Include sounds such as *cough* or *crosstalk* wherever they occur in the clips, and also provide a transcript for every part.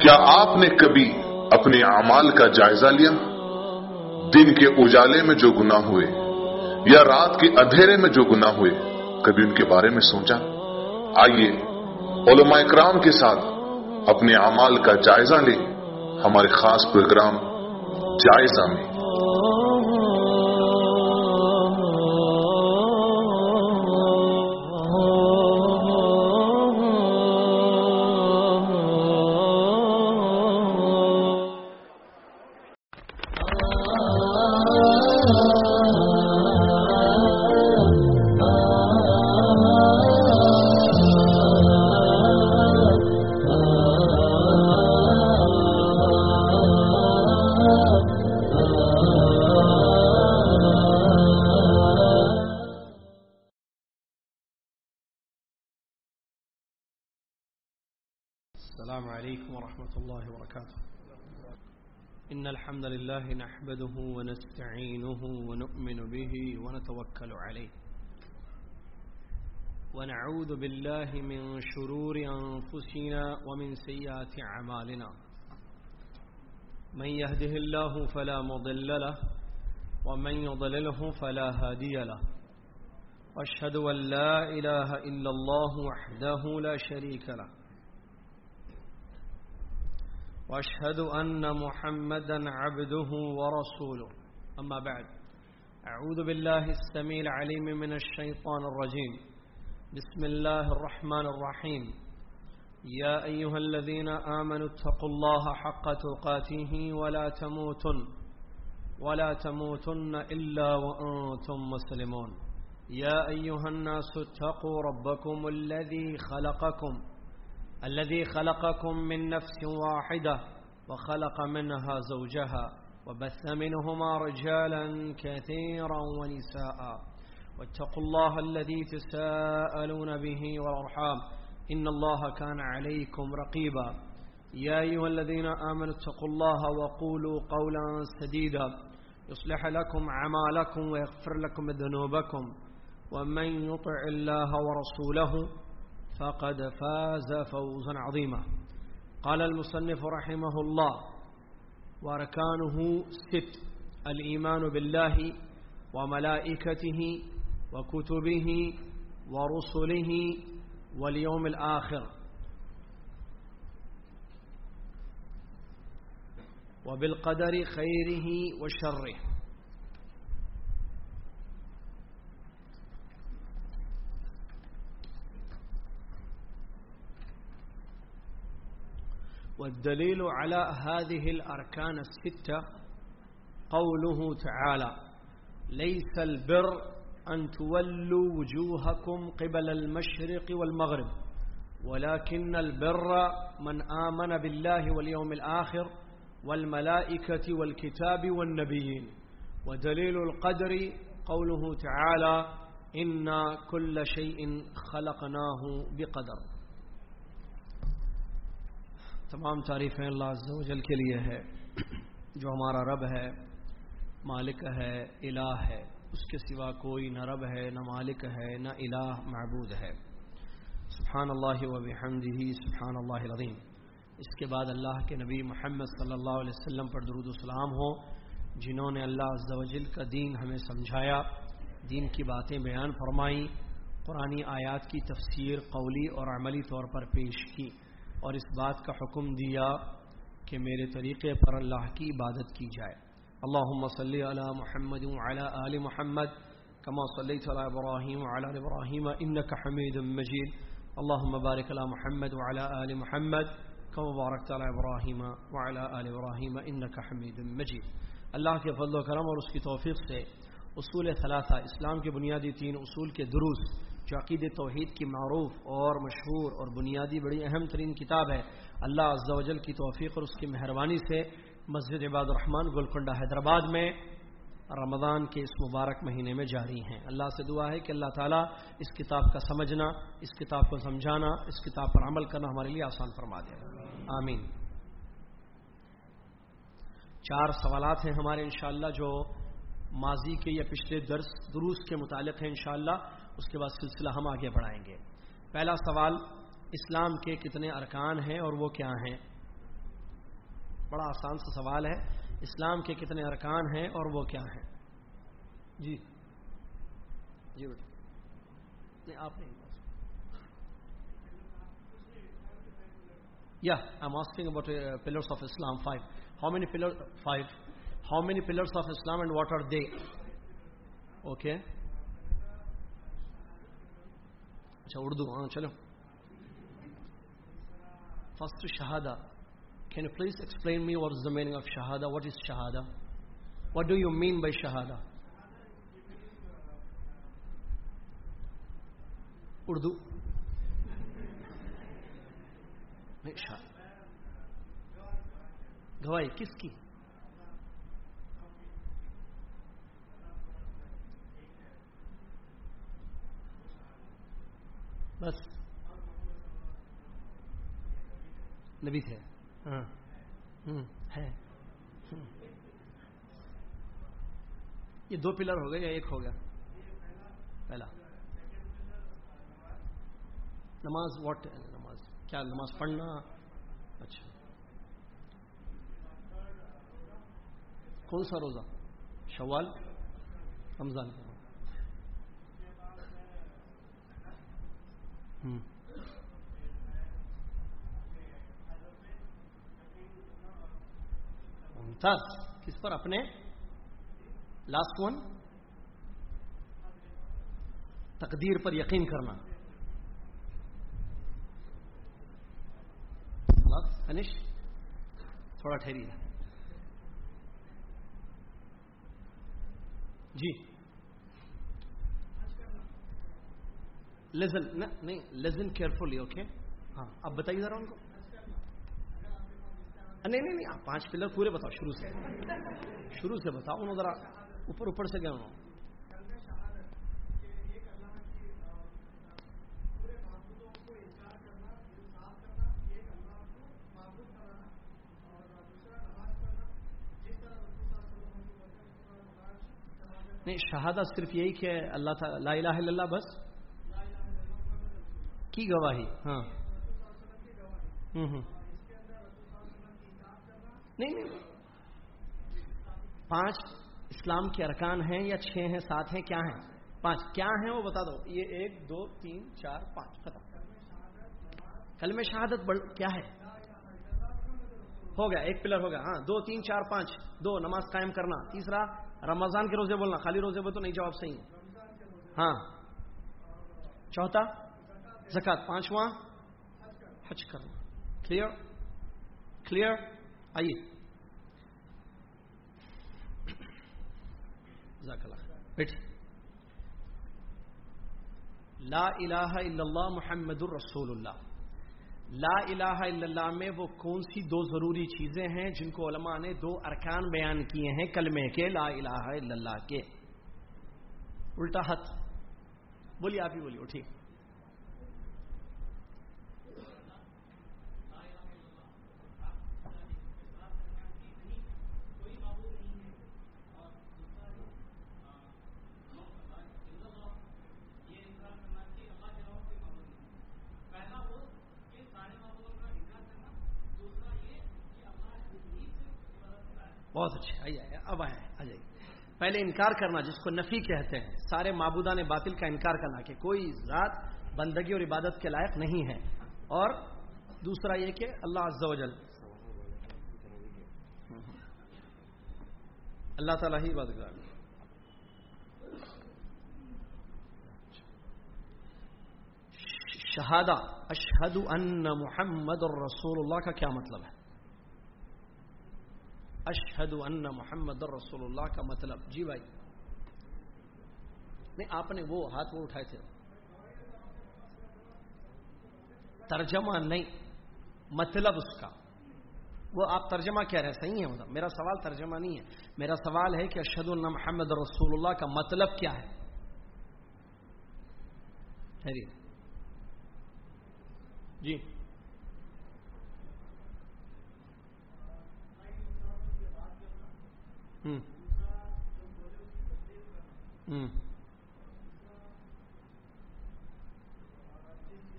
کیا آپ نے کبھی اپنے اعمال کا جائزہ لیا؟ دن کے اجالے میں جو گنا ہوئے یا رات کے اندھیرے میں جو گنا ہوئے، کبھی ان کے بارے میں سوچا؟ آئیے، علماء اکرام کے ساتھ اپنے اعمال کا جائزہ لیں، ہمارے خاص پروگرام جائزہ میں۔ الحمد لله نحمده ونستعينه ونؤمن به ونتوكل عليه. ونعوذ بالله من شرور أنفسنا ومن سيئات عمالنا من يهده الله فلا مضل له ومن يضلله فلا هادي له. واشهد أن لا إله إلا الله وحده لا شريك له. واشهد ان محمدا عبده ورسوله. اما بعد اعوذ بالله السميع العليم من الشيطان الرجيم. بسم الله الرحمن الرحيم. يا ايها الذين امنوا اتقوا الله حق تقاته ولا تموتن ولا تموتن الا وانتم مسلمون. يا ايها الناس اتقوا ربكم الذي خلقكم الذي خلقكم من نفس واحدة وخلق منها زوجها وبث منهما رجالا كثيرا ونساء. واتقوا الله الذي تساءلون به والأرحام. إن الله كان عليكم رقيبا. يا أيها الذين آمنوا اتقوا الله وقولوا قولا سديدا. يصلح لكم عمالكم ويغفر لكم ذنوبكم. ومن يطع الله ورسوله فقد فاز فوزا عظيما. قال المصنف رحمه الله واركانه ست الإيمان بالله وملائكته وكتبه ورسله واليوم الآخر. وبالقدر خيره وشره. والدليل على هذه الأركان الستة قوله تعالى ليس البر أن تولوا وجوهكم قبل المشرق والمغرب، ولكن البر من آمن بالله واليوم الآخر والملائكة والكتاب والنبيين. ودليل القدر قوله تعالى إنا كل شيء خلقناه بقدر. تمام تعریفیں اللہ عز و جل کے لیے ہے۔ جو ہمارا رب ہے، مالک ہے، الہ ہے، اس کے سوا کوئی نہ رب ہے، نہ مالک ہے، نہ الہ معبود ہے۔ سبحان اللہ و سبحان اللہ العظیم۔ اس کے بعد اللہ کے نبی محمد صلی اللہ علیہ وسلم پر درود السلام ہو، جنہوں نے اللہ عز و جل کا دین ہمیں سمجھایا، دین کی باتیں بیان فرمائی قرآن آیات کی تفسیر قولی اور عملی طور پر پیش کی۔ اور اس بات کا حکم دیا کہ میرے طریقے پر اللہ کی عبادت کی جائے۔ اللہم صلی علی محمد وعلی آل محمد، کما صلیت علی ابراہیم وعلی ابراہیم، انکا حمید مجید۔ اللہم بارک علی محمد وعلی آل محمد، کما بارکت علی ابراہیم وعلی آل ابراہیم، انکا حمید مجید۔ اللہ کے فضل و کرم اور اس کی توفیق سے اصول ثلاثہ، اسلام کے بنیادی تین اصول کے دروس جو عقید توحید کی معروف اور مشہور اور بنیادی بڑی اہم ترین کتاب ہے۔ اللہ عز و جل کی توفیق اور اس کی مہربانی سے مسجد عباد الرحمن گولکنڈہ حیدرآباد میں رمضان کے اس مبارک مہینے میں جاری ہیں۔ اللہ سے دعا ہے کہ اللہ تعالیٰ اس کتاب کا سمجھنا، اس کتاب کو سمجھانا، اس کتاب پر عمل کرنا ہمارے لیے آسان فرما دے۔ آمین۔ چار سوالات ہیں ہمارے انشاءاللہ جو ماضی کے یا پچھلے درس، دروس کے متعلق ہیں انشاءاللہ۔ اس کے بعد سلسلہ ہم آگے بڑھائیں گے۔ پہلا سوال، اسلام کے کتنے ارکان ہیں اور وہ کیا ہیں؟ بڑا آسان سا سوال ہے، اسلام کے کتنے ارکان ہیں اور وہ کیا ہیں؟ جی۔ جی بیٹا آپ نہیں۔ یا I am asking about pillars of Islam five how many pillar five how many pillars of Islam and what are they okay اچھا اردو ہاں چلو۔ First شہادہ۔ Can you please explain me what is the meaning of شہادہ؟ What is شہادہ؟ What do you mean by شہادہ؟ Urdu. گواہی کس کی؟ بس۔ نبی تھے ہاں۔ ہے۔ یہ دو پلر ہو گئے یا ایک ہو گیا؟ پہلا۔ نماز واٹ؟ نماز۔ کیا نماز پڑھنا؟ اچھا۔ کون سا روزہ؟ شوال رمضان۔ کا ممتاز کس پر؟ اپنے۔ لاسٹ ون تقدیر پر یقین کرنا۔ انش تھوڑا ٹھہری جی۔ لیزن نہیں لیزن کیئرفلی اوکے ہاں اب بتائیے ذرا ان کو۔ نہیں نہیں نہیں آپ پانچ پلر پورے بتاؤ شروع سے۔ شروع سے بتاؤ انہوں ذرا اوپر اوپر سے گئے انہوں نہیں شہادت صرف یہی کہ اللہ تعالیٰ لا الہ الا اللہ بس۔ کی گواہی؟ ہاں۔ نہیں نہیں۔ پانچ اسلام کے ارکان ہیں یا چھ ہیں، سات ہیں، کیا ہیں؟ پانچ۔ کیا ہیں وہ بتا دو۔ یہ ایک، دو، تین، چار، پانچ۔ ختم۔ کل میں شہادت بڑھ، کیا ہے؟ ہو گیا، ایک پلر ہو گیا۔ ہاں دو، تین، چار، پانچ۔ دو، نماز قائم کرنا۔ تیسرا، رمضان کے روزے بولنا۔ خالی روزے بول تو نہیں، جواب صحیح ہے۔ ہاں۔ چوتھا۔ زکات پانچواں؟ حج کرنا. کلیئر کلیئر آئیے. بیٹھ لا الہ الا اللہ محمد الرسول اللہ لا الہ الا اللہ میں وہ کون سی دو ضروری چیزیں ہیں جن کو علماء نے دو ارکان بیان کیے ہیں کلمے کے لا الہ الا اللہ کے؟ الٹا ہاتھ بولیے آپ ہی بولیے ٹھیک بہت اچھے آئیے اب آئے آ جائیے پہلے انکار کرنا جس کو نفی کہتے ہیں۔ سارے معبودہ نے باطل کا انکار کرنا کہ کوئی ذات بندگی اور عبادت کے لائق نہیں ہے۔ اور دوسرا یہ کہ اللہ عز و جل اللہ تعالیٰ ہی بدگار شہادہ اشہد ان محمد اور رسول اللہ کا کیا مطلب ہے؟ اشہد ان محمد رسول اللہ کا مطلب۔ جی بھائی، نہیں، آپ نے وہ ہاتھ وہ اٹھائے تھے۔ ترجمہ نہیں مطلب اس کا۔ وہ آپ ترجمہ کہہ رہے؟ صحیح ہے مطلب۔ میرا سوال ترجمہ نہیں ہے۔ میرا سوال ہے کہ اشد اللہ محمد رسول اللہ کا مطلب کیا ہے؟ جی۔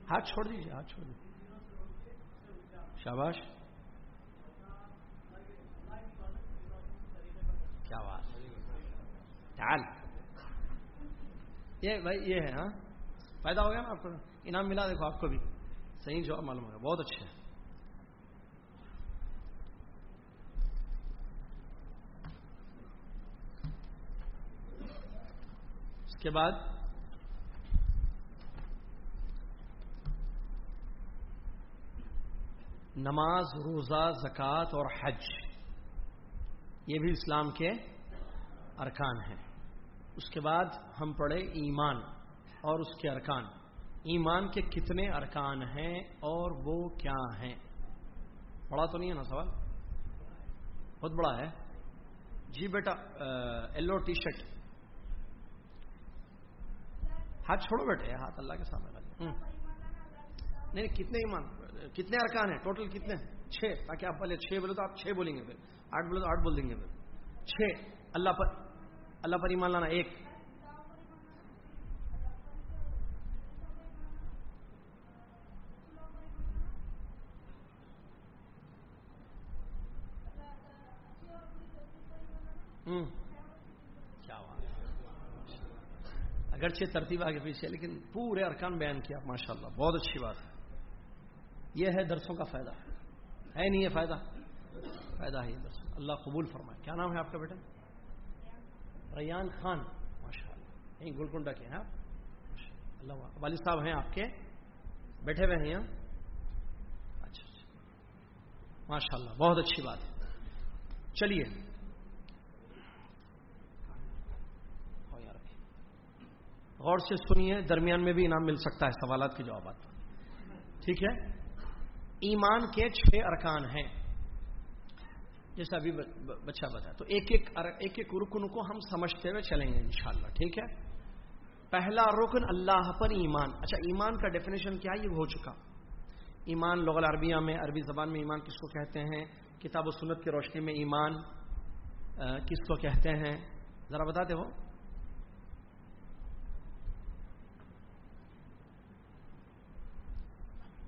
ہاتھ چھوڑ دیجیے ہاتھ چھوڑ دیجیے شاباش۔ کیا بات۔ چال یہ بھائی، یہ ہے ہاں۔ پیدا ہو گیا نا آپ کو؟ انعام ملا، دیکھو آپ کو بھی۔ صحیح جواب معلوم ہوگا بہت اچھے اس کے بعد نماز، روزہ، زکوٰۃ اور حج، یہ بھی اسلام کے ارکان ہیں۔ اس کے بعد ہم پڑھے ایمان اور اس کے ارکان۔ ایمان کے کتنے ارکان ہیں اور وہ کیا ہیں؟ بڑا تو نہیں ہے نا سوال؟ بہت بڑا ہے۔ جی بیٹا ایلو ٹی شرٹ ہاتھ چھوڑو بیٹے ہاتھ اللہ کے سامنے نہیں کتنے ایمان کتنے ارکان ہیں؟ ٹوٹل کتنے چھ تاکہ آپ پہلے چھ بولے تو آپ چھ بولیں گے پھر۔ آٹھ بولے تو آٹھ بول دیں گے پھر۔ چھ اللہ پر اللہ پر ایمان لانا۔ ایک۔ کیا بات اگرچہ ترتیب آگے پیچھے لیکن پورے ارکان بیان کیا ماشاء اللہ بہت اچھی بات ہے۔ یہ ہے درسوں کا فائدہ۔ ہے نہیں ہے فائدہ؟ فائدہ ہے درسوں اللہ قبول فرمائے۔ کیا نام ہے آپ کا بیٹا؟ ریان خان۔ ماشاء اللہ یہیں گولکنڈا کے ہیں آپ؟ اللہ والد صاحب ہیں آپ کے؟ بیٹھے ہوئے ہیں یہاں؟ اچھا اچھا۔ ماشاء اللہ بہت اچھی بات ہے۔ چلیے۔ غور سے سنیے، درمیان میں بھی انعام مل سکتا ہے سوالات کے جوابات ٹھیک ہے؟ ایمان کے چھ ارکان ہیں۔ جیسا ابھی بچہ بتا۔ تو ایک ایک ایک ایک رکن کو ہم سمجھتے ہوئے چلیں گے انشاءاللہ، ٹھیک ہے؟ پہلا رکن اللہ پر ایمان۔ اچھا ایمان کا ڈیفینیشن کیا؟ یہ ہو چکا۔ ایمان لغل عربیہ میں، عربی زبان میں ایمان کس کو کہتے ہیں؟ کتاب و سنت کی روشنی میں ایمان کس کو کہتے ہیں؟ ذرا بتاتے ہو۔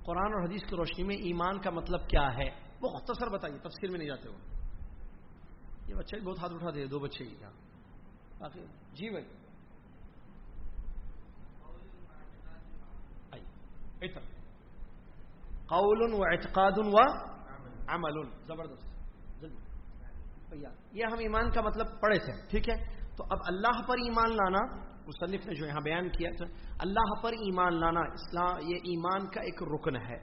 قرآن اور حدیث کی روشنی میں ایمان کا مطلب کیا ہے؟ مختصر بتائیے تفصیل میں نہیں جاتے ہو؟ یہ بچے بہت ہاتھ اٹھا دے دو بچے ہی باقی جی بھائی۔ قول و اعتقاد و عمل۔ زبردست۔ یہ ہم ایمان کا مطلب پڑھے تھے، ٹھیک ہے؟ تو اب اللہ پر ایمان لانا مصنف نے جو یہاں بیان کیا تھا، اللہ پر ایمان لانا، اسلام، یہ ایمان کا ایک رکن ہے۔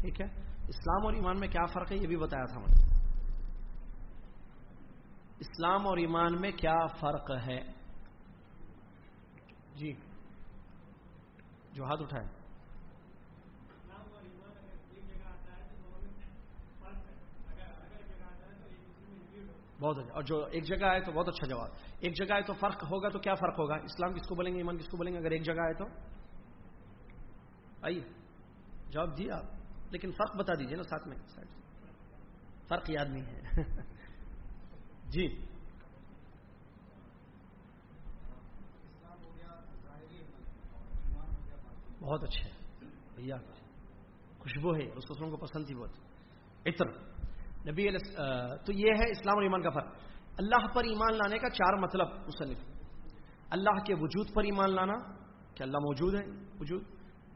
ٹھیک ہے؟ اسلام اور ایمان میں کیا فرق ہے؟ یہ بھی بتایا تھا میں اسلام اور ایمان میں کیا فرق ہے؟ جی۔ جو ہاتھ اٹھائے۔ بہت اچھا۔ اور جو ایک جگہ ہے تو بہت اچھا جواب۔ ایک جگہ ہے تو فرق ہوگا تو کیا فرق ہوگا؟ اسلام کس کو بولیں گے؟ ایمان کس کو بولیں گے؟ اگر ایک جگہ ہے تو؟ آئیے۔ جواب دیا آپ۔ لیکن فرق بتا دیجیے نا ساتھ میں۔ فرق یاد نہیں ہے۔ *laughs* جی۔ بہت اچھے بھیا، خوشبو ہے۔ اس کو پسند تھی بہت۔ عطر۔ نبی تو یہ ہے اسلام اور ایمان کا فرق۔ اللہ پر ایمان لانے کا چار مطلب مصنف اللہ کے وجود پر ایمان لانا، کہ اللہ موجود ہے، وجود۔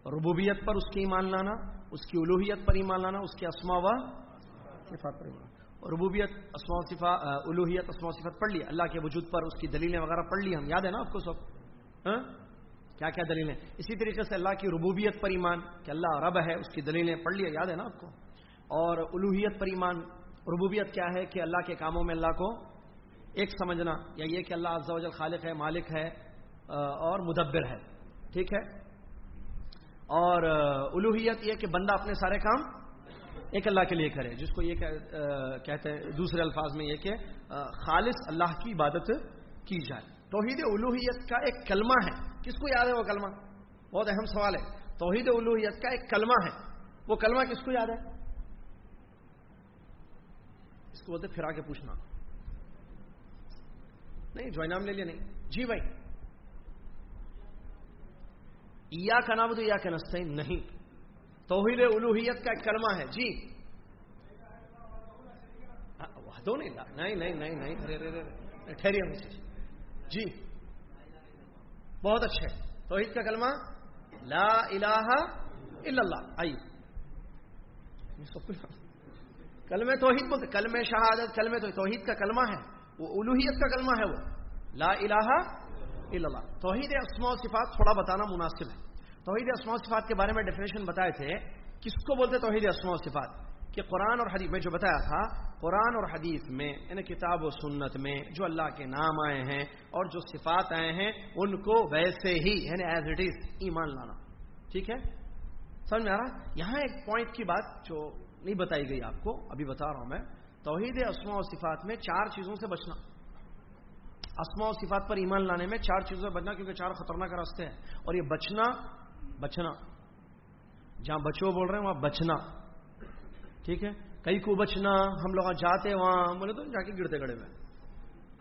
ربوبیت پر اس کے ایمان لانا، اس کی الوحیت پر ایمان لانا، اس کے اسما و صفات پر ایمان ربوبیت اسما و صفا الوحیت اسما و صفت پڑھ لی۔ اللہ کے وجود پر اس کی دلیلیں وغیرہ پڑھ لی ہم، یاد ہے نا آپ کو سب؟ ہاں؟ کیا کیا دلیلیں؟ اسی طریقے سے اللہ کی ربوبیت پر ایمان، کہ اللہ رب ہے، اس کی دلیلیں پڑھ لیا، یاد ہے نا آپ کو؟ اور الوحیت پر ایمان، ربوبیت کیا ہے کہ اللہ کے کاموں میں اللہ کو ایک سمجھنا، یا یہ کہ اللہ عز و جل خالق ہے، مالک ہے اور مدبر ہے۔ ٹھیک ہے؟ اور الوحیت یہ کہ بندہ اپنے سارے کام ایک اللہ کے لیے کرے، جس کو یہ کہتے ہیں، دوسرے الفاظ میں یہ کہ خالص اللہ کی عبادت کی جائے۔ توحید الوحیت کا ایک کلمہ ہے۔ کس کو یاد ہے وہ کلمہ؟ بہت اہم سوال ہے۔ توحید الوحیت کا ایک کلمہ ہے۔ وہ کلمہ کس کو یاد ہے؟ اس کو بولتے پھر آ کے پوچھنا۔ نہیں، جو انعام لے لیا، نہیں۔ جی بھائی۔ یا کا نام تو یا کا نستے نہیں۔ توحید الوحیت کا ایک کلمہ ہے۔ جی۔ دو نہیں نہیں نہیں نہیں نہیں۔ ارے ارے ٹھہریے جی۔ بہت اچھے توحید کا کلمہ، لا الہ الا اللہ۔ آئیے۔ سب کچھ کلم توحید بولتے کلم شہادت کلم تو توحید کا کلمہ ہے۔ وہ الوحیت کا کلمہ ہے وہ۔ لا الہ الا اللہ۔ توحید اسماء و صفات تھوڑا بتانا مناسب ہے۔ توحید اسماء و صفات کے بارے میں ڈیفینیشن بتائے تھے۔ کس کو بولتے توحید اسماء و صفات؟ کہ قرآن اور حدیث میں جو بتایا تھا، قرآن اور حدیث میں یعنی کتاب و سنت میں جو اللہ کے نام آئے ہیں اور جو صفات آئے ہیں، ان کو ویسے ہی یعنی ایز اٹ از ایمان لانا۔ ٹھیک ہے؟ سمجھ میں آ رہا یہاں ایک پوائنٹ کی بات جو نہیں بتائی گئی آپ کو، ابھی بتا رہا ہوں میں۔ توحید اسما و صفات میں چار چیزوں سے بچنا۔ اسما و صفات پر ایمان لانے میں چار چیزوں سے بچنا کیونکہ چار خطرناک راستے ہیں۔ اور یہ بچنا بچنا۔ جہاں بچو بول رہے ہیں، وہاں بچنا۔ ٹھیک ہے؟ کئی کو بچنا، ہم لوگ جاتے وہاں بولے تو جا کے گرتے گڑے میں۔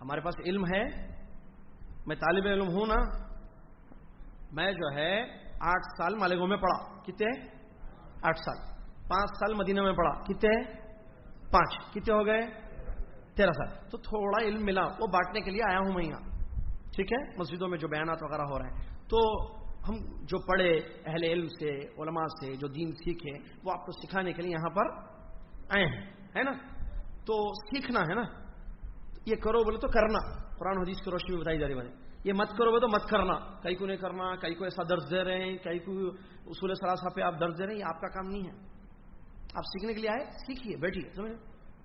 ہمارے پاس علم ہے۔ میں طالب علم ہوں نا۔ میں جو ہے آٹھ سال مالگوں میں پڑھا۔ کتنے؟ آٹھ سال۔ پانچ سال مدینہ میں پڑھا۔ کتنے؟ پانچ۔ کتنے ہو گئے؟ تیرہ سال۔ تو تھوڑا علم ملا۔ وہ بانٹنے کے لیے آیا ہوں میں یہاں۔ ٹھیک ہے؟ مسجدوں میں جو بیانات وغیرہ ہو رہے ہیں۔ تو ہم جو پڑھے اہل علم سے، علماء سے، جو دین سیکھے، وہ آپ کو سکھانے کے لیے یہاں پر آئے ہیں۔ ہے نا؟ تو سیکھنا ہے نا؟ یہ کرو بولے تو کرنا۔ قرآن حدیث کی روشنی میں بتائی جا رہی بنے یہ مت کرو بولے تو مت کرنا۔ کئی کو نہیں کرنا کئی کو ایسا درج دے رہے ہیں کئی کو اصول سراسا پہ آپ درج دے رہے ہیں، یہ آپ کا کام نہیں ہے۔ آپ سیکھنے کے لیے آئے، سیکھیے، بیٹھیے، سمجھے؟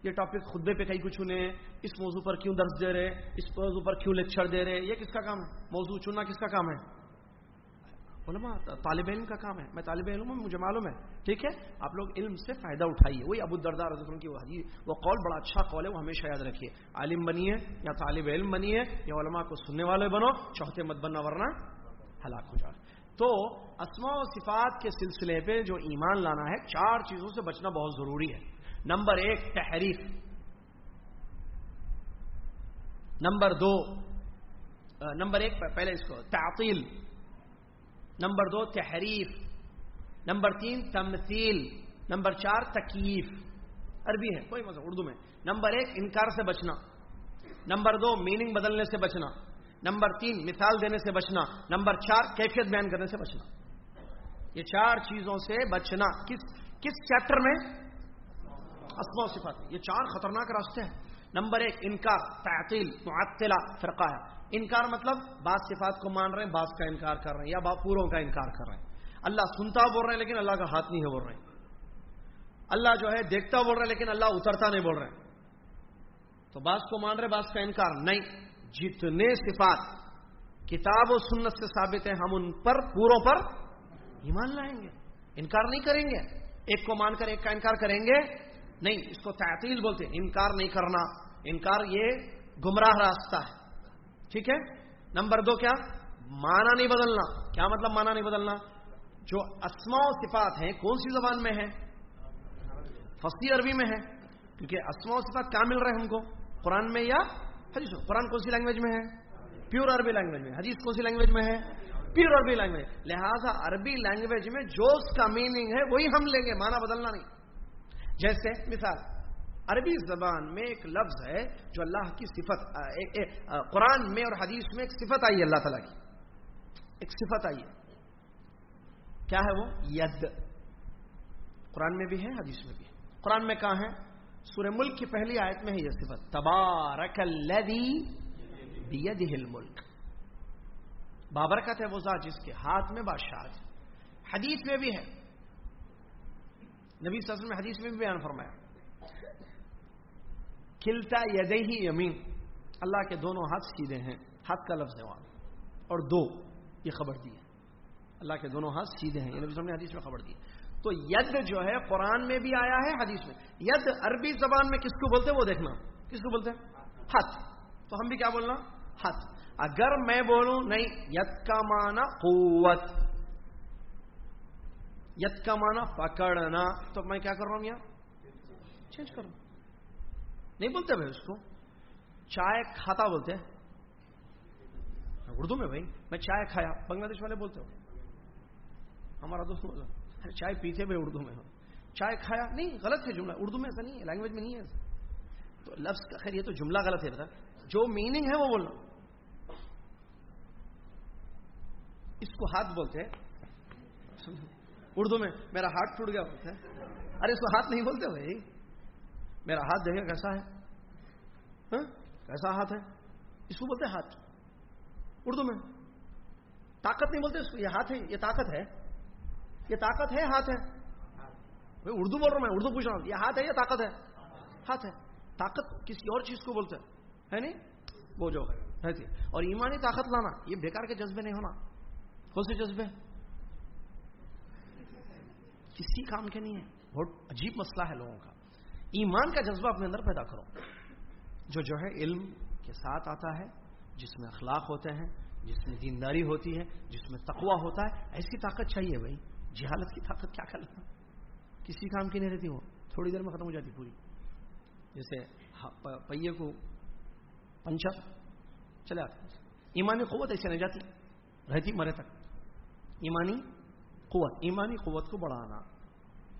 یہ ٹاپک خطبے پہ کئی کو چنے اس موضوع پر کیوں درج دے رہے، اس موضوع پر کیوں لیکچر دے رہے، یہ کس کا کام؟ ہے موضوع چننا کس کا کام ہے؟ علماء، طالب علم کا کام ہے۔ میں طالب علم ہوں، مجھے معلوم ہے۔ ٹھیک ہے؟ آپ لوگ علم سے فائدہ اٹھائیے۔ وہی ابو دردار کی وہ حدیث، وہ قول بڑا اچھا قول ہے، وہ ہمیشہ یاد رکھیے۔ عالم بنیے یا طالب علم بنیے، یا علماء کو سننے والے بنو، چوتھے مت بننا ورنہ ہلاک ہو جائے۔ تو اسما و صفات کے سلسلے پہ جو ایمان لانا ہے، چار چیزوں سے بچنا بہت ضروری ہے۔ نمبر ایک، تحریف۔ نمبر دو نمبر ایک، پہلے اس کو، تعطیل۔ نمبر دو، تحریف۔ نمبر تین، تمثیل۔ نمبر چار تکیف عربی ہے، کوئی مطلب اردو میں۔ نمبر ایک، انکار سے بچنا۔ نمبر دو میننگ بدلنے سے بچنا۔ نمبر تین، مثال دینے سے بچنا۔ نمبر چار، کیفیت بیان کرنے سے بچنا۔ یہ چار چیزوں سے بچنا۔ کس کس چیپٹر میں؟ اسما و صفات۔ یہ چار خطرناک راستے ہیں۔ نمبر ایک، انکار، تعطیل، معطلہ، فرقہ ہے۔ انکار مطلب بعض صفات کو مان رہے ہیں، بعض کا انکار کر رہے ہیں، یا پوروں کا انکار کر رہے ہیں۔ اللہ سنتا بول رہے ہیں لیکن اللہ کا ہاتھ نہیں ہے بول رہے۔ ہیں اللہ جو ہے دیکھتا بول رہے ہیں لیکن اللہ اترتا نہیں بول رہے۔ ہیں تو بعض کو مان رہے بعض کا انکار۔ نہیں۔ جتنے صفات کتاب و سنت سے ثابت ہیں، ہم ان پر، پوروں پر ایمان لائیں گے۔ انکار نہیں کریں گے۔ ایک کو مان کر، ایک کا انکار کریں گے۔ نہیں، اس کو تعطیل بولتے انکار نہیں کرنا۔ انکار یہ گمراہ راستہ ہے۔ ٹھیک ہے؟ نمبر دو کیا؟ مانا نہیں بدلنا۔ کیا مطلب مانا نہیں بدلنا؟ جو اسما و صفات ہیں، کون سی زبان میں ہے فصی عربی میں ہے کیونکہ اسما و صفات کیا مل رہے ہیں ہم کو۔ قرآن میں یا حدیث قرآن کون سی لینگویج میں ہے؟ پیور عربی لینگویج میں۔ حدیث کون سی لینگویج میں ہے؟ پیور عربی لینگویج لہذا عربی لینگویج میں جو اس کا میننگ ہے، وہی ہم لیں گے مانا بدلنا نہیں۔ جیسے مثال، عربی زبان میں ایک لفظ ہے جو اللہ کی صفت قرآن میں اور حدیث میں ایک صفت آئی ہے اللہ تعالیٰ کی۔ ایک صفت آئی ہے۔ کیا ہے وہ؟ ید۔ قرآن میں بھی ہے، حدیث میں بھی ہے۔ قرآن میں کہاں ہے؟ سورہ ملک کی پہلی آیت میں ہے یہ صفت تبارک بیدہ الملک۔ بابرکت ہے وہ ذات جس کے ہاتھ میں بادشاہ حدیث میں بھی ہے۔ نبی صلی اللہ علیہ وسلم حدیث میں بھی بیان فرمایا۔ کھلتا یدے ہی یمین۔ اللہ کے دونوں ہاتھ سیدھے ہیں۔ ہاتھ کا لفظ ہے وہاں۔ اور دو، یہ خبر دی ہے۔ اللہ کے دونوں ہاتھ سیدھے ہیں۔ یہ نبی نے حدیث میں خبر دی تو ید جو ہے قرآن میں بھی آیا ہے، حدیث میں۔ ید عربی زبان میں کس کو بولتے وہ دیکھنا۔ کس کو بولتے ہاتھ تو ہم بھی کیا بولنا؟ ہاتھ اگر میں بولوں، نہیں، ید کا معنی قوت۔ ید کا معنی پکڑنا۔ تو میں کیا کر رہا ہوں یہاں؟ چینج کروں نہیں بولتے بھائی اس کو۔ چائے کھاتا بولتے اردو میں بھائی، میں چائے کھایا۔ بنگلہ دیش والے بولتے ہو۔ ہمارا دوست بولا چائے پیتے بھائی اردو میں چائے کھایا، نہیں، غلط ہے جملہ، اردو میں ایسا نہیں ہے، لینگویج میں نہیں ہے تو لفظ کا خیر، یہ تو جملہ غلط ہے بتا جو میننگ ہے وہ بولنا۔ اس کو ہاتھ بولتے ہیں۔ اردو میں، میرا ہاتھ ٹوٹ گیا بولتے ہیں ارے، اس کو ہاتھ نہیں بولتے بھائی۔ میرا ہاتھ دیکھے کیسا ہے۔ ہاں؟ کیسا ہاتھ ہے؟ اس کو بولتے ہاتھ۔ اردو میں۔ طاقت نہیں بولتے، اس کو یہ ہاتھ ہے، یہ طاقت ہے۔ یہ طاقت ہے ہاتھ ہے؟ اردو بول رہا ہوں، میں اردو پوچھ رہا ہوں، یہ ہاتھ ہے یا طاقت ہے؟ ہاتھ ہے۔ طاقت کسی اور چیز کو بولتے ہے نہیں؟ وہ جو رہتی جی۔ اور ایمانی طاقت لانا، یہ بیکار کے جذبے نہیں ہونا۔ کون سے جذبے؟ کسی کام کے نہیں ہے۔ بہت عجیب مسئلہ ہے لوگوں کا۔ ایمان کا جذبہ اپنے اندر پیدا کرو۔ جو جو ہے علم کے ساتھ آتا ہے، جس میں اخلاق ہوتے ہیں، جس میں دینداری ہوتی ہے، جس میں تقوا ہوتا ہے، ایسی طاقت چاہیے بھائی۔ جہالت کی طاقت کیا کر کسی کام کی نہیں رہتی وہ تھوڑی دیر میں ختم ہو جاتی پوری۔ جیسے پہیے کو پنچر چلے آتے ایمانی قوت ایسے نہیں جاتی رہتی مرے تک۔ ایمانی قوت ایمانی قوت کو بڑھانا۔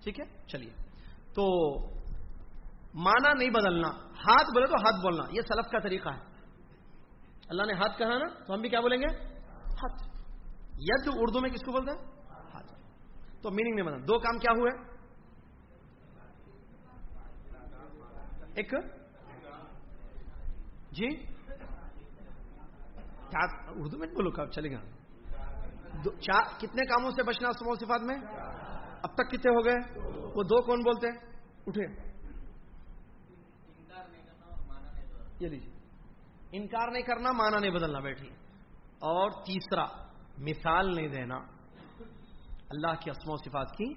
ٹھیک ہے؟ چلیے۔ تو مانا نہیں بدلنا ہاتھ بولے تو ہاتھ بولنا یہ سلف کا طریقہ ہے۔ اللہ نے ہاتھ کہا نا تو ہم بھی کیا بولیں گے؟ ہاتھ۔ ید اردو میں کس کو بولتے ہیں؟ تو میننگ نہیں بدلنا دو کام کیا ہوئے؟ ایک؟ جی؟ کیا اردو میں بولو کب چلے گا؟ کتنے کاموں سے بچنا سمو صفات میں؟ اب تک کتنے ہو گئے؟ وہ دو کون بولتے ہیں؟ اٹھے۔ یہ لیجیے۔ انکار نہیں کرنا مانا نہیں بدلنا بیٹھی اور تیسرا، مثال نہیں دینا۔ اللہ کی اسمو صفات کی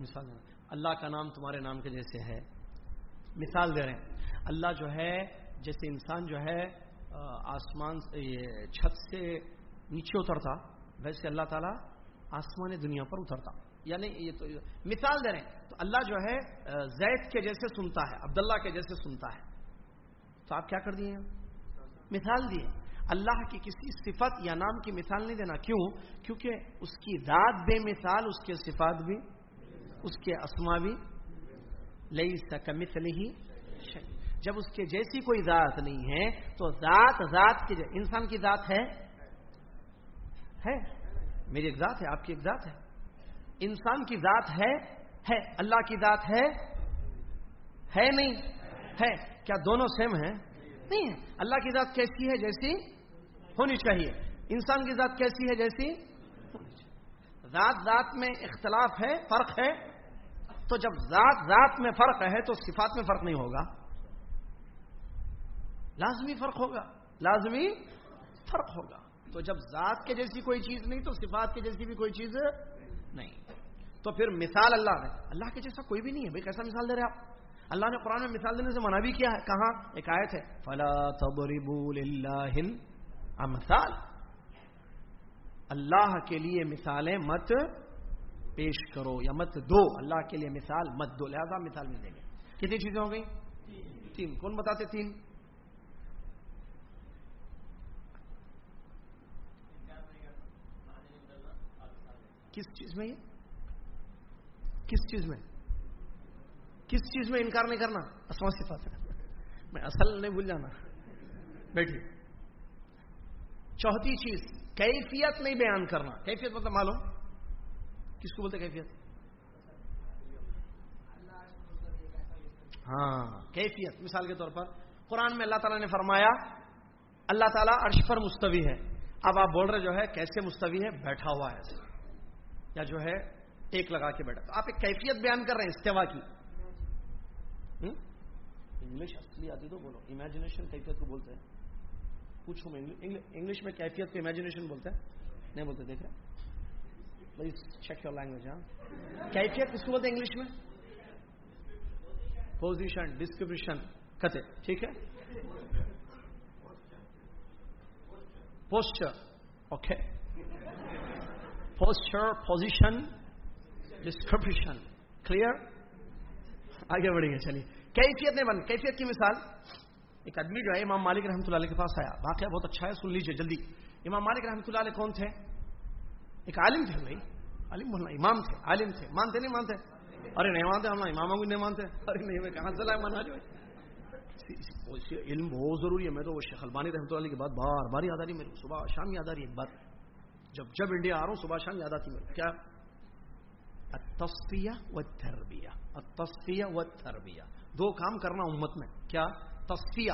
مثال دینا اللہ کا نام تمہارے نام کے جیسے ہے۔ مثال دے رہے ہیں۔ اللہ جو ہے، جیسے انسان جو ہے آسمان یہ چھت سے نیچے اترتا، ویسے اللہ تعالیٰ آسمان دنیا پر اترتا۔ یعنی یہ تو مثال دے رہے ہیں۔ تو اللہ جو ہے زید کے جیسے سنتا ہے، عبداللہ کے جیسے سنتا ہے۔ تو آپ کیا کر دیے مثال دیے۔ اللہ کی کسی صفت یا نام کی مثال نہیں دینا کیوں؟ کیونکہ اس کی ذات بے مثال، اس کے صفات بھی، اس کے اسما بھی۔ لئی سکمت ہی جب اس کے جیسی کوئی ذات نہیں ہے، تو ذات ذات کی انسان کی ذات ہے ہے۔ میری ایک ذات ہے، آپ کی ایک ذات ہے۔ انسان کی ذات ہے ہے۔ اللہ کی ذات ہے ہے نہیں، ہے۔ کیا دونوں سیم ہیں؟ نہیں ہے۔ اللہ کی ذات کیسی ہے؟ جیسی ہونی چاہیے۔ انسان کی ذات کیسی ہے جیسی؟ ذات ذات میں اختلاف ہے، فرق ہے۔ تو جب ذات ذات میں فرق ہے تو صفات میں فرق نہیں ہوگا۔ لازمی فرق ہوگا۔ لازمی فرق ہوگا۔ تو جب ذات کے جیسی کوئی چیز نہیں، تو صفات کے جیسی بھی کوئی چیز نہیں۔ تو پھر مثال اللہ نے اللہ کے جیسا کوئی بھی نہیں ہے۔ بھائی، کیسا مثال دے رہے آپ؟ اللہ نے قرآن میں مثال دینے سے منع بھی کیا ہے۔ کہاں؟ ایک آیت ہے۔ فلا اللہ مثال اللہ کے لیے مثالیں مت پیش کرو یا مت دو۔ اللہ کے لیے مثال مت دو۔ لہذا مثال نہیں دیں گے۔ کتنی چیزیں ہو گئی تین۔ کون بتاتے تین؟ کس چیز میں یہ؟ کس چیز میں؟ کس چیز میں انکار نہیں کرنا؟ صفات میں اصل نہیں بھول جانا۔ بیٹھی چوتھی چیز، کیفیت نہیں بیان کرنا۔ کیفیت مطلب معلوم؟ کس کو بولتے کیفیت؟ ہاں کیفیت۔ مثال کے طور پر، قرآن میں اللہ تعالیٰ نے فرمایا، اللہ تعالیٰ عرش پر مستوی ہے۔ اب آپ بول رہے جو ہے، کیسے مستوی ہے؟ بیٹھا ہوا ہے۔ یا جو ہے، ایک لگا کے بیٹھا۔ تو آپ ایک کیفیت بیان کر رہے ہیں، استوا کی۔ انگلش اصلی آتی تو بولو۔ امیجنیشن کیفیت کو بولتے ہیں۔ پوچھو میں انگلش میں کیفیت کو امیجنیشن بولتے ہیں نہیں بولتے دیکھ رہے پلیز چیک یور لینگویج ہاں۔ کیفیت کس کو بولتے ہیں انگلش میں؟ پوزیشن ڈسکرپشن کتے، ٹھیک ہے؟ Posture okay posture position description clear آگے بڑھیں گے، چلیے۔ کیفیت نہیں بن، کیفیت کی مثال۔ ایک آدمی جو ہے امام مالک رحمۃ اللہ علیہ کے پاس آیا۔ واقعہ بہت اچھا ہے، سن لیجیے جلدی۔ امام مالک رحمۃ اللہ علیہ کون تھے؟ ایک عالم تھے بھائی۔ عالم بولنا، امام تھے، عالم تھے۔ مانتے نہیں مانتے؟ ارے نہیں مانتے ہم امام کو نہیں مانتے۔ ارے نہیں کہاں سے لائے مانا جو علم بہت ضروری ہے۔ میں تو وہ شیخ البانی رحمۃ اللہ کی بات بار بار یاد آ رہی میری صبح شام یاد آ رہی ایک بات جب جب انڈیا آ رہا ہوں، صبح شام یاد آتی میرے کیا؟ تصفیہ و تربیہ تصفیہ و تربیہ دو کام کرنا امت میں۔ کیا؟ تصفیہ،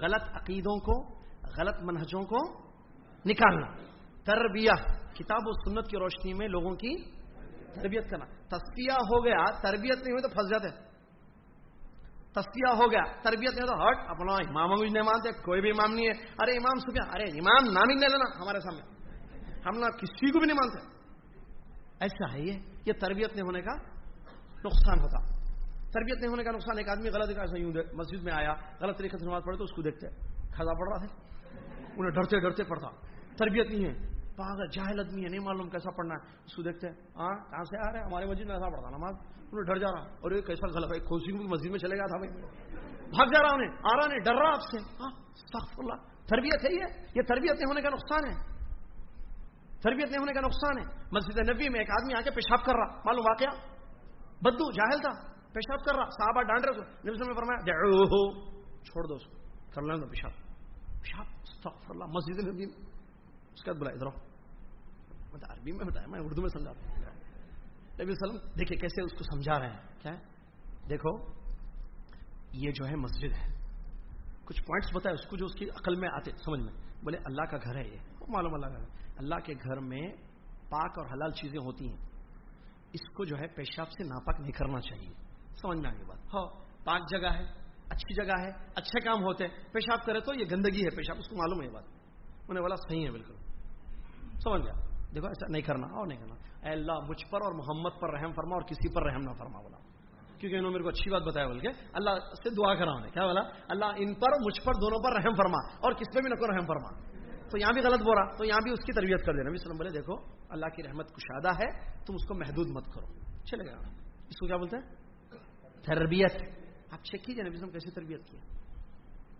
غلط عقیدوں کو، غلط منہجوں کو نکالنا۔ تربیہ، کتاب و سنت کی روشنی میں لوگوں کی تربیت کرنا۔ تصفیہ ہو گیا، تربیت نہیں ہوئی تو پھنس جاتے۔ تصفیہ ہو گیا، تربیت نہیں تو ہٹ، اپنا امام نہیں مانتے، کوئی بھی امام نہیں ہے۔ ارے امام سفیا ارے امام نام ہی نہیں لینا ہمارے سامنے۔ ہم نہ کسی کو بھی نہیں مانتے۔ ایسا ہے یہ یہ تربیت نہیں ہونے کا نقصان ہوتا۔ تربیت نہیں ہونے کا نقصان ایک آدمی غلط ایسا یوں مسجد میں آیا، غلط طریقے سے نماز پڑھے تو اس کو دیکھتے کھزا پڑ رہا تھا؟ انہیں ڈرتے ڈرتے پڑھتا۔ تربیت نہیں ہے۔ پاگل، جاہل آدمی ہے، نہیں معلوم کیسا پڑھنا ہے۔ اس کو دیکھتے ہیں ہاں کہاں سے آ رہے ہیں؟ ہمارے مسجد میں ایسا پڑھتا نماز۔ انہیں ڈر جا رہا۔ اور یہ کیسا غلط ہے، کھوسی مسجد میں چلے گیا تھا بھاگ جا رہا انہیں، آ رہا نہیں ڈر رہا آپ سے۔ ہاں اللہ۔ تربیت ہے یہ۔ یہ تربیت نہیں ہونے کا نقصان ہے۔ تربیت نہیں ہونے کا نقصان ہے۔ مسجد نبی میں ایک آدمی آ کے پیشاب کر رہا۔ معلوم واقعہ؟ بدو جاہل تھا۔ پیشاب کر رہا، صحابہ ڈانٹ رہے نبی میں فرمایا چھوڑ دو اس کو۔ کر لیں گے پیشاب پیشاب اللہ مسجد نبی۔ اس کے بعد بلا ادھر عربی میں بتایا، میں اردو میں سمجھاتا ہوں۔ نبی وسلم، دیکھیے کیسے اس کو سمجھا رہے ہیں۔ کیا دیکھو، یہ جو ہے مسجد ہے۔ کچھ پوائنٹس بتائے اس کو جو اس کی عقل میں آتے، سمجھ میں۔ بولے، اللہ کا گھر ہے یہ۔ معلوم اللہ کا گھر اللہ کے گھر میں پاک اور حلال چیزیں ہوتی ہیں۔ اس کو جو ہے پیشاب سے ناپاک نہیں کرنا چاہیے۔ سمجھ میں آگے بات۔ ہاں پاک جگہ ہے، اچھی جگہ ہے، اچھے کام ہوتے ہیں۔ پیشاب کرے تو یہ گندگی ہے، پیشاب، اس کو معلوم ہے یہ بات۔ انہیں بولا صحیح ہے، بالکل۔ سمجھ گیا؟ دیکھو، ایسا نہیں کرنا، اور نہیں کرنا۔ اے اللہ، مجھ پر اور محمد پر رحم فرما اور کسی پر رحم نہ فرما بولا کیونکہ انہوں نے میرے کو اچھی بات بتایا بول کے اللہ سے دعا کرا انہیں کیا بولا اللہ ان پر مجھ پر دونوں پر رحم فرما اور کس پہ بھی نہ کو رحم فرما۔ تو یہاں بھی غلط بولا تو یہاں بھی اس کی تربیت کر دینا۔ وسلم بولے، دیکھو، اللہ کی رحمت کشادہ ہے، تم اس کو محدود مت کرو۔ چلے گا اس کو کیا بولتے ہیں؟ تربیت۔ آپ چیک کیجیے نبی کیسی تربیت کی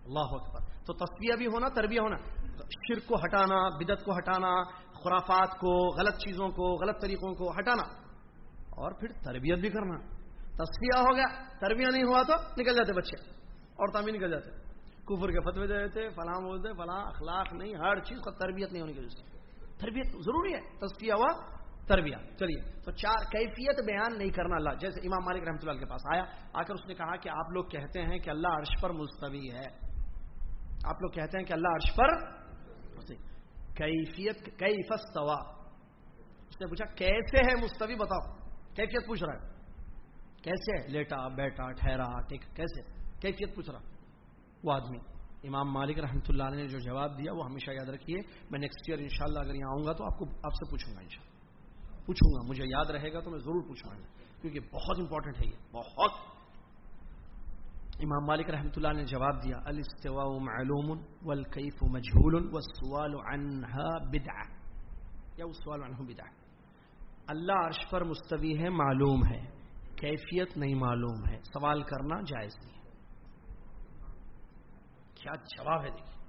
اللہ اکبر۔ تو تصویہ بھی ہونا تربیہ ہونا۔ شرک کو ہٹانا بدت کو ہٹانا خرافات کو غلط چیزوں کو غلط طریقوں کو ہٹانا۔ اور پھر تربیت بھی کرنا۔ تصفیہ ہو گیا تربیہ نہیں ہوا تو نکل جاتے بچے۔ اور تعمیر نکل جاتے۔ کفر کے فتوے دے دیتے فلاں بولتے فلاں اخلاق نہیں ہر چیز کا تربیت نہیں ہونی چاہیے تربیت ضروری ہے تصفیہ ہوا تربیت چلیے۔ تو چار کیفیت بیان نہیں کرنا اللہ، جیسے امام مالک رحمۃ اللہ کے پاس آیا آ کر اس نے کہا کہ آپ لوگ کہتے ہیں کہ اللہ عرش پر مستوی ہے۔ آپ لوگ کہتے ہیں کہ اللہ عرش پر کیفیت کئی فستوا اس نے پوچھا، کیسے ہے مستوی؟ بتاؤ۔ کیفیت پوچھ رہا ہے۔ کیسے ہے؟ لیٹا، بیٹا، ٹھہرا، ٹھیک کیسے؟ کیفیت پوچھ رہا وہ آدمی۔ امام مالک رحمۃ اللہ نے جو جواب دیا، وہ ہمیشہ یاد رکھیے، میں نیکسٹ ایئر انشاءاللہ اگر یہاں آؤں گا تو آپ کو، آپ سے پوچھوں گا انشاءاللہ۔ پوچھوں گا، مجھے یاد رہے گا تو میں ضرور پوچھوں گا، کیونکہ بہت امپورٹنٹ ہے یہ، بہت۔ امام مالک رحمۃ اللہ نے جواب دیا، الاستواء معلوم والکیف مجهول والسؤال عنها بدعه یا السؤال عنه بدعه اللہ عرش پر مستوی ہے، معلوم ہے۔ کیفیت نہیں معلوم ہے۔ سوال کرنا جائز نہیں ہے۔ کیا جواب ہے دیکھیے۔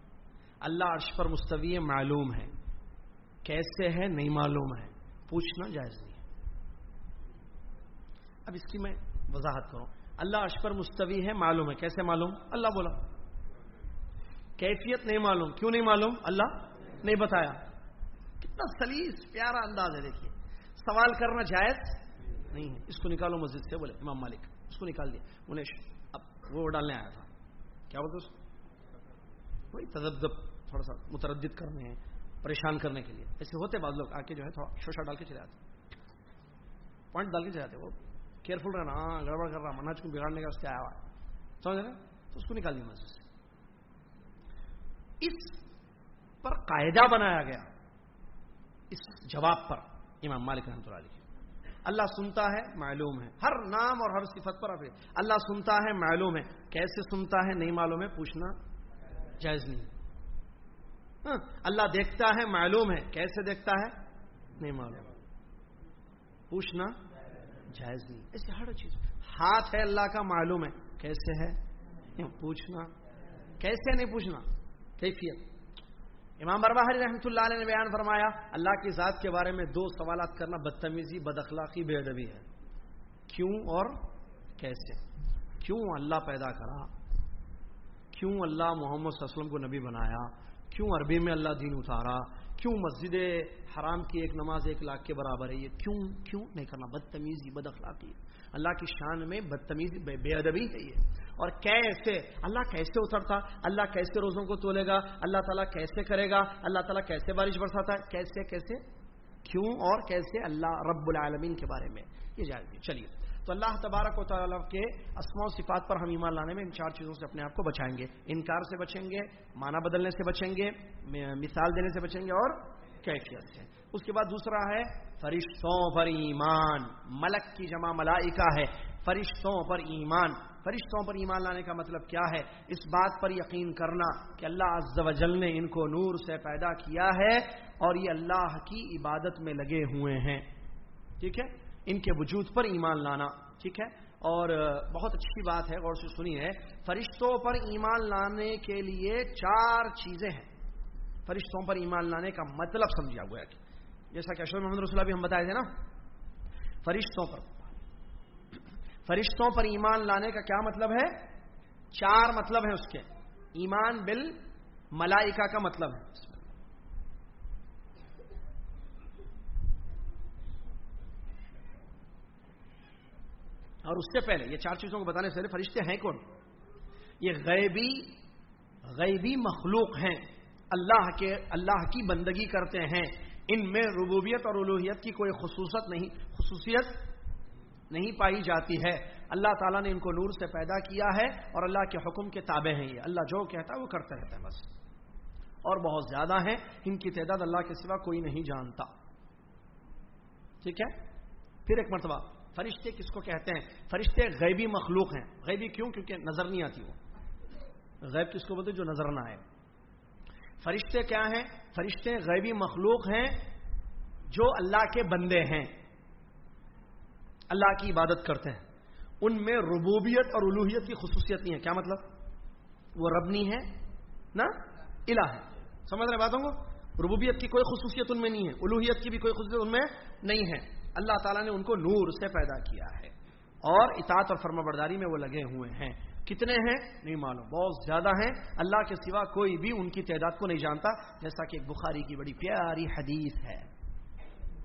اللہ عرش پر مستوی ہے، معلوم ہے۔ کیسے ہے؟ نہیں معلوم ہے۔ پوچھنا جائز نہیں اب اس کی میں وضاحت کروں۔ اللہ عرش پر مستوی ہے، معلوم ہے۔ کیسے معلوم؟ اللہ بولا۔ کیفیت نہیں معلوم۔ کیوں نہیں معلوم؟ اللہ نہیں بتایا۔ کتنا سلیس، پیارا انداز ہے۔ دیکھیے، سوال کرنا جائز نہیں ہے۔ اس کو نکالو مسجد سے، بولے، امام مالک، اس کو نکال دیا۔ انہیں اب وہ ڈالنے آیا تھا۔ کیا بولتے اس کوئی تھوڑا سا متردد کرنے ہیں۔ پریشان کرنے کے لیے۔ ایسے ہوتے بعض لوگ آ کے جو ہے تھوڑا شوشا ڈال کے چلے آتے پوائنٹ ڈال کے چلے آتے وہ کیئرفل رہنا ہاں گڑبڑ کر رہا مناج کو بگاڑنے کا اس کے آیا۔ ہوا سمجھ رہے تو اس کو نکال دیا مسجد سے۔ اس پر قاعدہ بنایا گیا۔ اس جواب پر امام مالک رحمۃ اللہ علیہ۔ اللہ سنتا ہے، معلوم ہے۔ ہر نام اور ہر صفت پر اللہ سنتا ہے، معلوم ہے۔ کیسے سنتا ہے، نہیں معلوم ہے، پوچھنا جائز نہیں۔ ہاں، اللہ دیکھتا ہے، معلوم ہے۔ کیسے دیکھتا ہے؟ نہیں معلوم۔ پوچھنا جائز نہیں۔ ایسے ہر چیز۔ ہاتھ ہے اللہ کا، معلوم ہے۔ کیسے ہے؟ پوچھنا۔ کیسے نہیں پوچھنا؟ کیفیت۔ امام برباہری رحمۃ اللہ علیہ نے بیان فرمایا، اللہ کی ذات کے بارے میں دو سوالات کرنا بدتمیزی بد اخلاقی بے ادبی ہے۔ کیوں اور کیسے؟ کیوں اللہ پیدا کرا؟ کیوں اللہ محمد صلی اللہ علیہ وسلم کو نبی بنایا؟ کیوں عربی میں اللہ دین اتارا؟ کیوں مسجد حرام کی ایک نماز ایک لاکھ کے برابر ہے؟ یہ کیوں کیوں نہیں کرنا؟ بدتمیزی، بد اخلاقی۔ اللہ کی شان میں بدتمیزی، بے ادبی ہے یہ۔ اور کیسے؟ اللہ کیسے اترتا؟ اللہ کیسے روزوں کو تولے گا؟ اللہ تعالیٰ کیسے کرے گا؟ اللہ تعالیٰ کیسے بارش برساتا ہے؟ کیسے کیسے؟ کیوں اور کیسے اللہ رب العالمین کے بارے میں؟ یہ جائے چلیے۔ تو اللہ تبارک و تعالیٰ کے اسماء و صفات پر ہم ایمان لانے میں ان چار چیزوں سے اپنے آپ کو بچائیں گے۔ انکار سے بچیں گے، معنی بدلنے سے بچیں گے مثال دینے سے بچیں گے اور کیفیت سے۔ اس کے بعد دوسرا ہے، فرشتوں پر ایمان۔ ملک کی جمع ملائکہ ہے، فرشتوں پر ایمان۔ فرشتوں پر ایمان لانے کا مطلب کیا ہے؟ اس بات پر یقین کرنا کہ اللہ عز و جل نے ان کو نور سے پیدا کیا ہے اور یہ اللہ کی عبادت میں لگے ہوئے ہیں۔ ٹھیک ہے؟ ان کے وجود پر ایمان لانا، ٹھیک ہے؟ اور بہت اچھی بات ہے، غور سے سنی ہے فرشتوں پر ایمان لانے کے لیے چار چیزیں ہیں۔ فرشتوں پر ایمان لانے کا مطلب سمجھا ہوا ہے۔ جیسا کہ اشور محمد رسول بھی ہم بتائے تھے نا۔ فرشتوں پر۔ فرشتوں پر ایمان لانے کا کیا مطلب ہے؟ چار مطلب ہے اس کے۔ ایمان بل ملائکہ کا مطلب ہے۔ اور اس سے پہلے، یہ چار چیزوں کو بتانے سے پہلے فرشتے ہیں کون؟ یہ غیبی غیبی مخلوق ہیں۔ اللہ کے، اللہ کی بندگی کرتے ہیں۔ ان میں ربوبیت اور الوحیت کی کوئی خصوصیت نہیں خصوصیت نہیں پائی جاتی ہے۔ اللہ تعالیٰ نے ان کو نور سے پیدا کیا ہے اور اللہ کے حکم کے تابع ہیں یہ۔ اللہ جو کہتا ہے وہ کرتے رہتے ہیں بس۔ اور بہت زیادہ ہیں، ان کی تعداد اللہ کے سوا کوئی نہیں جانتا۔ ٹھیک ہے؟ پھر ایک مرتبہ۔ فرشتے کس کو کہتے ہیں؟ فرشتے غیبی مخلوق ہیں۔ غیبی کیوں؟ کیونکہ نظر نہیں آتی وہ۔ غیب کس کو بولتے جو نظر نہ آئے۔ فرشتے کیا ہیں؟ فرشتے غیبی مخلوق ہیں جو اللہ کے بندے ہیں۔ اللہ کی عبادت کرتے ہیں۔ ان میں ربوبیت اور الوحیت کی خصوصیت نہیں ہے۔ کیا مطلب؟ وہ رب نہیں ہے نا الہ ہے۔ سمجھ رہے باتوں کو؟ ربوبیت کی کوئی خصوصیت ان میں نہیں ہے الوحیت کی بھی کوئی خصوصیت ان میں نہیں ہے۔ اللہ تعالیٰ نے ان کو نور سے پیدا کیا ہے اور اطاعت اور فرما برداری میں وہ لگے ہوئے ہیں۔ کتنے ہیں؟ نہیں معلوم۔ بہت زیادہ ہیں۔ اللہ کے سوا کوئی بھی ان کی تعداد کو نہیں جانتا، جیسا کہ بخاری کی بڑی پیاری حدیث ہے۔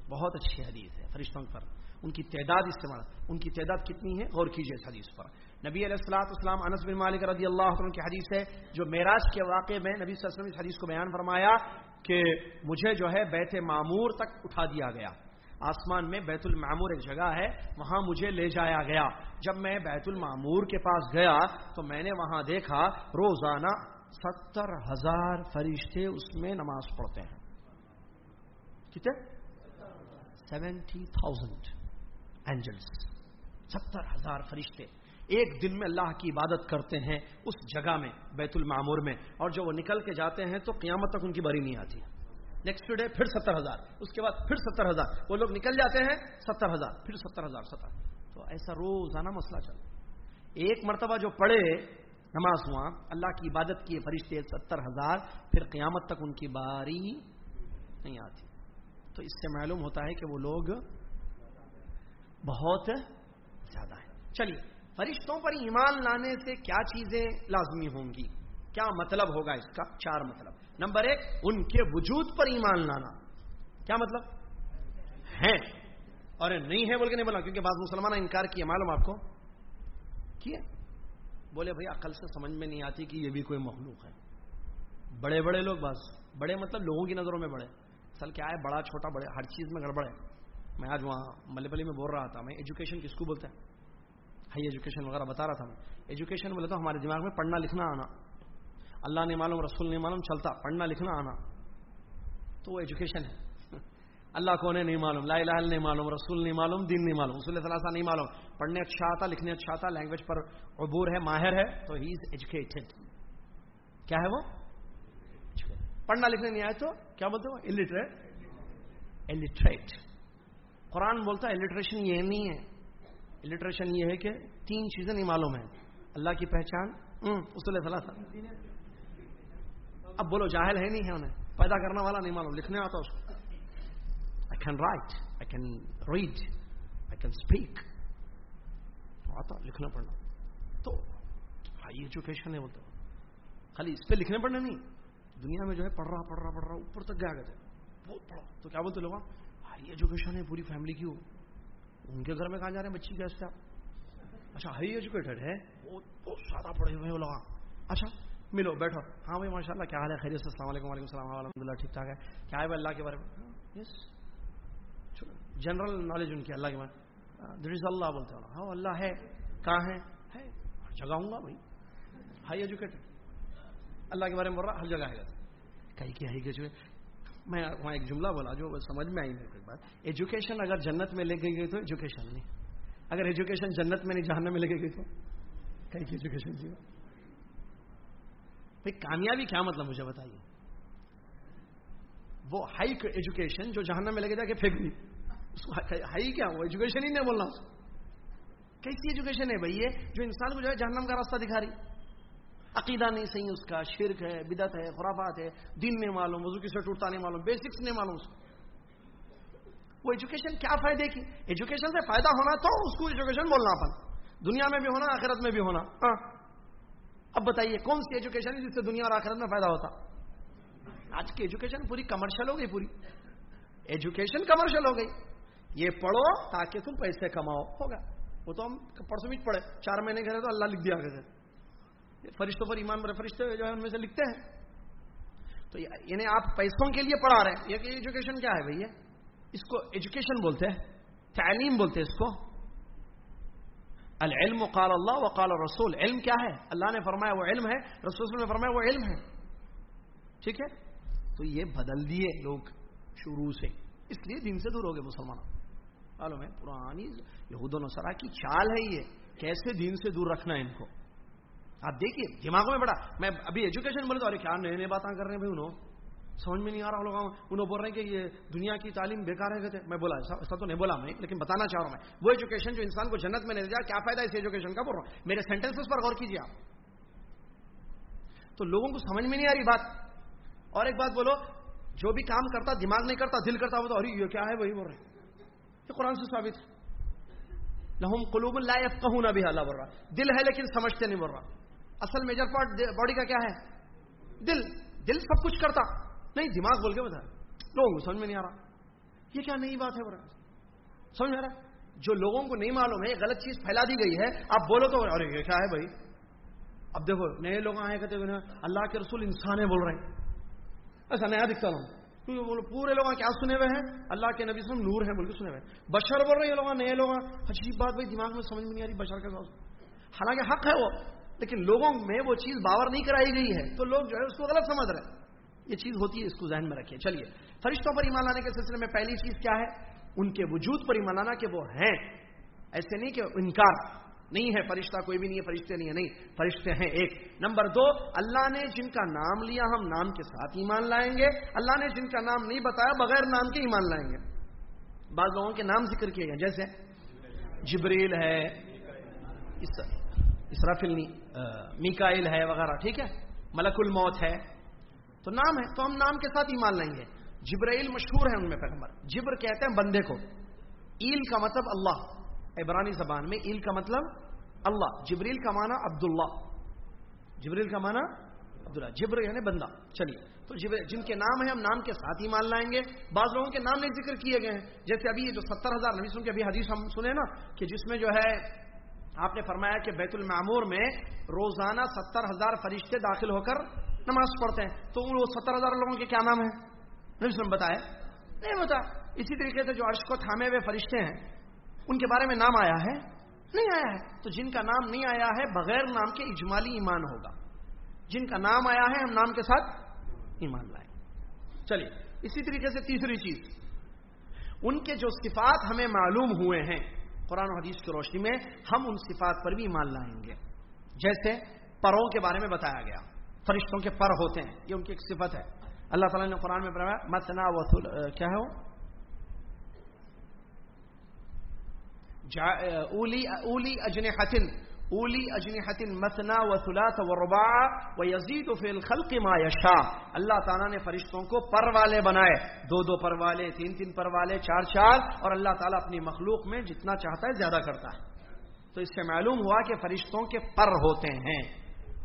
بہت اچھی حدیث ہے، فرشتوں پر۔ ان کی تعداد استعمال، ان کی تعداد کتنی ہے؟ غور کیجیے اس حدیث پر۔ نبی علیہ السلاط اسلام انس بن مالک رضی اللہ عنہ کی حدیث ہے، جو معراج کے واقع میں نبی صلی اللہ علیہ وسلم اس حدیث کو بیان فرمایا کہ مجھے جو ہے بیت معمور تک اٹھا دیا گیا۔ آسمان میں بیت المعمور ایک جگہ ہے، وہاں مجھے لے جایا گیا۔ جب میں بیت المعمور کے پاس گیا، تو میں نے وہاں دیکھا، روزانہ ستر ہزار فرشتے اس میں نماز پڑھتے ہیں۔ کتنے؟ سیونٹی تھاؤزینڈ اینجلس ستر ہزار فرشتے۔ ایک دن میں اللہ کی عبادت کرتے ہیں اس جگہ میں، بیت المعمور میں۔ اور جو وہ نکل کے جاتے ہیں، تو قیامت تک ان کی باری نہیں آتی۔ ہے نیکسٹ ڈے پھر ستر ہزار اس کے بعد پھر ستر ہزار وہ لوگ نکل جاتے ہیں ستر ہزار پھر ستر ہزار ستر تو ایسا روزانہ مسئلہ چل ایک مرتبہ جو پڑھے نماز ہوا اللہ کی عبادت کی فرشتے ستر ہزار پھر قیامت تک ان کی باری نہیں آتی تو اس سے معلوم ہوتا ہے کہ وہ لوگ بہت زیادہ ہیں چلیے فرشتوں پر ایمان لانے سے کیا چیزیں لازمی ہوں گی کیا مطلب ہوگا اس کا چار مطلب نمبر ایک، ان کے وجود پر ایمان لانا۔ کیا مطلب؟ ہے اور نہیں ہے بول کے نہیں بولا کیونکہ بعض مسلمان انکار کیا معلوم آپ کو؟ کیے۔ بولے بھائی، عقل سے سمجھ میں نہیں آتی کہ یہ بھی کوئی مخلوق ہے۔ بڑے بڑے لوگ بس بڑے مطلب لوگوں کی نظروں میں بڑے۔ اصل کیا ہے بڑا چھوٹا بڑے، ہر چیز میں گڑبڑ ہے۔ میں آج وہاں ملے پلی میں بول رہا تھا، میں ایجوکیشن کس کو بولتے ہیں ہائی ایجوکیشن وغیرہ بتا رہا تھا میں۔ ایجوکیشن بولے تو ہمارے دماغ میں پڑھنا لکھنا آنا۔ اللہ نے معلوم، رسول نے معلوم، چلتا، پڑھنا لکھنا، آنا۔ تو وہ ایجوکیشن ہے۔ *laughs* اللہ کو نہیں معلوم۔ لا الہ نہیں معلوم، رسول نہیں معلوم، دین نہیں معلوم۔ رسول ثلاثہ نہیں معلوم۔ پڑھنے اچھا آتا، لکھنے اچھا آتا لینگویج پر عبور ہے، ماہر ہے، تو ہی از ایجوکیٹڈ کیا ہے وہ؟ پڑھنا لکھنے نہیں آئے تو کیا بولتے ہو الٹریٹ الٹریٹ قرآن بولتا ہے الٹریشن یہ نہیں ہے۔ الٹریشن یہ ہے کہ تین چیزیں نہیں معلوم ہیں۔ اللہ کی پہچان۔ اصول ثلاثہ اب بولو جاہل ہے نہیں ہے انہیں، پیدا کرنے والا نہیں معلوم، لکھنے آتا اس کو۔ I can write I can read I can speak آتا لکھنا پڑھنا تو ہائی ایجوکیشن ہے بولتے خالی اس پہ لکھنے پڑھنے نہیں۔ دنیا میں جو ہے، پڑھ رہا پڑھ رہا پڑھ رہا، اوپر تک گیا گئے بہت پڑھا۔ تو کیا بولتے لوگ ہائی ایجوکیشن ہے، پوری فیملی کی ہو ان کے گھر میں کہاں جا رہے ہیں؟ بچی کیسے آپ اچھا ہائی ایجوکیٹڈ ہے۔ بہت بہت زیادہ پڑھے ہوئے لوگ اچھا ملو، بیٹھو۔ ہاں بھائی ماشاء اللہ کیا حال ہے؟ خیریت السلام علیکم، وعلیکم السلام الحمد للہ ٹھیک ٹھاک ہے۔ کیا ہے بھائی، اللہ کے بارے میں؟ یس جنرل نالج ان کی، اللہ کے بارے دٹ از اللہ بولتا ہوں ہاں اللہ ہے، کہاں ہے؟ ہر جگہ ہوں گا بھائی۔ ہائی ایجوکیٹڈ اللہ کے بارے میں بول رہا، ہر جگہ ہے۔ کہیں کہ ہائی ایجوکیٹ میں وہاں ایک جملہ بولا جو سمجھ میں آئی میرے بات۔ ایجوکیشن اگر جنت میں لے گئی گئی تو ایجوکیشن نہیں۔ اگر ایجوکیشن جنت میں نہیں، جہنم میں لے گئی گئی تو کہیں کی ایجوکیشن جی؟ بھائی کامیابی کیا مطلب مجھے بتائیے؟ وہ ہائی ایجوکیشن جو جہانا میں لگے جا کے پھینک دی۔ ہائی کیا وہ ایجوکیشن ہی نہیں بولنا اس کیسی ایجوکیشن ہے بھائی یہ؟ جو انسان کو جو ہے جہنم کا راستہ دکھا رہی۔ عقیدہ نہیں صحیح اس کا، شرک ہے بدت ہے، خرافات ہے دن نہیں معلوم، وضو کس سے ٹوٹتا نہیں معلوم بیسکس نہیں معلوم اس کو۔ وہ ایجوکیشن کیا فائدے کی؟ ایجوکیشن سے فائدہ ہونا تو اس کو ایجوکیشن بولنا اپن۔ دنیا میں بھی ہونا، آخرت میں بھی ہونا۔ ہاں۔ اب بتائیے کون سی ایجوکیشن ہے جس سے دنیا اور آخرت میں فائدہ ہوتا؟ آج کی ایجوکیشن پوری کمرشل ہو گئی پوری۔ ایجوکیشن کمرشل ہو گئی۔ یہ پڑھو تاکہ تم پیسے کماؤ۔ ہوگا۔ وہ تو ہم پرسوں بھی پڑھے۔ چار مہینے گھر تو اللہ لکھ دیا گئے فرشتوں پر ایمان پر فرشتے جو ہے ان میں سے لکھتے ہیں۔ تو یعنی آپ پیسوں کے لیے پڑھا رہے ہیں۔ یہ ایجوکیشن کیا ہے بھائی؟ اس کو ایجوکیشن بولتے ہیں۔ تعلیم بولتے ہیں اس کو۔ العلم قال اللہ و رسول. علم کیا ہے؟ اللہ نے فرمایا وہ علم ہے، رسول نے فرمایا وہ علم ہے۔ ٹھیک ہے؟ تو یہ بدل دیے لوگ شروع سے۔ اس لیے دین سے دور ہو گئے مسلمان۔ معلوم ہے؟ پرانی یہود و نصرا کی چال ہے یہ۔ کیسے دین سے دور رکھنا ہے ان کو؟ آپ دیکھیے دماغوں میں بڑا۔ میں ابھی ایجوکیشن بولے تو، ارے کیا نئے نئے باتیں کر رہے ہیں بھائی انہوں؟ سمجھ میں نہیں آ رہا لوگوں انہوں بول رہے ہیں کہ یہ دنیا کی تعلیم بیکار ہے، کہتے میں بولا، ایسا تو نہیں بولا میں، لیکن بتانا چاہ رہا ہوں میں۔ وہ ایجوکیشن جو انسان کو جنت میں لے جائے، کیا فائدہ اس ایجوکیشن کا؟ بول رہا ہوں۔ میرے سینٹینسز پر غور کیجیے آپ۔ تو لوگوں کو سمجھ میں نہیں آ رہی بات۔ اور ایک بات بولو، جو بھی کام کرتا، دماغ نہیں کرتا، دل کرتا، وہ تو ارے، یہ کیا ہے؟ وہی بول رہے یہ قرآن سے ثابت لہم قلوب اللہ کہوں نہ بھی اللہ بول رہا دل ہے لیکن سمجھتے نہیں، بول رہا۔ اصل میجر پارٹ باڈی کا کیا ہے؟ دل۔ دل سب کچھ کرتا۔ نہیں، دماغ بول کے بتا۔ لوگوں کو سمجھ میں نہیں آ رہا۔ یہ کیا نئی بات ہے برا؟ سمجھ میں آ رہا جو لوگوں کو نہیں معلوم ہے غلط چیز پھیلا دی گئی ہے، آپ بولو تو، ارے، یہ کیا ہے بھائی؟ اب دیکھو، نئے لوگ آئے کہتے ہیں، اللہ کے رسول انسان ہے بول رہے ہیں۔ ایسا نیا دکھتا ہوں۔ کیونکہ پورے لوگ کیا سنے ہوئے ہیں؟ اللہ کے نبی وسلم نور ہے بول کے سنے ہوئے بشر بول رہے ہیں لوگ نئے لوگ عجیب بات بھائی، دماغ میں سمجھ میں نہیں آ رہی بشر کے ساتھ حالانکہ حق ہے وہ، لیکن لوگوں میں وہ چیز باور نہیں کرائی گئی ہے۔ تو لوگ جو ہے، اس کو غلط سمجھ رہے ہیں۔ یہ چیز ہوتی ہے اس کو ذہن میں رکھیے چلیے، فرشتوں پر ایمان لانے کے سلسلے میں پہلی چیز کیا ہے؟ ان کے وجود پر ایمان لانا کہ وہ ہیں۔ ایسے نہیں کہ انکار نہیں ہے، فرشتہ کوئی بھی نہیں ہے، فرشتے نہیں ہے نہیں، فرشتے ہیں ایک۔ نمبر دو، اللہ نے جن کا نام لیا، ہم نام کے ساتھ ایمان لائیں گے۔ اللہ نے جن کا نام نہیں بتایا، بغیر نام کے ایمان لائیں گے۔ بعض لوگوں کے نام ذکر کیے گئے جیسے جبریل ہے اسرافل میکائل ہے وغیرہ، ٹھیک ہے؟ ملک الموت ہے۔ تو نام ہے، تو ہم نام کے ساتھ ایمان لیں گے۔ جبرائیل مشہور ہے ان میں پیغمبر۔ جبر کہتے ہیں بندے کو۔ ایل کا مطلب اللہ۔ عبرانی زبان میں ایل کا مطلب اللہ۔ جبریل کا معنی عبداللہ۔ جبریل کا معنی عبداللہ۔ جبر یعنی بندہ۔ چلیے۔ تو جن کے نام ہیں، ہم نام کے ساتھ ایمان لائیں گے۔ بعض لوگوں کے نام نہیں ذکر کیے گئے ہیں۔ جیسے ابھی یہ جو ستر ہزار نبی سن کے ابھی حدیث ہم سنے نا، کہ جس میں جو ہے، آپ نے فرمایا کہ بیت المعمور میں روزانہ ستر ہزار فرشتے داخل ہو کر نماز پڑھتے ہیں۔ تو وہ ستر ہزار لوگوں کے کیا نام ہے نبی وسلم بتائے۔ نہیں بتا اسی طریقے سے جو عرش کو تھامے ہوئے فرشتے ہیں، ان کے بارے میں نام آیا ہے؟ نہیں آیا ہے۔ تو جن کا نام نہیں آیا ہے، بغیر نام کے اجمالی ایمان ہوگا۔ جن کا نام آیا ہے، ہم نام کے ساتھ ایمان لائیں۔ چلیے، اسی طریقے سے تیسری چیز۔ ان کے جو صفات ہمیں معلوم ہوئے ہیں، قرآن و حدیث کی روشنی میں، ہم ان صفات پر بھی ایمان لائیں گے۔ جیسے پروں کے بارے میں بتایا گیا۔ فرشتوں کے پر ہوتے ہیں، یہ ان کی ایک صفت ہے۔ اللہ تعالیٰ نے قرآن میں بتایا مسنا وسول کیا ہے وہ؟ اولی اولی اجن حتن اولی اجن حتن مسنا و و ربا و یزید و فیل خلق ما یشا اللہ تعالیٰ نے فرشتوں کو پر والے بنائے۔ دو دو پر والے تین تین پر والے چار چار، اور اللہ تعالیٰ اپنی مخلوق میں جتنا چاہتا ہے زیادہ کرتا ہے۔ تو اس سے معلوم ہوا کہ فرشتوں کے پر ہوتے ہیں۔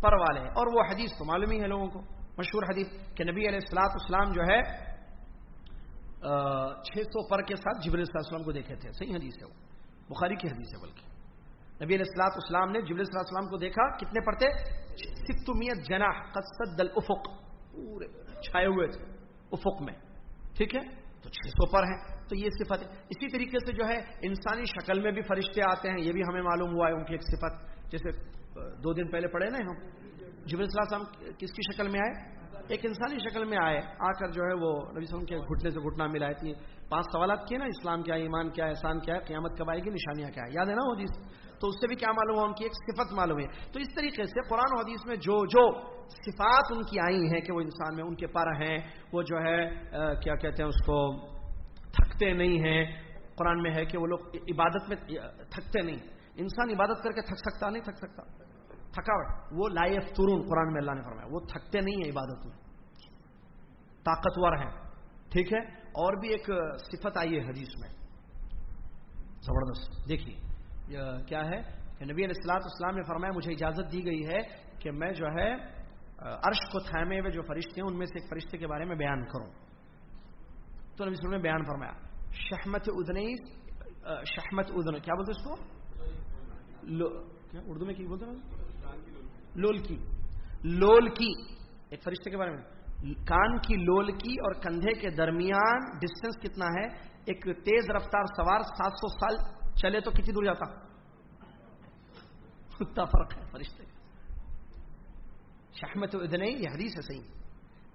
پر والے ہیں۔ اور وہ حدیث تو معلوم ہی ہے لوگوں کو۔ مشہور حدیث کہ نبی علیہ السلاط اسلام جو ہے چھ سو پر کے ساتھ جبل جبر السلام کو دیکھے تھے۔ صحیح حدیث ہے وہ۔ بخاری کی حدیث ہے بلکہ۔ نبی علیہ السلاط اسلام نے جبل جبر السلام کو دیکھا، کتنے پڑھتے ستمیت جنا قصد الافق۔ پورے چھائے ہوئے تھے افق میں۔ ٹھیک ہے؟ تو چھ سو پر ہیں۔ تو یہ صفت ہے۔ اسی طریقے سے جو ہے، انسانی شکل میں بھی فرشتے آتے ہیں، یہ بھی ہمیں معلوم ہوا ہے ان کی ایک صفت۔ جیسے دو دن پہلے پڑھے نا ہم؟ جب السلام کس کی شکل میں آئے؟ ایک انسانی شکل میں آئے۔ آ کر جو ہے وہ نبی وسلم کے گھٹنے سے گھٹنا ملائے تھی پانچ سوالات کیے نا، اسلام کیا، ایمان کیا، احسان کیا ہے قیامت کب آئے گی، نشانیاں کیا۔ ہے یاد ہے نا وہ جس تو اس سے بھی کیا معلوم ہوا؟ ان کی ایک صفت معلوم ہے۔ تو اس طریقے سے قرآن و حدیث میں جو جو صفات ان کی آئی ہیں کہ وہ انسان میں ان کے پر ہیں، وہ جو ہے کیا کہتے ہیں اس کو؟ تھکتے نہیں ہیں۔ قرآن میں ہے کہ وہ لوگ عبادت میں تھکتے نہیں۔ انسان عبادت کر کے تھک سکتا نہیں، تھک سکتا۔ تھکاوٹ وہ لائف ترون قرآن میں اللہ نے فرمایا، وہ تھکتے نہیں ہیں عبادت میں۔ طاقتور ہیں، ٹھیک ہے؟ اور بھی ایک صفت آئی ہے حدیث میں۔ زبردست۔ دیکھیے کیا ہے؟ کہ نبی علیہ السلاط اسلام نے فرمایا، مجھے اجازت دی گئی ہے کہ میں جو ہے، عرش کو تھامے ہوئے جو فرشتے ہیں، ان میں سے ایک فرشتے کے بارے میں بیان کروں۔ تو نبی نے بیان فرمایا شہمت ادنی شہمت ادن کیا بولتے اس کو؟ اردو میں کی بولتے ہیں؟ لول کی۔ لول کی۔ ایک فرشتے کے بارے میں۔ کان کی لول کی اور کندھے کے درمیان ڈسٹینس کتنا ہے؟ ایک تیز رفتار سوار سات سو سال چلے تو کتنی دور جاتا؟ اتنا فرق ہے فرشتے شہمت ادنئی یہ حدیث ہے صحیح۔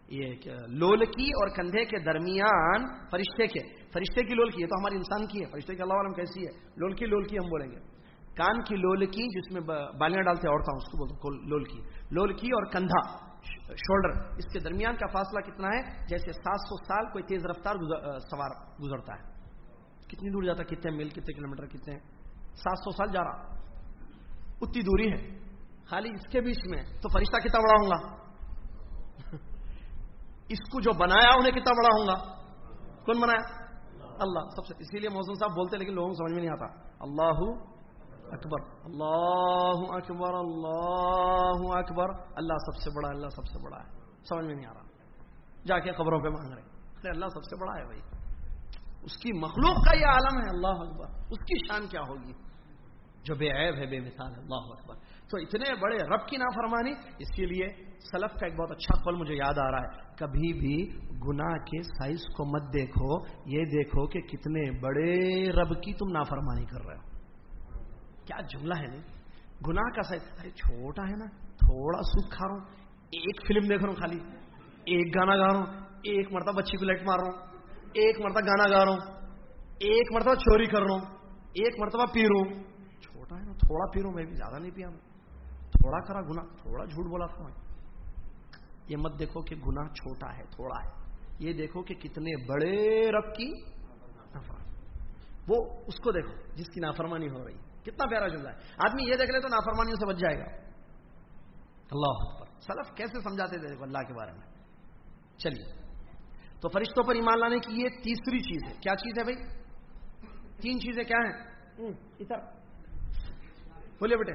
یہ لول کی اور کندھے کے درمیان فرشتے کے۔ فرشتے کی لول کی، یہ تو ہماری انسان کی ہے۔ فرشتے کے اللہ عالم کیسی ہے لول کی لول کی ہم بولیں گے۔ کان کی لول کی جس میں بالیاں ڈالتے عورتیں اس کو بولتے لول کی۔ لول کی اور کندھا شولڈر۔ اس کے درمیان کا فاصلہ کتنا ہے؟ جیسے سات سو سال کوئی تیز رفتار سوار گزرتا ہے۔ کتنی دور جاتا ہے؟ کتنے میل، کتنے کلو میٹر، کتنے؟ سات سو سال جا رہا۔ اتنی دوری ہے۔ خالی اس کے بیچ میں تو فرشتہ کتنا بڑا ہوں گا؟ *laughs* اس کو جو بنایا، انہیں کتنا بڑا ہوں گا؟ کون بنایا؟ اللہ۔ سب سے اسی لیے موسم صاحب بولتے لیکن لوگوں کو سمجھ میں نہیں آتا۔ اللہ اکبر۔ اللہ اکبر اللہ اکبر۔ اللہ سب سے بڑا، اللہ سب سے بڑا ہے۔ سمجھ میں نہیں آ رہا۔ جا کے خبروں پہ مانگ رہے ارے، اللہ سب سے بڑا ہے بھائی۔ اس کی مخلوق کا یہ عالم ہے۔ اللہ اکبر۔ اس کی شان کیا ہوگی؟ جو بے عیب ہے، بے مثال ہے۔ اللہ اکبر۔ تو اتنے بڑے رب کی نافرمانی، اس کے لیے سلف کا ایک بہت اچھا قول مجھے یاد آ رہا ہے۔ کبھی بھی گناہ کے سائز کو مت دیکھو، یہ دیکھو کہ کتنے بڑے رب کی تم نافرمانی کر رہے ہو۔ کیا جملہ ہے نہیں؟ گناہ کا سائز ارے چھوٹا ہے نا، تھوڑا سکھ کھا رہا ہوں، ایک فلم دیکھ رہا ہوں خالی، ایک گانا گا رہا ہوں، ایک مرتبہ بچی کو لٹ مار رہا ہوں، ایک مرتبہ گانا گا رہا ہوں، ایک مرتبہ چوری کر رہا ہوں، ایک مرتبہ پی رہا ہوں۔ چھوٹا ہے نا، تھوڑا پی رہا ہوں، میں بھی زیادہ نہیں پیا میں تھوڑا کرا گنا تھوڑا جھوٹ بولا تھا یہ مت دیکھو کہ گنا چھوٹا ہے، تھوڑا ہے۔ یہ دیکھو کہ کتنے بڑے رب کی وہ اس کو دیکھو، جس کی نافرمانی ہو رہی۔ کتنا پیارا جملہ ہے۔ آدمی یہ دیکھ لے تو نافرمانیوں سے بچ جائے گا۔ اللہ سلف کیسے سمجھاتے تھے؟ دیکھو اللہ کے بارے میں۔ چلیے۔ تو فرشتوں پر ایمان لانے کی یہ تیسری چیز ہے۔ کیا چیز ہے بھائی؟ تین چیزیں کیا ہیں؟ ادھر بولے بیٹے۔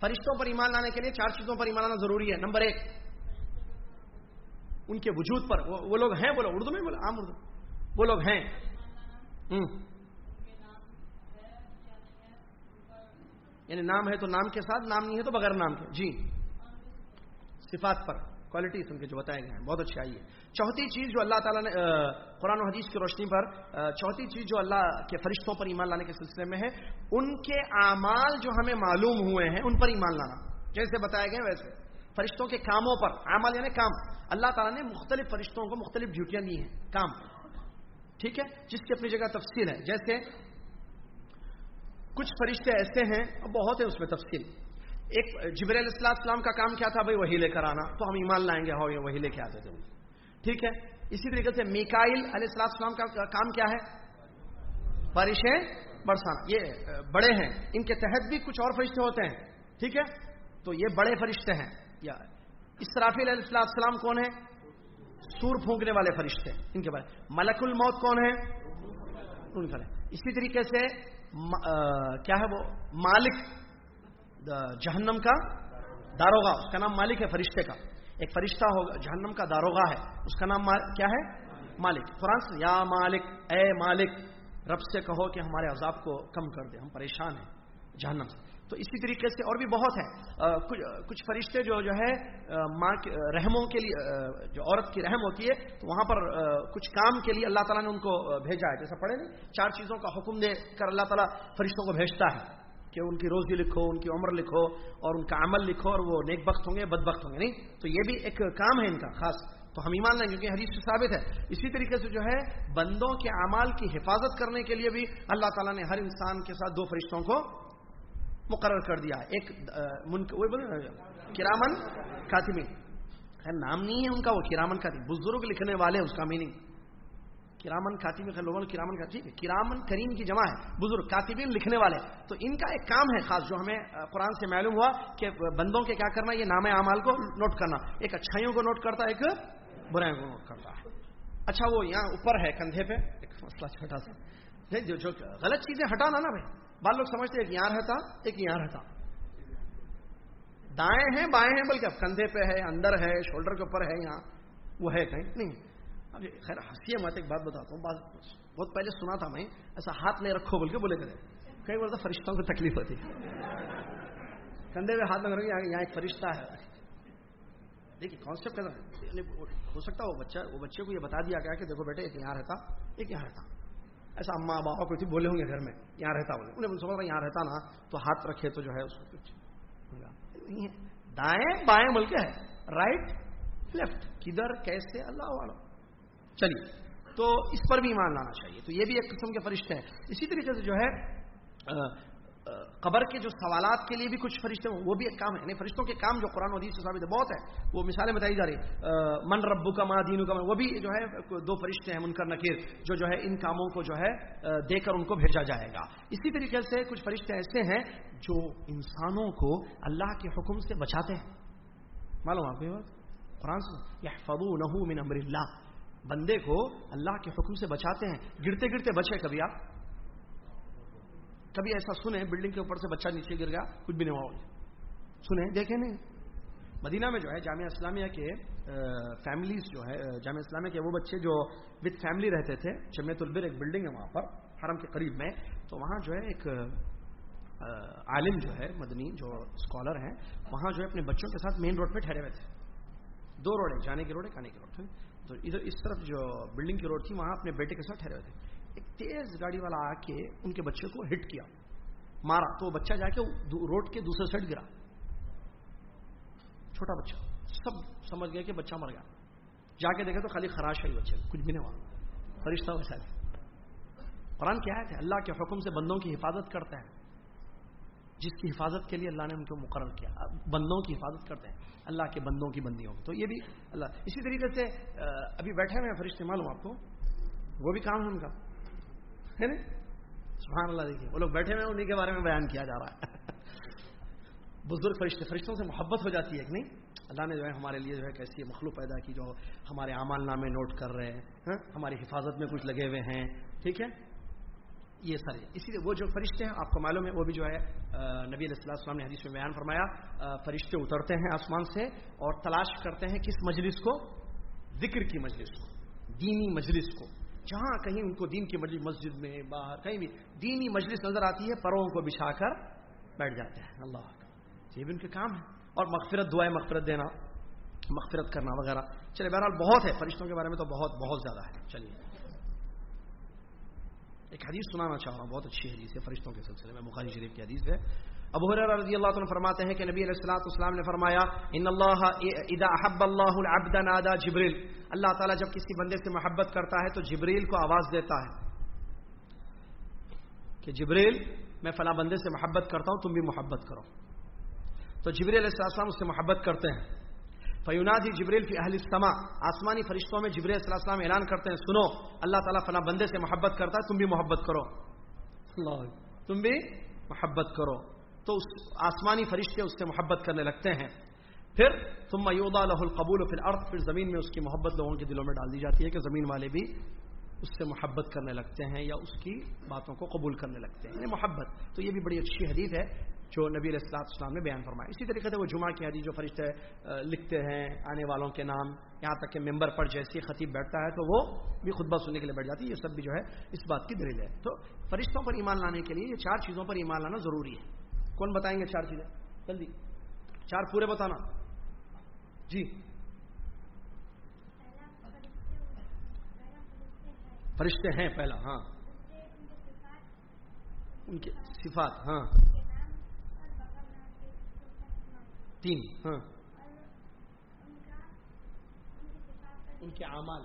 فرشتوں پر ایمان لانے کے لیے چار چیزوں پر ایمان لانا ضروری ہے۔ نمبر ایک ان کے وجود پر۔ وہ لوگ ہیں بولو اردو میں بولو عام اردو۔ وہ لوگ ہیں۔ یعنی نام ہے تو نام کے ساتھ، نام نہیں ہے تو بغیر نام کے۔ جی۔ صفات پر کوالٹیز ان کے جو بتائے گئے ہیں۔ بہت اچھی آئی ہے۔ چوتھی چیز جو اللہ تعالیٰ نے قرآن و حدیث کی روشنی پر چوتھی چیز جو اللہ کے فرشتوں پر ایمان لانے کے سلسلے میں ہے، ان کے اعمال جو ہمیں معلوم ہوئے ہیں، ان پر ایمان لانا۔ جیسے بتائے گئے ویسے۔ فرشتوں کے کاموں پر، اعمال یعنی کام۔ اللہ تعالیٰ نے مختلف فرشتوں کو مختلف ڈیوٹیاں دی ہیں، کام۔ ٹھیک ہے؟ جس کی اپنی جگہ تفصیل ہے۔ جیسے کچھ فرشتے ایسے ہیں بہت ہے اس میں تفصیل۔ ایک جبر علیہ السلام کا کام کیا تھا، بھائی وہی لے کر آنا، تو ہم ایمان لائیں گے ہو یہ وہی لے کے آتے تھے۔ ٹھیک ہے، اسی طریقے سے میکائل علیہ السلام کا کام کیا ہے؟ بارشیں برسانا۔ یہ بڑے ہیں۔ ان کے تحت بھی کچھ اور فرشتے ہوتے ہیں۔ ٹھیک ہے، تو یہ بڑے فرشتے ہیں۔ یا اسرافیل علیہ السلام کون ہے سور پھونکنے والے فرشتے۔ ان کے بارے۔ ملک الموت کون ہے اسی طریقے سے کیا ہے وہ؟ مالک جہنم کا داروغا اس کا نام مالک ہے، فرشتے کا۔ ایک فرشتہ ہوگا، جہنم کا داروغا ہے، اس کا نام کیا ہے؟ مالک۔ قرآن یا مالک، اے مالک، رب سے کہو کہ ہمارے عذاب کو کم کر دے، ہم پریشان ہیں، جہنم سے۔ تو اسی طریقے سے اور بھی بہت ہے کچھ فرشتے جو جو ہے ماں رحموں کے لیے جو عورت کی رحم ہوتی ہے، تو وہاں پر کچھ کام کے لیے اللہ تعالیٰ نے ان کو بھیجا ہے۔ جیسا پڑھے نہیں چار چیزوں کا حکم دے کر اللہ تعالیٰ فرشتوں کو بھیجتا ہے کہ ان کی روزی لکھو، ان کی عمر لکھو اور ان کا عمل لکھو اور وہ نیک بخت ہوں گے، بد بخت ہوں گے۔ نہیں، تو یہ بھی ایک کام ہے ان کا خاص۔ تو ہم ایمان لیں کیونکہ حدیث سے ثابت ہے۔ اسی طریقے سے جو ہے، بندوں کے اعمال کی حفاظت کرنے کے لیے بھی اللہ تعالیٰ نے ہر انسان کے ساتھ دو فرشتوں کو مقرر کر دیا ایک کرامن کاتمی۔ نام نہیں ہے ان کا، وہ کرامن کاتم بزرگ لکھنے والے اس کا میننگ کرامن کاتب لوگوں نے کرامن کا ٹھیک ہے۔ کرامن کریم کی جمع ہے، بزرگ کاتبین لکھنے والے۔ تو ان کا ایک کام ہے خاص، جو ہمیں قرآن سے معلوم ہوا کہ بندوں کے کیا کرنا، یہ نام اعمال کو نوٹ کرنا۔ ایک اچھائیوں کو نوٹ کرتا ہے ایک برائیوں کو نوٹ کرتا۔ ہے اچھا وہ یہاں اوپر ہے، کندھے پہ۔ ایک مسئلہ چھوٹا سا۔ جو، غلط چیزیں ہٹانا نا بھائی۔ بال لوگ سمجھتے ایک یہاں رہتا ایک یہاں رہتا دائیں ہیں، بائیں ہیں، بلکہ کندھے پہ ہے، اندر ہے، شولڈر کے اوپر ہے یہاں، وہ ہے کہیں۔ نہیں۔ ابھی خیر، ہنسی مت ایک بات بتاتا ہوں۔ بہت پہلے سنا تھا میں، ایسا ہاتھ نہیں رکھو بول کے بولے کرے۔ کئی بار تو فرشتوں کو تکلیف ہوتی کندھے پہ ہاتھ میں رکھو، یہاں ایک فرشتہ ہے۔ دیکھیے کانسیپٹ یعنی ہو سکتا وہ بچہ، وہ بچے کو یہ بتا دیا گیا کہ دیکھو بیٹے، ایک یہاں رہتا ایک یہاں رہتا ایسا اماں بابا کو بولے ہوں گے گھر میں، یہاں رہتا بولے۔ انہیں سمجھ رہا یہاں رہتا نا، تو ہاتھ رکھے تو جو ہے اس کو کچھ۔ دائیں، بائیں بول کے ہے۔ رائٹ لیفٹ کدھر، کیسے، اللہ والا چلیے، تو اس پر بھی ایمان لانا چاہیے۔ تو یہ بھی ایک قسم کے فرشتے ہیں۔ اسی طریقے سے جو ہے قبر کے جو سوالات کے لیے بھی کچھ فرشتے ہیں وہ بھی ایک کام ہے۔ یعنی فرشتوں کے کام جو قرآن حدیث سے ثابت ہے، بہت ہے۔ وہ مثالیں بتائی جا رہی من ربو کا ماں دینو کا وہ بھی جو ہے، دو فرشتے ہیں، منکر، نکیر، جو جو ہے ان کاموں کو جو ہے دے کر ان کو بھیجا جائے گا۔ اسی طریقے سے کچھ فرشتے ایسے ہیں جو انسانوں کو اللہ کے حکم سے بچاتے ہیں۔ معلوم آپ قرآن یا فبو نحو من امر اللہ۔ بندے کو اللہ کے حکم سے بچاتے ہیں۔ گرتے گرتے بچے کبھی آپ؟ کبھی ایسا سنیں بلڈنگ کے اوپر سے بچہ نیچے گر گیا، کچھ بھی نہیں ہوا سنیں، دیکھیں نہیں۔ مدینہ میں جو ہے، جامعہ اسلامیہ کے فیملیز جو ہے جامعہ اسلامیہ کے وہ بچے جو وتھ فیملی رہتے تھے جمیت البر ایک بلڈنگ ہے وہاں پر، حرم کے قریب میں۔ تو وہاں جو ہے ایک عالم جو ہے، مدنی جو اسکالر ہیں، وہاں جو ہے اپنے بچوں کے ساتھ مین روڈ پہ ٹھہرے ہوئے تھے۔ دو روڈ ہے جانے کے روڈ ہے کھانے کے روڈ تو ادھر اس طرف جو بلڈنگ کی روڈ تھی، وہاں اپنے بیٹے کے ساتھ ٹھہرے ہوئے تھے۔ ایک تیز گاڑی والا آ کے ان کے بچے کو ہٹ کیا، مارا، تو وہ بچہ جا کے روڈ کے دوسرے سائڈ گرا۔ چھوٹا بچہ، سب سمجھ گیا کہ بچہ مر گیا۔ جا کے دیکھا تو خالی خراش ہے بچے۔ کچھ بھی نہیں ہوا۔ فرشتہ ویسا قرآن کیا ہے کہ اللہ کے حکم سے بندوں کی حفاظت کرتا ہے جس کی حفاظت کے لیے اللہ نے ان کو مقرر کیا۔ بندوں کی حفاظت کرتے ہیں۔ اللہ کے بندوں کی بندیوں تو یہ بھی اللہ اسی طریقے سے ابھی بیٹھے ہوئے فرشتے، معلوم آپ کو۔ وہ بھی کام ہے ان کا۔ ہے نا؟ سبحان اللہ دیکھیے، وہ لوگ بیٹھے ہوئے انہیں کے بارے میں بیان کیا جا رہا ہے۔ *laughs* بزرگ فرشتے، فرشتوں سے محبت ہو جاتی ہے کہ نہیں؟ اللہ نے جو ہے ہمارے لیے جو ہے کیسی مخلوق پیدا کی جو ہمارے اعمال نامے نوٹ کر رہے ہیں ہاں؟ ہماری حفاظت میں کچھ لگے ہوئے ہیں، ٹھیک ہے؟ یہ سارے اسی لیے وہ جو فرشتے ہیں، آپ کو معلوم ہے، وہ بھی جو ہے نبی علیہ السلام نے حدیث میں بیان فرمایا فرشتے اترتے ہیں آسمان سے اور تلاش کرتے ہیں کس مجلس کو؟ ذکر کی مجلس کو، دینی مجلس کو۔ جہاں کہیں ان کو دین کی مجلس مسجد میں، باہر کہیں بھی، دینی مجلس نظر آتی ہے، پروں کو بچھا کر بیٹھ جاتے ہیں۔ اللہ یہ بھی ان کے کام ہے اور مغفرت، دعائیں مغفرت دینا، مغفرت کرنا وغیرہ۔ چلے، بہرحال بہت ہے، فرشتوں کے بارے میں تو بہت بہت زیادہ ہے۔ چلیے۔ ایک حدیث سنانا چاہ رہا ہوں بہت اچھی حدیث ہے فرشتوں کے سلسلے میں، بخاری شریف کی حدیث ہے۔ ابو حریر رضی اللہ عنہ فرماتے ہیں کہ نبی علیہ الصلوۃ والسلام نے فرمایا، ان اللہ اذا احب اللہ العبد نادى جبريل اللہ تعالی جب کسی بندے سے محبت کرتا ہے تو جبریل کو آواز دیتا ہے کہ جبریل، میں فلاں بندے سے محبت کرتا ہوں، تم بھی محبت کرو۔ تو جبریل علیہ السلام اس سے محبت کرتے ہیں۔ فیونادی جبریل فی اہل السما آسمانی فرشتوں میں جبریل علیہ وسلم اعلان کرتے ہیں، سنو، اللہ تعالیٰ فلاں بندے سے محبت کرتا ہے، تم بھی محبت کرو۔ اللہ، تم بھی محبت کرو۔ تو اس آسمانی فرشتے اس سے محبت کرنے لگتے ہیں۔ پھر تم میودا لہ القبول پھر ارتھ پھر زمین میں اس کی محبت لوگوں کے دلوں میں ڈال دی جاتی ہے کہ زمین والے بھی اس سے محبت کرنے لگتے ہیں یا اس کی باتوں کو قبول کرنے لگتے ہیں یعنی محبت۔ تو یہ بھی بڑی اچھی حدیث ہے جو نبی علیہ السلاط اسلام نے بیان فرمایا اسی طریقے سے وہ جمعہ کی حدیث جو فرشتے لکھتے ہیں آنے والوں کے نام، یہاں تک کہ ممبر پر جیسی خطیب بیٹھتا ہے تو وہ بھی خطبہ سننے کے لیے بیٹھ جاتی ہے۔ یہ سب بھی جو ہے اس بات کی دلیل ہے۔ تو فرشتوں پر ایمان لانے کے لیے یہ چار چیزوں پر ایمان لانا ضروری ہے۔ کون بتائیں گے چار چیزیں؟ جلدی۔ چار پورے بتانا۔ جی۔ فرشتے ہیں پہلا ہاں۔ ان کے صفات ہاں۔ تین ہاں۔ ان کے اعمال۔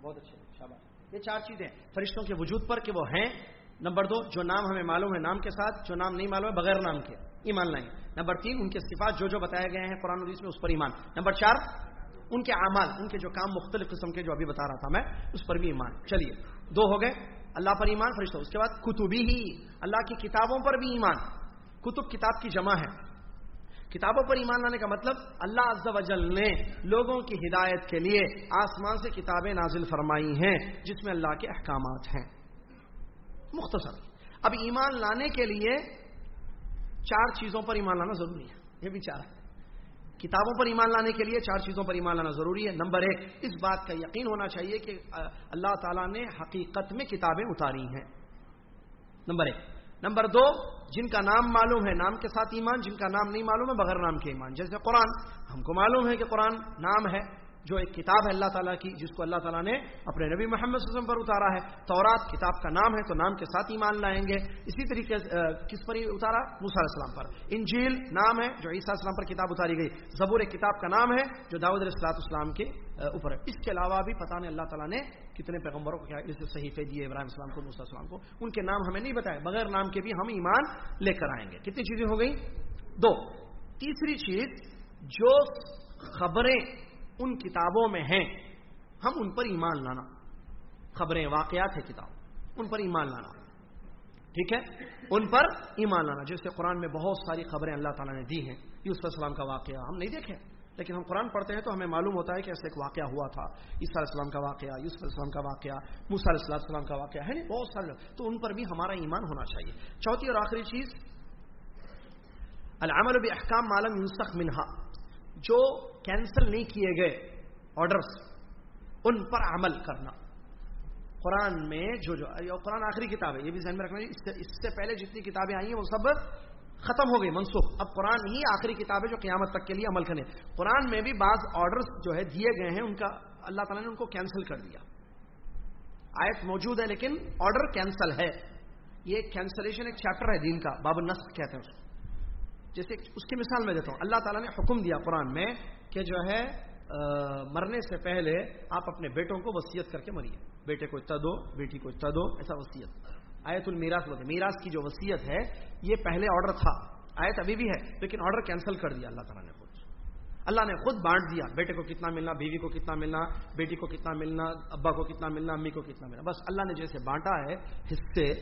بہت اچھے، شاباش۔ یہ چار چیزیں فرشتوں کے وجود پر کہ وہ ہیں نمبر دو، جو نام ہمیں معلوم ہے نام کے ساتھ، جو نام نہیں معلوم ہے بغیر نام کے، ایمان لائیں۔ نمبر تین، ان کے صفات جو جو بتائے گئے ہیں قرآن حدیث میں، اس پر ایمان۔ نمبر چار، ان کے اعمال، ان کے جو کام مختلف قسم کے جو ابھی بتا رہا تھا میں، اس پر بھی ایمان۔ چلیے، دو ہو گئے۔ اللہ پر ایمان، فرشتوں۔ اس کے بعد کتبی ہی، اللہ کی کتابوں پر بھی ایمان۔ کتب کتاب کی جمع ہے۔ کتابوں پر ایمان لانے کا مطلب اللہ عز و جل نے لوگوں کی ہدایت کے لیے آسمان سے کتابیں نازل فرمائی ہیں، جس میں اللہ کے احکامات ہیں۔ مختصر۔ اب ایمان لانے کے لیے چار چیزوں پر ایمان لانا ضروری ہے۔ یہ بھی چار ہے۔ کتابوں پر ایمان لانے کے لیے چار چیزوں پر ایمان لانا ضروری ہے۔ نمبر ایک، اس بات کا یقین ہونا چاہیے کہ اللہ تعالیٰ نے حقیقت میں کتابیں اتاری ہیں۔ نمبر ایک۔ نمبر دو، جن کا نام معلوم ہے، نام کے ساتھ ایمان، جن کا نام نہیں معلوم ہے، بغیر نام کے ایمان۔ جیسے قرآن، ہم کو معلوم ہے کہ قرآن نام ہے۔ جو ایک کتاب ہے اللہ تعالیٰ کی، جس کو اللہ تعالیٰ نے اپنے نبی محمد صلی اللہ علیہ وسلم پر اتارا ہے۔ تورات کتاب کا نام ہے تو نام کے ساتھ ایمان لائیں گے۔ اسی طریقے سے کس پر اتارا؟ موسیٰ علیہ السلام پر۔ انجیل نام ہے جو عیسیٰ السلام پر کتاب اتاری گئی۔ زبور کتاب کا نام ہے جو داود علیہ السلاط اسلام کے اوپر ہے۔ اس کے علاوہ بھی پتہ نہیں اللہ تعالیٰ نے کتنے پیغمبروں کو کیا جیسے صحیفے دیے، ابراہیم السلام کو، موسیٰ السلام کو۔ ان کے نام ہمیں نہیں بتائے۔ بغیر نام کے بھی ہم ایمان لے کر آئیں گے۔ کتنی چیزیں ہو گئی دو۔ تیسری چیز، جو خبریں ان کتابوں میں ہیں، ہم ان پر ایمان لانا۔ خبریں، واقعات ہے کتاب، ان پر ایمان لانا۔ ٹھیک ہے؟ ان پر ایمان لانا۔ جیسے قرآن میں بہت ساری خبریں اللہ تعالیٰ نے دی ہیں، یوسف السلام کا واقعہ ہم نہیں دیکھے، لیکن ہم قرآن پڑھتے ہیں تو ہمیں معلوم ہوتا ہے کہ ایسا ایک واقعہ ہوا تھا۔ عیسیٰ علیہ السلام کا واقعہ، یوسف السلام کا واقعہ، موسیٰ علیہ السلام السلام کا واقعہ، ہے نہیں بہت سارے۔ تو ان پر بھی ہمارا ایمان ہونا چاہیے۔ چوتھی اور آخری چیز، العمل باحکام معلوم یوسف منہا جو کینسل نہیں کیے گئے آرڈرس ان پر عمل کرنا۔ قرآن میں جو جو قرآن آخری کتاب ہے، یہ بھی ذہن میں رکھنا اس سے پہلے جتنی کتابیں آئی ہیں، وہ سب ختم ہو گئی، منسوخ۔ اب قرآن ہی آخری کتاب ہے جو قیامت تک کے لیے عمل کرنے۔ قرآن میں بھی بعض آرڈرس جو ہے دیے گئے ہیں، ان کا اللہ تعالیٰ نے ان کو کینسل کر دیا۔ آیت موجود ہے، لیکن آرڈر کینسل ہے۔ یہ کینسلیشن ایک چیپٹر ہے دین کا، باب نسخ کہتے ہیں اس کو۔ جیسے اس کی مثال میں دیتا ہوں۔ اللہ تعالیٰ نے حکم دیا قرآن میں کہ جو ہے مرنے سے پہلے آپ اپنے بیٹوں کو وسیعت کر کے مریے۔ بیٹے کو اتنا دو، بیٹی کو اتنا دو، ایسا وسیعت آیت المیراث بولتے میراث کی جو وسیعت ہے، یہ پہلے آرڈر تھا۔ آیت ابھی بھی ہے، لیکن آرڈر کینسل کر دیا اللہ تعالیٰ نے خود۔ اللہ نے خود بانٹ دیا، بیٹے کو کتنا ملنا، بیوی کو کتنا ملنا، بیٹی کو کتنا ملنا، ابا کو کتنا ملنا، امی کو کتنا ملنا۔ بس اللہ نے جیسے بانٹا ہے، حصے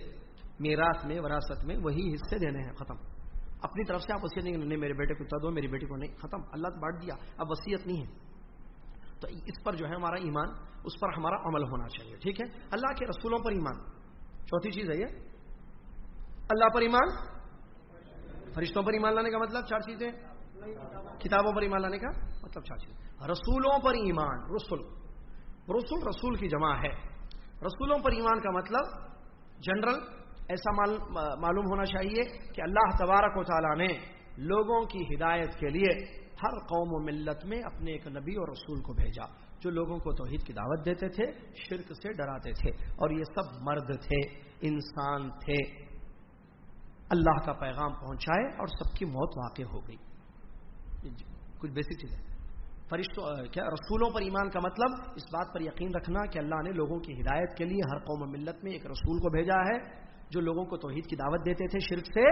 میراث میں، وراثت میں، وہی حصے دینے ہیں، ختم۔ اپنی طرف سے آپ وسیعت نہیں نہیں، میرے بیٹے کو اتنا دو، میری بیٹی کو نہیں، ختم، اللہ بانٹ دیا، اب وسیعت نہیں ہے۔ تو اس پر جو ہے ہمارا ایمان، اس پر ہمارا عمل ہونا چاہیے، ٹھیک ہے؟ اللہ کے رسولوں پر ایمان۔ چوتھی چیز ہے یہ۔ اللہ پر ایمان۔ فرشتوں پر ایمان لانے کا مطلب چار چیزیں۔ کتابوں پر ایمان لانے کا مطلب چار چیزیں۔ رسولوں پر ایمان، رسول۔ رسول رسول کی جمع ہے۔ رسولوں پر ایمان کا مطلب جنرل۔ ایسا معلوم ہونا چاہیے کہ اللہ تبارک و تعالیٰ نے لوگوں کی ہدایت کے لیے ہر قوم و ملت میں اپنے ایک نبی اور رسول کو بھیجا، جو لوگوں کو توحید کی دعوت دیتے تھے، شرک سے ڈراتے تھے، اور یہ سب مرد تھے، انسان تھے۔ اللہ کا پیغام پہنچائے اور سب کی موت واقع ہو گئی۔ جی- کچھ بیسک چیز ہے فرشتوں کیا رسولوں پر ایمان کا مطلب؟ اس بات پر یقین رکھنا کہ اللہ نے لوگوں کی ہدایت کے لیے ہر قوم و ملت میں ایک رسول کو بھیجا ہے۔ جو لوگوں کو توحید کی دعوت دیتے تھے، شرک سے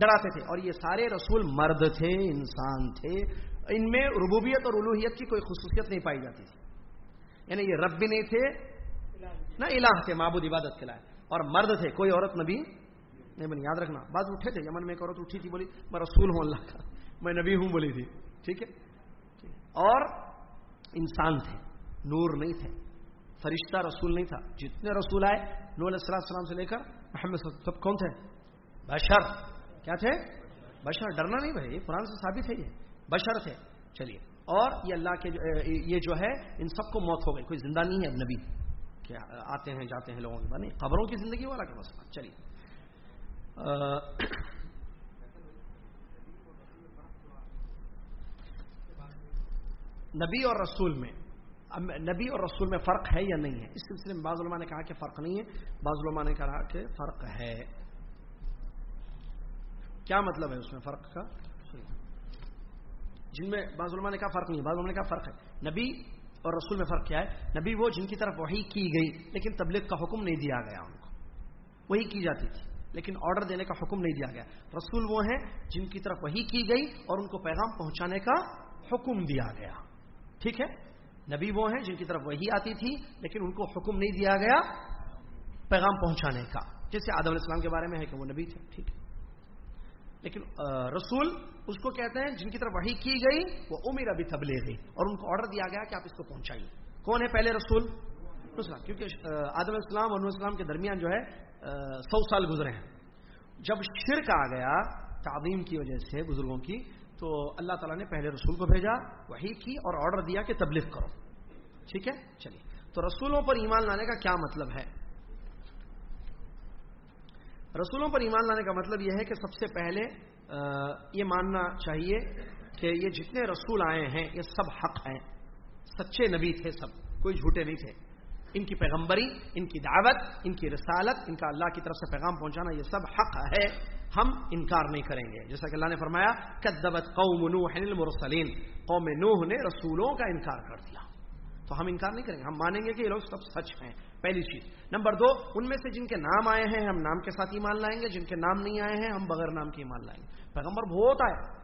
ڈراتے تھے۔ اور یہ سارے رسول مرد تھے، انسان تھے۔ ان میں ربوبیت اور الوحیت کی کوئی خصوصیت نہیں پائی جاتی تھی۔ یعنی یہ رب بھی نہیں تھے، نہ الہ تھے، معبود عبادت کے لائے اور مرد تھے، کوئی عورت نبی نہیں بنی۔ یاد رکھنا، بعض اٹھے تھے، یمن میں ایک عورت اٹھی تھی، بولی، میں رسول ہوں، اللہ کا، میں نبی ہوں بولی تھی۔ ٹھیک ہے؟ اور انسان تھے، نور نہیں تھے، فرشتہ رسول نہیں تھا۔ جتنے رسول آئے نور علیہ السلام سے لے کر محمد سب کون تھے؟ بشر۔ کیا تھے؟ بشر۔ ڈرنا نہیں بھائی قرآن سے ثابت ہے یہ۔ بشر تھے۔ چلیے۔ اور یہ اللہ کے یہ جو ہے، ان سب کو موت ہو گئی۔ کوئی زندہ نہیں ہے اب نبی۔ کیا آتے ہیں، جاتے ہیں لوگوں کے بنے خبروں کی زندگی والا کہ مسئلہ چلیے۔ نبی اور رسول میں۔ نبی اور رسول میں فرق ہے یا نہیں ہے؟ اس سلسلے میں بعض علماء نے کہا کہ فرق نہیں ہے، بعض علماء نے کہا کہ فرق ہے۔ کیا مطلب ہے اس میں فرق کا؟ جن میں بعض علماء نے کہا فرق نہیں بعض علماء نے کہا فرق ہے۔ نبی اور رسول میں فرق کیا ہے؟ نبی وہ جن کی طرف وہی کی گئی، لیکن تبلیغ کا حکم نہیں دیا گیا ان کو۔ وہی کی جاتی تھی، لیکن آرڈر دینے کا حکم نہیں دیا گیا۔ رسول وہ ہیں جن کی طرف وہی کی گئی اور ان کو پیغام پہنچانے کا حکم دیا گیا۔ ٹھیک ہے؟ نبی وہ ہیں جن کی طرف وہی آتی تھی، لیکن ان کو حکم نہیں دیا گیا پیغام پہنچانے کا جیسے آدم علیہ السلام کے بارے میں ہے کہ وہ نبی تھے، ٹھیک ہے۔ لیکن رسول اس کو کہتے ہیں، جن کی طرف وہی کی گئی، وہ امیر ابھی تبلے گئی اور ان کو آرڈر دیا گیا کہ آپ اس کو پہنچائیے۔ کون ہے پہلے رسول؟ کیونکہ آدم السلام اور السلام کے درمیان جو ہے سو سال گزرے ہیں۔ جب شرک آ گیا تعظیم کی وجہ سے، بزرگوں کی تو اللہ تعالیٰ نے پہلے رسول کو بھیجا وہی کی اور آرڈر دیا کہ تبلیغ کرو۔ ٹھیک ہے؟ چلیے۔ تو رسولوں پر ایمان لانے کا کیا مطلب ہے؟ رسولوں پر ایمان لانے کا مطلب یہ ہے کہ سب سے پہلے یہ ماننا چاہیے کہ یہ جتنے رسول آئے ہیں، یہ سب حق ہیں۔ سچے نبی تھے سب، کوئی جھوٹے نہیں تھے۔ ان کی پیغمبری، ان کی دعوت، ان کی رسالت، ان کا اللہ کی طرف سے پیغام پہنچانا، یہ سب حق ہے۔ ہم انکار نہیں کریں گے۔ جیسا کہ اللہ نے فرمایا کدبت قوم نوح المرسلین قوم نوح نے رسولوں کا انکار کر دیا۔ تو ہم انکار نہیں کریں گے۔ ہم مانیں گے کہ یہ لوگ سب سچ ہیں۔ پہلی چیز۔ نمبر دو، ان میں سے جن کے نام آئے ہیں، ہم نام کے ساتھ ایمان لائیں گے۔ جن کے نام نہیں آئے ہیں، ہم بغیر نام کے ایمان لائیں گے۔ پیغمبر بہت آئے۔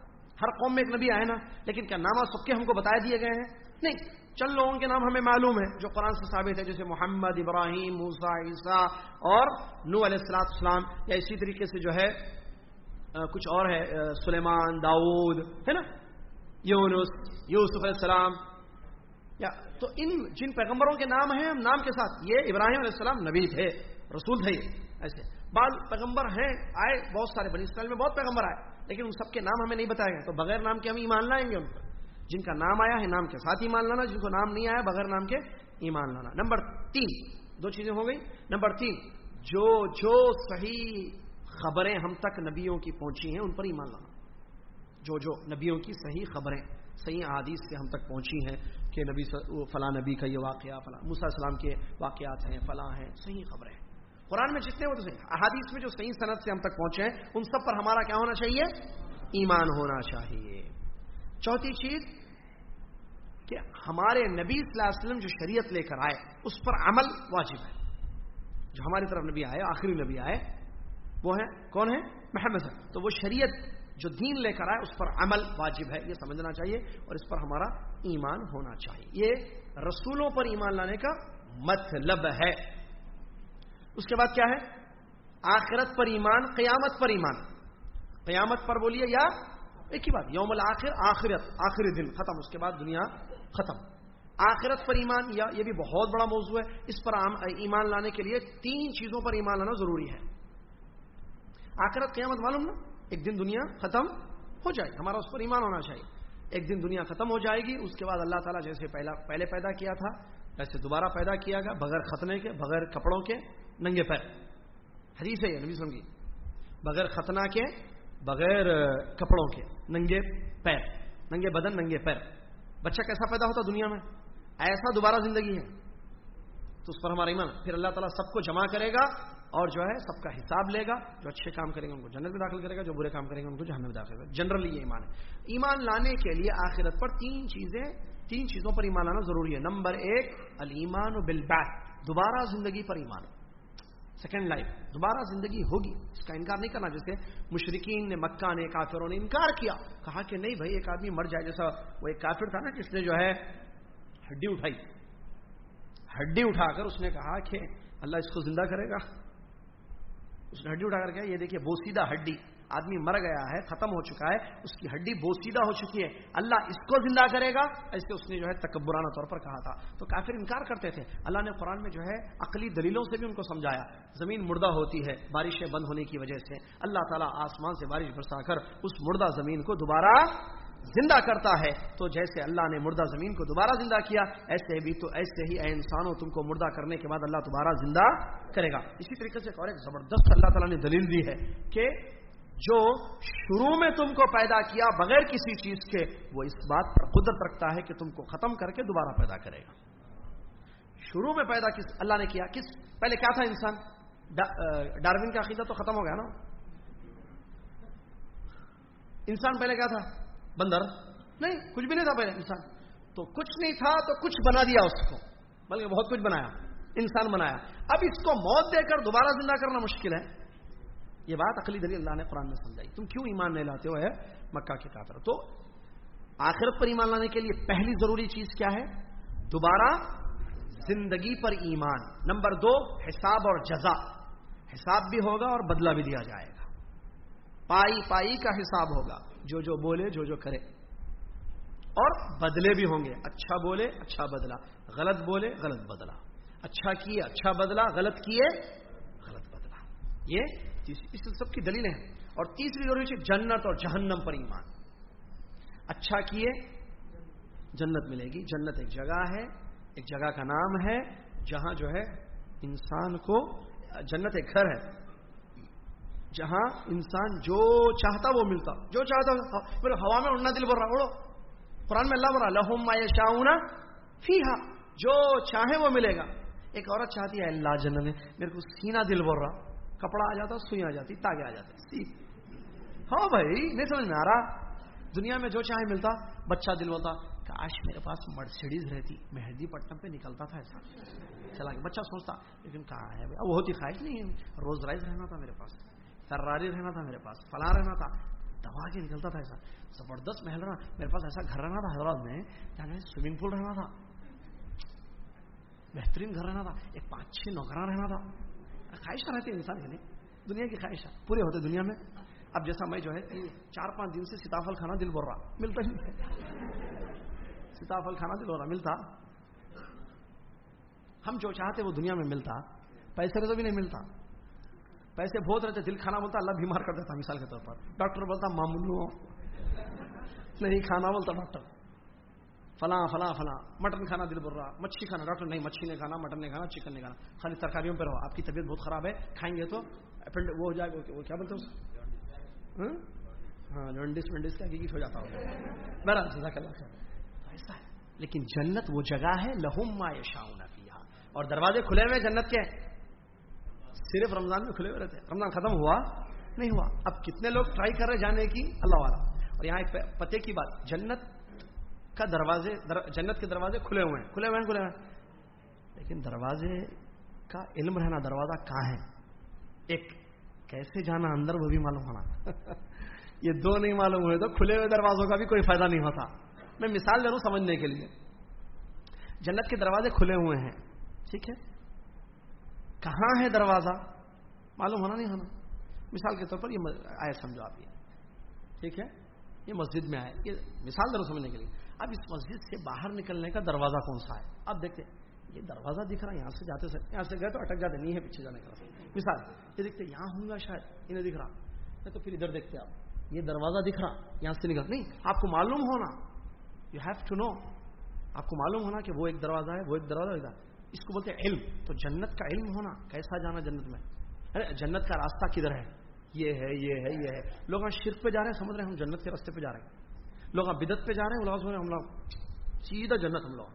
ہر قوم میں ایک نبی آئے نا، لیکن کیا نام سب کے ہم کو بتایا دیے گئے ہیں؟ نہیں۔ چند لوگوں کے نام ہمیں معلوم ہے جو قرآن سے ثابت ہے، جیسے محمد، ابراہیم موسا عیسیٰ اور نو علیہ السلاط اسلام یا اسی طریقے سے جو ہے کچھ اور ہے سلیمان، داؤد، ہے نا؟ یونس، یوسف علیہ السلام۔ یا، تو ان جن پیغمبروں کے نام ہیں، نام کے ساتھ یہ ابراہیم علیہ السلام نبی تھے، رسول تھے ایسے۔ بعض پیغمبر ہیں، آئے، بہت سارے بنی اسرائیل میں بہت پیغمبر آئے، لیکن ان سب کے نام ہمیں نہیں بتایا گئے، تو بغیر نام کے ہم ایمان لائیں گے ان پر۔ جن کا نام آیا ہے، نام کے ساتھ ایمان لانا، جن کو نام نہیں آیا، بغیر نام کے ایمان لانا۔ نمبر تین، دو چیزیں ہو گئی نمبر تین، جو جو صحیح خبریں ہم تک نبیوں کی پہنچی ہیں، ان پر ایمان لانا۔ جو جو نبیوں کی صحیح خبریں، صحیح احادیث سے ہم تک پہنچی ہیں کہ نبی فلاں نبی کا یہ واقعہ، فلاں موسیٰ السلام کے واقعات ہیں، فلاں ہیں، صحیح خبریں۔ قرآن میں جتنے وہ تو صحیح، احادیث میں جو صحیح صنعت سے ہم تک پہنچے ہیں، ان سب پر ہمارا کیا ہونا چاہیے؟ ایمان ہونا چاہیے۔ چوتھی چیز، کہ ہمارے نبی صلی اللہ علیہ وسلم جو شریعت لے کر آئے، اس پر عمل واجب ہے۔ جو ہماری طرف نبی آئے، آخری نبی آئے وہ ہیں؟ کون ہے محمد تو وہ شریعت جو دین لے کر آئے، اس پر عمل واجب ہے، یہ سمجھنا چاہیے اور اس پر ہمارا ایمان ہونا چاہیے۔ یہ رسولوں پر ایمان لانے کا مطلب ہے۔ اس کے بعد کیا ہے؟ آخرت پر ایمان، قیامت پر ایمان۔ قیامت پر بولیے یا ایک ہی بات یوم الآخر آخرت، آخری دن، ختم۔ اس کے بعد دنیا ختم۔ آخرت پر ایمان، یا یہ بھی بہت بڑا موضوع ہے، اس پر ایمان لانے کے لیے تین چیزوں پر ایمان لانا ضروری ہے۔ آخرت قیامت معلوم نا؟ ایک دن دنیا ختم ہو جائے ہمارا اس پر ایمان ہونا چاہیے۔ ایک دن دنیا ختم ہو جائے گی۔ اس کے بعد اللہ تعالیٰ جیسے پہلا پہلے پیدا کیا تھا ویسے دوبارہ پیدا کیا گیا، بغیر ختنے کے، بغیر کپڑوں کے ننگے پیر۔ حدیث ہے یہ، نبی سنگی بغیر ختنہ کے، بغیر کپڑوں کے ننگے پیر۔ ننگے بدن، ننگے پیر۔ بچہ کیسا پیدا ہوتا دنیا میں؟ ایسا دوبارہ زندگی ہے۔ تو اس پر ہمارا ایمان پھر اللہ تعالیٰ سب کو جمع کرے گا۔ اور جو ہے سب کا حساب لے گا، جو اچھے کام کریں گے ان کو جنت میں داخل کرے گا، جو برے کام کریں گے ان کو جہنم میں داخل کرے گا۔ جنرلی یہ ایمان ہے۔ ایمان لانے کے لیے آخرت پر تین چیزیں، تین چیزوں پر ایمان لانا ضروری ہے۔ نمبر ایک المان و بل دوبارہ زندگی پر ایمان۔ سیکنڈ لائف دوبارہ زندگی ہوگی۔ اس کا انکار نہیں کرنا، جیسے مشرقین نے مکہ نے کافروں نے انکار کیا۔ کہا کہ نہیں بھائی، ایک آدمی مر جائے، جیسا وہ ایک کافر تھا نا، جس نے جو ہے ہڈی اٹھائی۔ ہڈی اٹھا کر اس نے کہا کہ اللہ اس کو زندہ کرے گا۔ اس نے ہڈی اٹھا کر کیا یہ دیکھیے، بوسیدہ ہڈی۔ آدمی مر گیا ہے، ختم ہو چکا ہے، اس کی ہڈی بوسیدہ ہو چکی ہے۔ اللہ اس کو زندہ کرے گا۔ ایسے اس نے جو ہے تکبرانہ طور پر کہا تھا۔ تو کافر انکار کرتے تھے۔ اللہ نے قرآن میں جو ہے عقلی دلیلوں سے بھی ان کو سمجھایا۔ زمین مردہ ہوتی ہے بارشیں بند ہونے کی وجہ سے۔ اللہ تعالیٰ آسمان سے بارش برسا کر اس مردہ زمین کو دوبارہ زندہ کرتا ہے، تو جیسے اللہ نے مردہ زمین کو دوبارہ زندہ کیا، ایسے بھی تو ایسے ہی اے انسانوں، تم کو مردہ کرنے کے بعد اللہ دوبارہ زندہ کرے گا۔ اسی طریقے سے اور ایک زبردست اللہ تعالیٰ نے دلیل دی ہے کہ جو شروع میں تم کو پیدا کیا بغیر کسی چیز کے، وہ اس بات پر قدرت رکھتا ہے کہ تم کو ختم کر کے دوبارہ پیدا کرے گا۔ شروع میں پیدا کس، اللہ نے کیا؟ کس؟ پہلے کیا تھا انسان؟ ڈاروین کا عقیدہ تو ختم ہو گیا نا؟ انسان پہلے کیا تھا؟ بندر نہیں، کچھ بھی نہیں تھا پہلے انسان۔ تو کچھ نہیں تھا تو کچھ بنا دیا اس کو۔ بلکہ بہت کچھ بنایا۔ انسان بنایا۔ اب اس کو موت دے کر دوبارہ زندہ کرنا مشکل ہے۔ یہ بات اخلی دلی اللہ نے قرآن میں سمجھائی۔ تم کیوں ایمان نہیں لاتے ہو ہے مکہ کے کافر تو آخرت پر ایمان لانے کے لیے پہلی ضروری چیز کیا ہے؟ دوبارہ زندگی پر ایمان۔ نمبر دو، حساب اور جزا۔ حساب بھی ہوگا اور بدلہ بھی دیا جائے گا۔ پائی پائی کا حساب ہوگا۔ جو جو بولے جو جو کرے اور بدلے بھی ہوں گے اچھا بولے اچھا بدلا غلط بولے غلط بدلا اچھا کیے اچھا بدلا غلط کیے غلط بدلا یہ اس سب کی دلیل ہے اور تیسری ضروری چیز جنت اور جہنم پر ایمان اچھا کیے جنت ملے گی جنت ایک جگہ ہے ایک جگہ کا نام ہے جہاں جو ہے انسان کو جنت ایک گھر ہے جہاں انسان جو چاہتا وہ ملتا۔ جو چاہتا میرے ہوا میں اڑنا دل بول رہا، اڑو۔ قرآن میں اللہ بول رہا لہم ما فی جو چاہے وہ ملے گا۔ ایک عورت چاہتی ہے اللہ جن میں میرے کو سینا دل بول رہا۔ کپڑا آ جاتا سوئی آ جاتی تاگے آ جاتے۔ ہاں بھائی، نہیں سمجھ میں آ رہا۔ دنیا میں جو چاہے ملتا، بچہ دل ہوتا۔ کاش میرے پاس مرسیڈیز رہتی۔ مہندی پٹنم پہ نکلتا تھا ایسا۔ چلا بچہ سوچتا، لیکن کہاں ہے؟ وہ ہوتی خواہش نہیں ہے۔ روز رائز رہنا تھا میرے پاس۔ فراری رہنا تھا میرے پاس، فلاں رہنا تھا۔ دوا کے نکلتا تھا ایسا، زبردست محل رہنا۔ میرے پاس ایسا گھر رہنا تھا حیدرآباد میں کیا سوئمنگ پول رہنا تھا۔ بہترین گھر رہنا تھا۔ ایک پانچ چھ نوکران رہنا تھا۔ خواہش رہتی انسان کے لیے۔ دنیا کی خواہش پورے ہوتے دنیا میں۔ اب جیسا میں جو ہے چار پانچ دن سے سیتافل کھانا دل بول رہا۔ ملتا ہی سیتافل کھانا دل ہو رہا، ملتا۔ ہم جو چاہتے وہ دنیا میں ملتا۔ پیسے تو بھی نہیں ملتا۔ پیسے بہت رہتے، دل کھانا بولتا، اللہ بیمار کر دیتا، مثال کے طور پر۔ ڈاکٹر بولتا معمولو نہیں، کھانا بولتا، ڈاکٹر۔ فلاں فلاں فلاں۔ مٹن کھانا دل بول رہا۔ مچھلی کھانا، ڈاکٹر نہیں مچھلی نہیں کھانا، مٹن نہیں کھانا، چکن نہیں کھانا۔ خالی ترکاریوں پہ رہو۔ آپ کی طبیعت بہت خراب ہے، کھائیں گے تو وہ ہو جائے گا، وہ کیا بولتے ہیں ہاں؟, ہاں، جنڈس ونڈس کا گیٹ ہو جاتا ہوگا۔ میرا جزاک اللہ ایسا ہے۔ لیکن جنت وہ جگہ ہے، لہم ما یشاؤن فیہا۔ اور دروازے کھلے ہوئے جنت کے صرف رمضان میں کھلے ہوئے رہتے رمضان ختم ہوا نہیں ہوا۔ اب کتنے لوگ ٹرائی کر رہے جانے کی؟ اللہ والا۔ اور یہاں ایک پتے کی بات۔ جنت کا دروازے جنت کے دروازے کھلے ہوئے ہیں۔ کھلے ہوئے ہیں، کھلے ہوئے لیکن دروازے کا علم رہنا، دروازہ کہاں ہے؟ ایک کیسے جانا اندر، وہ بھی معلوم ہونا۔ *laughs* یہ دو نہیں معلوم ہوئے تو کھلے ہوئے دروازوں کا بھی کوئی فائدہ نہیں ہوتا۔ میں مثال دے رہا ہوں سمجھنے کے لیے۔ جنت کے دروازے کھلے ہوئے ہیں۔ ٹھیک ہے؟ کہاں ہے دروازہ؟ معلوم ہونا نہیں ہونا۔ مثال کے طور پر یہ آئے سمجھو آپ یہ۔ ٹھیک ہے؟ یہ مسجد میں آئے۔ یہ مثال درو سمجھنے کے لیے۔ اب اس مسجد سے باہر نکلنے کا دروازہ کون سا ہے؟ اب دیکھتے یہ دروازہ دکھ رہا ہے، یہاں سے جاتے سے یہاں سے گئے تو اٹک جاتے، نہیں ہے پیچھے جانے کا مثال، یہ دیکھتے، یہاں ہوں گا شاید انہیں دکھ رہا۔ تو پھر ادھر دیکھتے آپ۔ یہ دروازہ دکھ رہا، یہاں سے نکل نہیں، آپ کو معلوم ہونا۔ یو ہیو ٹو نو آپ کو معلوم ہونا کہ وہ ایک دروازہ ہے، وہ ایک دروازہ اس کو بولتے ہیں علم. تو جنت کا علم ہونا، کیسا جانا جنت میں؟ ارے، جنت کا راستہ کدھر ہے؟ یہ ہے یہ ہے یہ ہے۔ لوگ شرک پہ جا رہے ہیں، سمجھ رہے ہیں ہم جنت کے راستے پہ جا رہے ہیں۔ لوگ بدت پہ جا رہے ہیں لوگ ہم لوگ سیدھا جنت ہم لوگ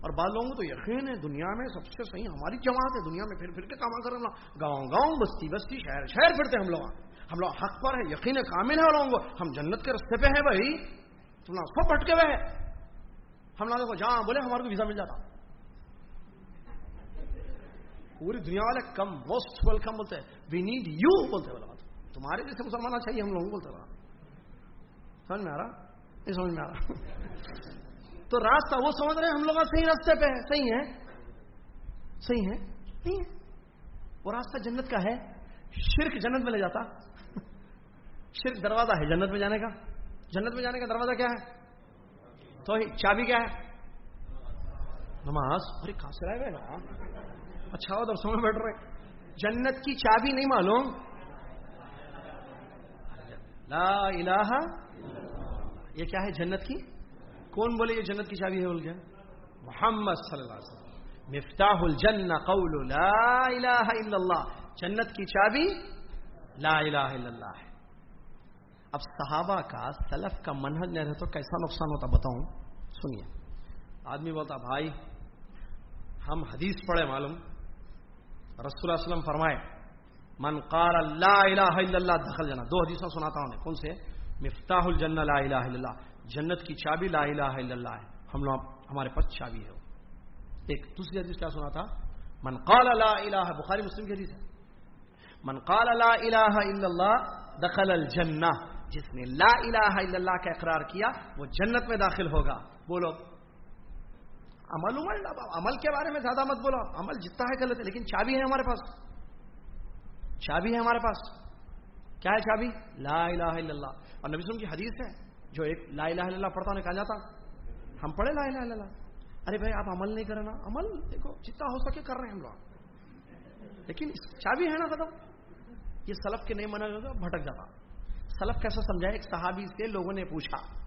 اور بعض لوگوں کو تو یقین ہے، دنیا میں سب سے صحیح ہماری جماعت ہے؟ دنیا میں پھر پھر کے کام کر رہا گاؤں گاؤں، بستی بستی، شہر شہر پھرتے ہم لوگ۔ ہم لوگ حق پر ہے یقین کامل ہے لوگوں کو۔ ہم جنت کے راستے پہ ہیں بھائی۔ تم لوگ سب بھٹکے ہوئے ہم لوگوں کو جہاں بولے، ہمارے کو ویزا مل جاتا۔ پوری دنیا والے کم موسٹ ویلکم بولتے ہیں۔ وی نیڈ یو بولتے والا تمہارے جیسے مسلمان چاہیے، ہم لوگوں بولتے رہا سمجھ میں آ رہا؟ نہیں سمجھ میں آ رہا۔ تو راستہ وہ سمجھ رہے ہیں، ہم لوگ صحیح راستے پہ ہے صحیح ہے صحیح ہے نہیں ہے وہ راستہ جنت کا ہے۔ شرک جنت میں لے جاتا۔ شرک دروازہ ہے جنت میں جانے کا۔ جنت میں جانے کا دروازہ کیا ہے؟ تو چابی کیا ہے؟ نماز۔ ارے کہاں سے رہے نا اچھا ہو درسوں میں بیٹھ رہے جنت کی چابی نہیں معلوم۔ لا الہ یہ کیا ہے جنت کی؟ کون بولے یہ جنت کی چابی ہے بول کے؟ محمد صلی اللہ علیہ وسلم۔ مفتاح الجن قول لا الہ الا اللہ۔ جنت کی چابی لا الہ الا اللہ ہے۔ اب صحابہ کا سلف کا منہج نہیں رہتا تو کیسا نقصان ہوتا بتاؤں؟ سنیے۔ آدمی بولتا، بھائی، ہم حدیث پڑھے معلوم۔ رسول اللہ علیہ وسلم فرمائے، من قال لا الہ الا اللہ، دخل جنا دو حدیثوں سناتا ہوں، کون سے؟ مفتاح الجن لا الہ الا اللہ. جنت کی چابی لا الہ الا اللہ ہے۔ ہم لوگ، ہمارے پاس چابی ہے ایک، دوسری حدیث کیا سنا تھا من قال لا الہ بخاری مسلم کی حدیث ہے۔ من قال لا الہ الا اللہ، دخل الجنہ. جس نے لا الہ الا اللہ کا اقرار کیا، وہ جنت میں داخل ہوگا۔ بولو عمل عمل عمل کے بارے میں زیادہ مت بولو، عمل جتنا ہے غلط ہے، لیکن چابی ہے ہمارے پاس۔ چابی ہے ہمارے پاس۔ کیا ہے چابی؟ لا الہ الا اللہ۔ اور نبی کی حدیث ہے، جو ایک لا الہ الا اللہ پڑھتا کہا جاتا۔ ہم پڑھے لا الہ الا اللہ۔ ارے بھائی، آپ عمل نہیں کرے نا، عمل دیکھو، جتنا ہو سکے کر رہے ہیں ہم لوگ۔ لیکن چابی ہے نا ختم۔ یہ سلف کے نہیں منا بھٹک جاتا۔ سلف کیسا سمجھا ایک صحابی سے لوگوں نے پوچھا۔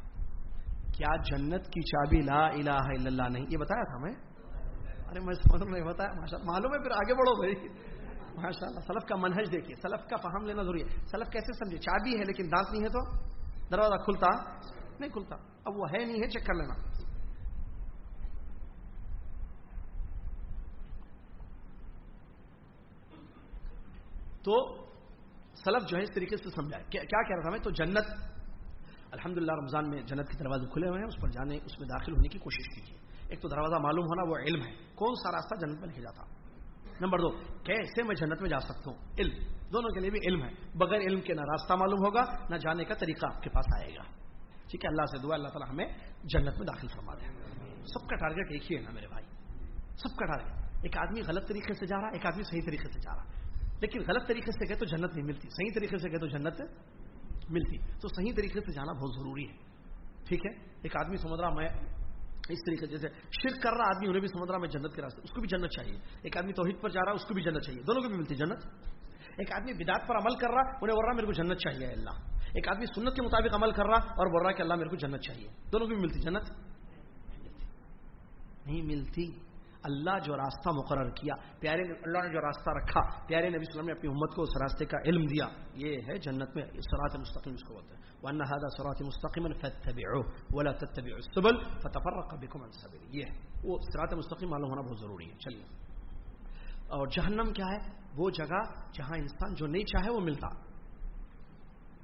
کیا جنت کی چابی لا الہ الا اللہ نہیں؟ یہ بتایا تھا میں؟ ارے میں مطلب نہیں بتایا معلوم ہے پھر آگے بڑھو بھائی۔ ماشاء اللہ، سلف کا منہج دیکھیے، سلف کا فہم لینا ضروری ہے۔ سلف کیسے سمجھے؟ چابی ہے لیکن دانت نہیں ہے تو؟ دروازہ کھلتا؟ نہیں کھلتا۔ اب وہ ہے نہیں ہے، چیک کر لینا۔ تو سلف جو ہے اس طریقے سے سمجھائے۔ کیا کہہ رہا تھا میں؟ تو جنت الحمدللہ رمضان میں جنت کے دروازے کھلے ہوئے ہیں، اس پر جانے، اس میں داخل ہونے کی کوشش کیجیے۔ ایک تو دروازہ معلوم ہونا، وہ علم ہے۔ کون سا راستہ جنت میں لکھے جاتا؟ نمبر دو، کیسے میں جنت میں جا سکتا ہوں؟ علم۔ دونوں کے لیے بھی علم ہے۔ بغیر علم کے نہ راستہ معلوم ہوگا، نہ جانے کا طریقہ آپ کے پاس آئے گا۔ ٹھیک ہے، اللہ سے دعا، اللہ تعالیٰ ہمیں جنت میں داخل فرما دیں سب کا ٹارگیٹ ایک ہی ہے نا میرے بھائی؟ سب کا ٹارگیٹ ایک آدمی غلط طریقے سے جا رہا، ایک آدمی صحیح طریقے سے جا رہا۔ لیکن غلط طریقے سے گئے تو جنت نہیں ملتی، صحیح طریقے سے گئے تو جنت ملتی۔ تو صحیح طریقے سے جانا بہت ضروری ہے۔ ٹھیک ہے؟ ایک آدمی سمجھ رہا میں اس طریقے جیسے شرک کر رہا آدمی، انہیں بھی سمجھ رہا میں جنت کے راستے، اس کو بھی جنت چاہیے۔ ایک آدمی توحید پر جا رہا ہے، اس کو بھی جنت چاہیے۔ دونوں کو بھی ملتی، جنت۔ ایک آدمی بدات پر عمل کر رہا، انہیں بول رہا میرے کو جنت چاہیے اللہ۔ ایک آدمی سنت کے مطابق عمل کر رہا اور بول رہا کہ اللہ میرے کو جنت چاہیے۔ دونوں کو بھی ملتی، جنت۔ نہیں ملتی۔ اللہ جو راستہ مقرر کیا، پیارے اللہ نے جو راستہ رکھا، پیارے نبی صلی اللہ علیہ وسلم نے اپنی امت کو اس راستے کا علم دیا، یہ ہے جنت میں سرات مستقیم اس کو بولتے ہیں۔ ورنہ هذا صراط مستقیم فتبعوه ولا تتبعوا السبل فتفرق بكم عن سبيل۔ یہ وہ صراط مستقیم معلوم ہونا بہت ضروری ہے۔ چلیے۔ اور جہنم کیا ہے؟ وہ جگہ جہاں انسان جو نہیں چاہے وہ ملتا۔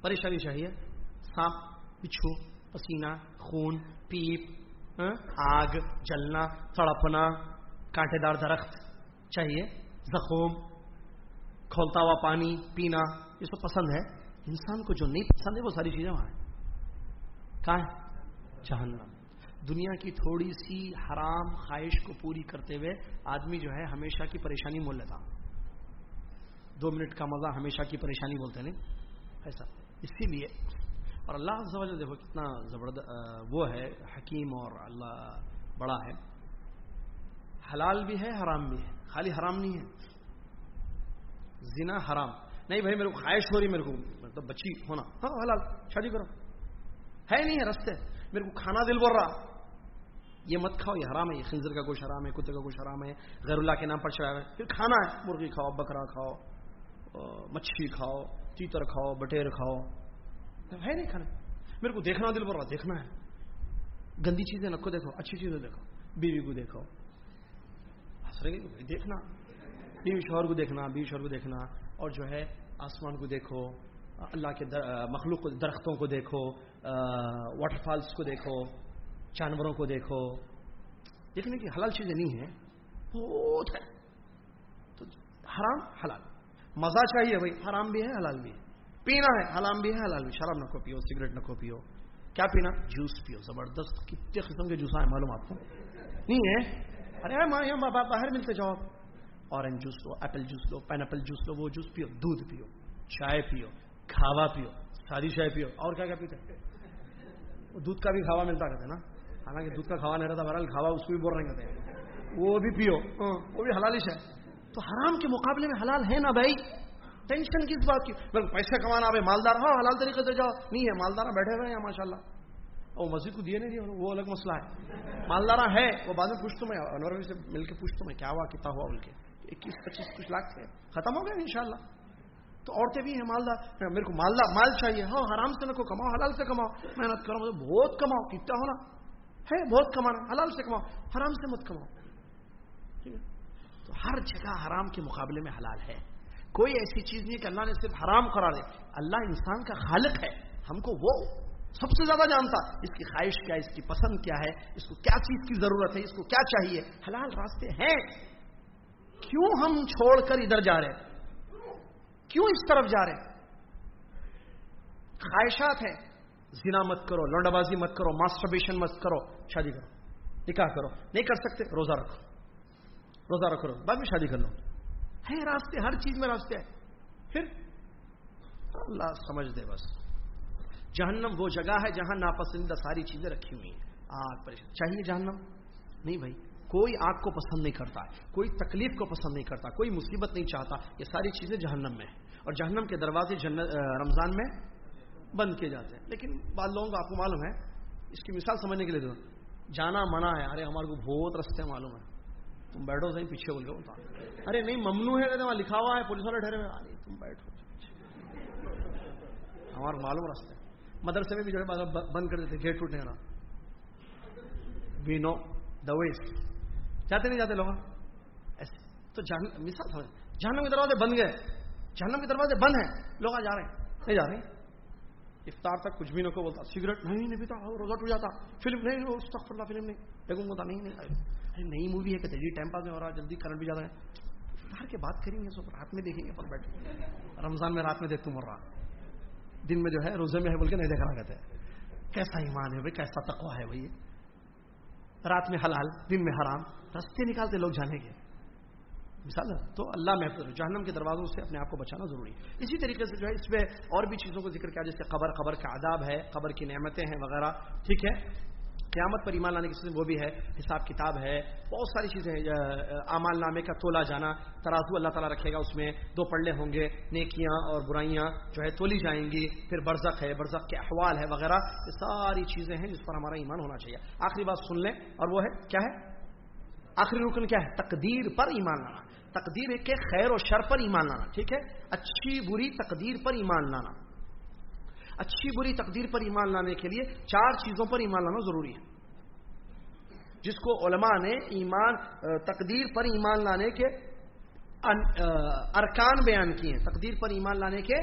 پریشانی چاہیے۔ سانپ بچھو پسینہ، خون، پیپ ہاں، آگ، جلنا، تڑپنا کانٹے دار درخت چاہیے، زخم، کھولتا ہوا پانی، پینا، یہ سب پسند ہے۔ انسان کو جو نہیں پسند ہے، وہ ساری چیزیں وہاں ہیں۔ کہاں ہے جہنم۔ دنیا کی تھوڑی سی حرام خواہش کو پوری کرتے ہوئے آدمی جو ہے، ہمیشہ کی پریشانی مول لیتا۔ دو منٹ کا مزہ ہمیشہ کی پریشانی بولتے نہیں۔ ایسا۔ اسی لیے، اور اللہ دیکھو کتنا زبردست وہ ہے، حکیم اور اللہ بڑا ہے۔ حلال بھی ہے، حرام بھی ہے۔ خالی حرام نہیں ہے۔ زنا حرام۔ نہیں بھائی، میرے کو خواہش ہو رہی میرے کو مطلب بچی، ہونا۔ ہاں حلال۔ شادی کرو۔ ہے نہیں ہے رستے میرے کو کھانا دل بول رہا۔ یہ مت کھاؤ، یہ حرام ہے۔ یہ خنزر کا گوشت حرام ہے، کتے کا گوشت حرام ہے، غیر اللہ کے نام پر چڑھا ہے۔ پھر کھانا ہے۔ مرغی کھاؤ، بکرا کھاؤ مچھلی کھاؤ، تیتر کھاؤ، بٹیر کھاؤ۔ مطلب ہے نہیں کھانا۔ میرے کو دیکھنا دل بول رہا، دیکھنا ہے۔ گندی چیزیں نکو دیکھو۔ اچھی چیزیں دیکھو۔ بیوی کو دیکھو۔ دیکھنا بیوی شوہر کو دیکھنا بیوی شوہر کو دیکھنا، اور جو ہے آسمان کو دیکھو، اللہ کے مخلوق درختوں کو دیکھو واٹر فالس کو دیکھو، جانوروں کو دیکھو۔ دیکھنے کی حلال چیزیں نہیں ہیں، بہت ہے تو حرام، حلال۔ مزہ چاہیے بھائی، حرام بھی ہے، حلال بھی ہے۔ پینا ہے، حرام بھی ہے، حلال بھی شراب نہ کو پیو سگریٹ نہ کو پیو۔ کیا پینا؟ جوس پیو، زبردست۔ کتنے قسم کے جوس ہیں، معلوم آپ کو؟ نہیں ہے؟ ارے ماں یہاں باہر ملتے جاؤ اورنج جوس لو ایپل جوس لو پائن ایپل جوس لو، وہ جوس پیو، دودھ پیو، چائے پیو، کھاوا پیو، ساری چائے پیو۔ اور کیا کیا پیتے؟ وہ دودھ کا بھی کھاوا ملتا کہتے نا۔ حالانکہ دودھ کا کھاوا نہیں رہتا، بہرحال کھاوا اس کو بھی بول رہے کہتے وہ بھی پیو۔ ہاں، وہ بھی حلالیش ہے تو حرام کے مقابلے میں حلال ہے نا بھائی؟ ٹینشن کس بات کی؟ بلکہ پیسے کمانا بھائی مالدار ہاں حلال طریقے سے جاؤ۔ نہیں ہے، مالدار بیٹھے ہوئے ہیں ماشاء اللہ وہ مسجد کو دیے نہیں دیے وہ الگ مسئلہ ہے۔ مالدارا ہے، وہ بعد میں پوچھتا میں، انور سے مل کے پوچھتا میں، کیا ہوا، کتنا ہوا بول کے؟ اکیس، پچیس، کچھ لاکھ سے ختم ہو گئے ان شاء اللہ تو عورتیں بھی ہیں، مالدار۔ میرے کو مالدار، مال چاہیے۔ ہاں حرام سے میرے کو کماؤ، حلال سے کماؤ۔ محنت کرو مطلب بہت کماؤ۔ کتنا ہونا؟ ہے، بہت کمانا، حلال سے کماؤ۔ حرام سے مت کماؤ۔ ٹھیک ہے؟ تو ہر جگہ حرام کے مقابلے میں حلال ہے۔ کوئی ایسی چیز نہیں کہ اللہ نے صرف حرام کرا دے۔ اللہ انسان کا خالق ہے۔ ہم کو وہ سب سے زیادہ جانتا اس کی خواہش کیا اس کی پسند کیا ہے، اس کو کیا چیز کی ضرورت ہے، اس کو کیا چاہیے؟ حلال راستے ہیں۔ کیوں ہم چھوڑ کر ادھر جا رہے کیوں اس طرف جا رہے خواہشات ہیں۔ زنا مت کرو لونڈا بازی مت کرو ماسٹربیشن مت کرو، شادی کرو، نکاح کرو۔ نہیں کر سکتے، روزہ رکھو۔ روزہ رکھو بعد میں شادی کر لو۔ ہے راستے، ہر چیز میں راستے ہیں۔ پھر اللہ سمجھ دے بس۔ جہنم وہ جگہ ہے جہاں ناپسندیدہ ساری چیزیں رکھی ہوئی ہیں۔ آگ پریشان۔ چاہیے جہنم؟ نہیں بھائی، کوئی آگ کو پسند نہیں کرتا، کوئی تکلیف کو پسند نہیں کرتا، کوئی مصیبت نہیں چاہتا، یہ ساری چیزیں جہنم میں ہیں۔ اور جہنم کے دروازے رمضان میں بند کیے جاتے ہیں۔ لیکن بعض لوگوں کو آپ کو معلوم ہے، اس کی مثال سمجھنے کے لیے دو جانا منع ہے، ارے ہمارے کو بہت رستے معلوم ہے۔ تم بیٹھو صحیح پیچھے بول کے ارے نہیں، ممنوع ہے وہاں لکھا ہوا ہے، پولیس والے ٹھہرے ہوئے۔ تم بیٹھو۔ ہمارا معلوم رستے مدرسے میں بھی جو ہے بند کر دیتے گیٹ ٹوٹنے کا وی نو دا ویسٹ جاتے نہیں جاتے لوگ۔ ایسے تو مثال سمجھ جہنم کے دروازے بند گئے۔ جہنم کے دروازے بند ہیں۔ لوگ جا رہے ہیں۔ نہیں جا رہے۔ ہیں افطار تک کچھ بھی نہ کو بولتا، سگریٹ؟ نہیں نہیں پیتا، روزہ ٹوٹ جاتا۔ فلم؟ نہیں استغفر اللہ، فلم نہیں۔ بیگم بولتا نہیں نہیں۔ ارے، نئی مووی ہے کہ جلدی ٹائم پاس میں ہو رہا جلدی کرنٹ بھی جاتا ہے۔ افطار کے بات کریں گے سب رات میں دیکھیں گے پر بیٹھے۔ رمضان میں رات میں دیکھ تم مر رہا۔ دن میں جو ہے روزے میں ہے بول کے نہیں دیکھ رہا کہتے کیسا ایمان ہے بھائی، کیسا تقوا ہے بھائی رات میں حلال، دن میں حرام رستے نکالتے لوگ جانے گے۔ مثال، تو اللہ محفوظ جہنم کے دروازوں سے اپنے آپ کو بچانا ضروری ہے۔ اسی طریقے سے جو ہے اس میں اور بھی چیزوں کو ذکر کیا، جیسے قبر قبر کا آداب ہے، قبر کی نعمتیں ہیں وغیرہ، ٹھیک ہے۔ قیامت پر ایمان لانے کی چیزیں وہ بھی ہے، حساب کتاب ہے، بہت ساری چیزیں اعمال نامے کا تولا جانا، ترازو اللہ تعالیٰ رکھے گا اس میں، دو پڑھنے ہوں گے، نیکیاں اور برائیاں جو ہے تولی جائیں گی، پھر برزق ہے برزق کے احوال ہے وغیرہ، یہ ساری چیزیں ہیں جس پر ہمارا ایمان ہونا چاہیے۔ آخری بات سن لیں اور وہ ہے، کیا ہے؟ آخری رکن کیا ہے؟ تقدیر پر ایمان لانا۔ تقدیر کے خیر و شر پر ایمان لانا، ٹھیک ہے؟ اچھی بری تقدیر پر ایمان لانا۔ اچھی بری تقدیر پر ایمان لانے کے لیے چار چیزوں پر ایمان لانا ضروری ہے۔ جس کو علماء نے ایمان تقدیر پر ایمان لانے کے ارکان بیان کیے ہیں۔ تقدیر پر ایمان لانے کے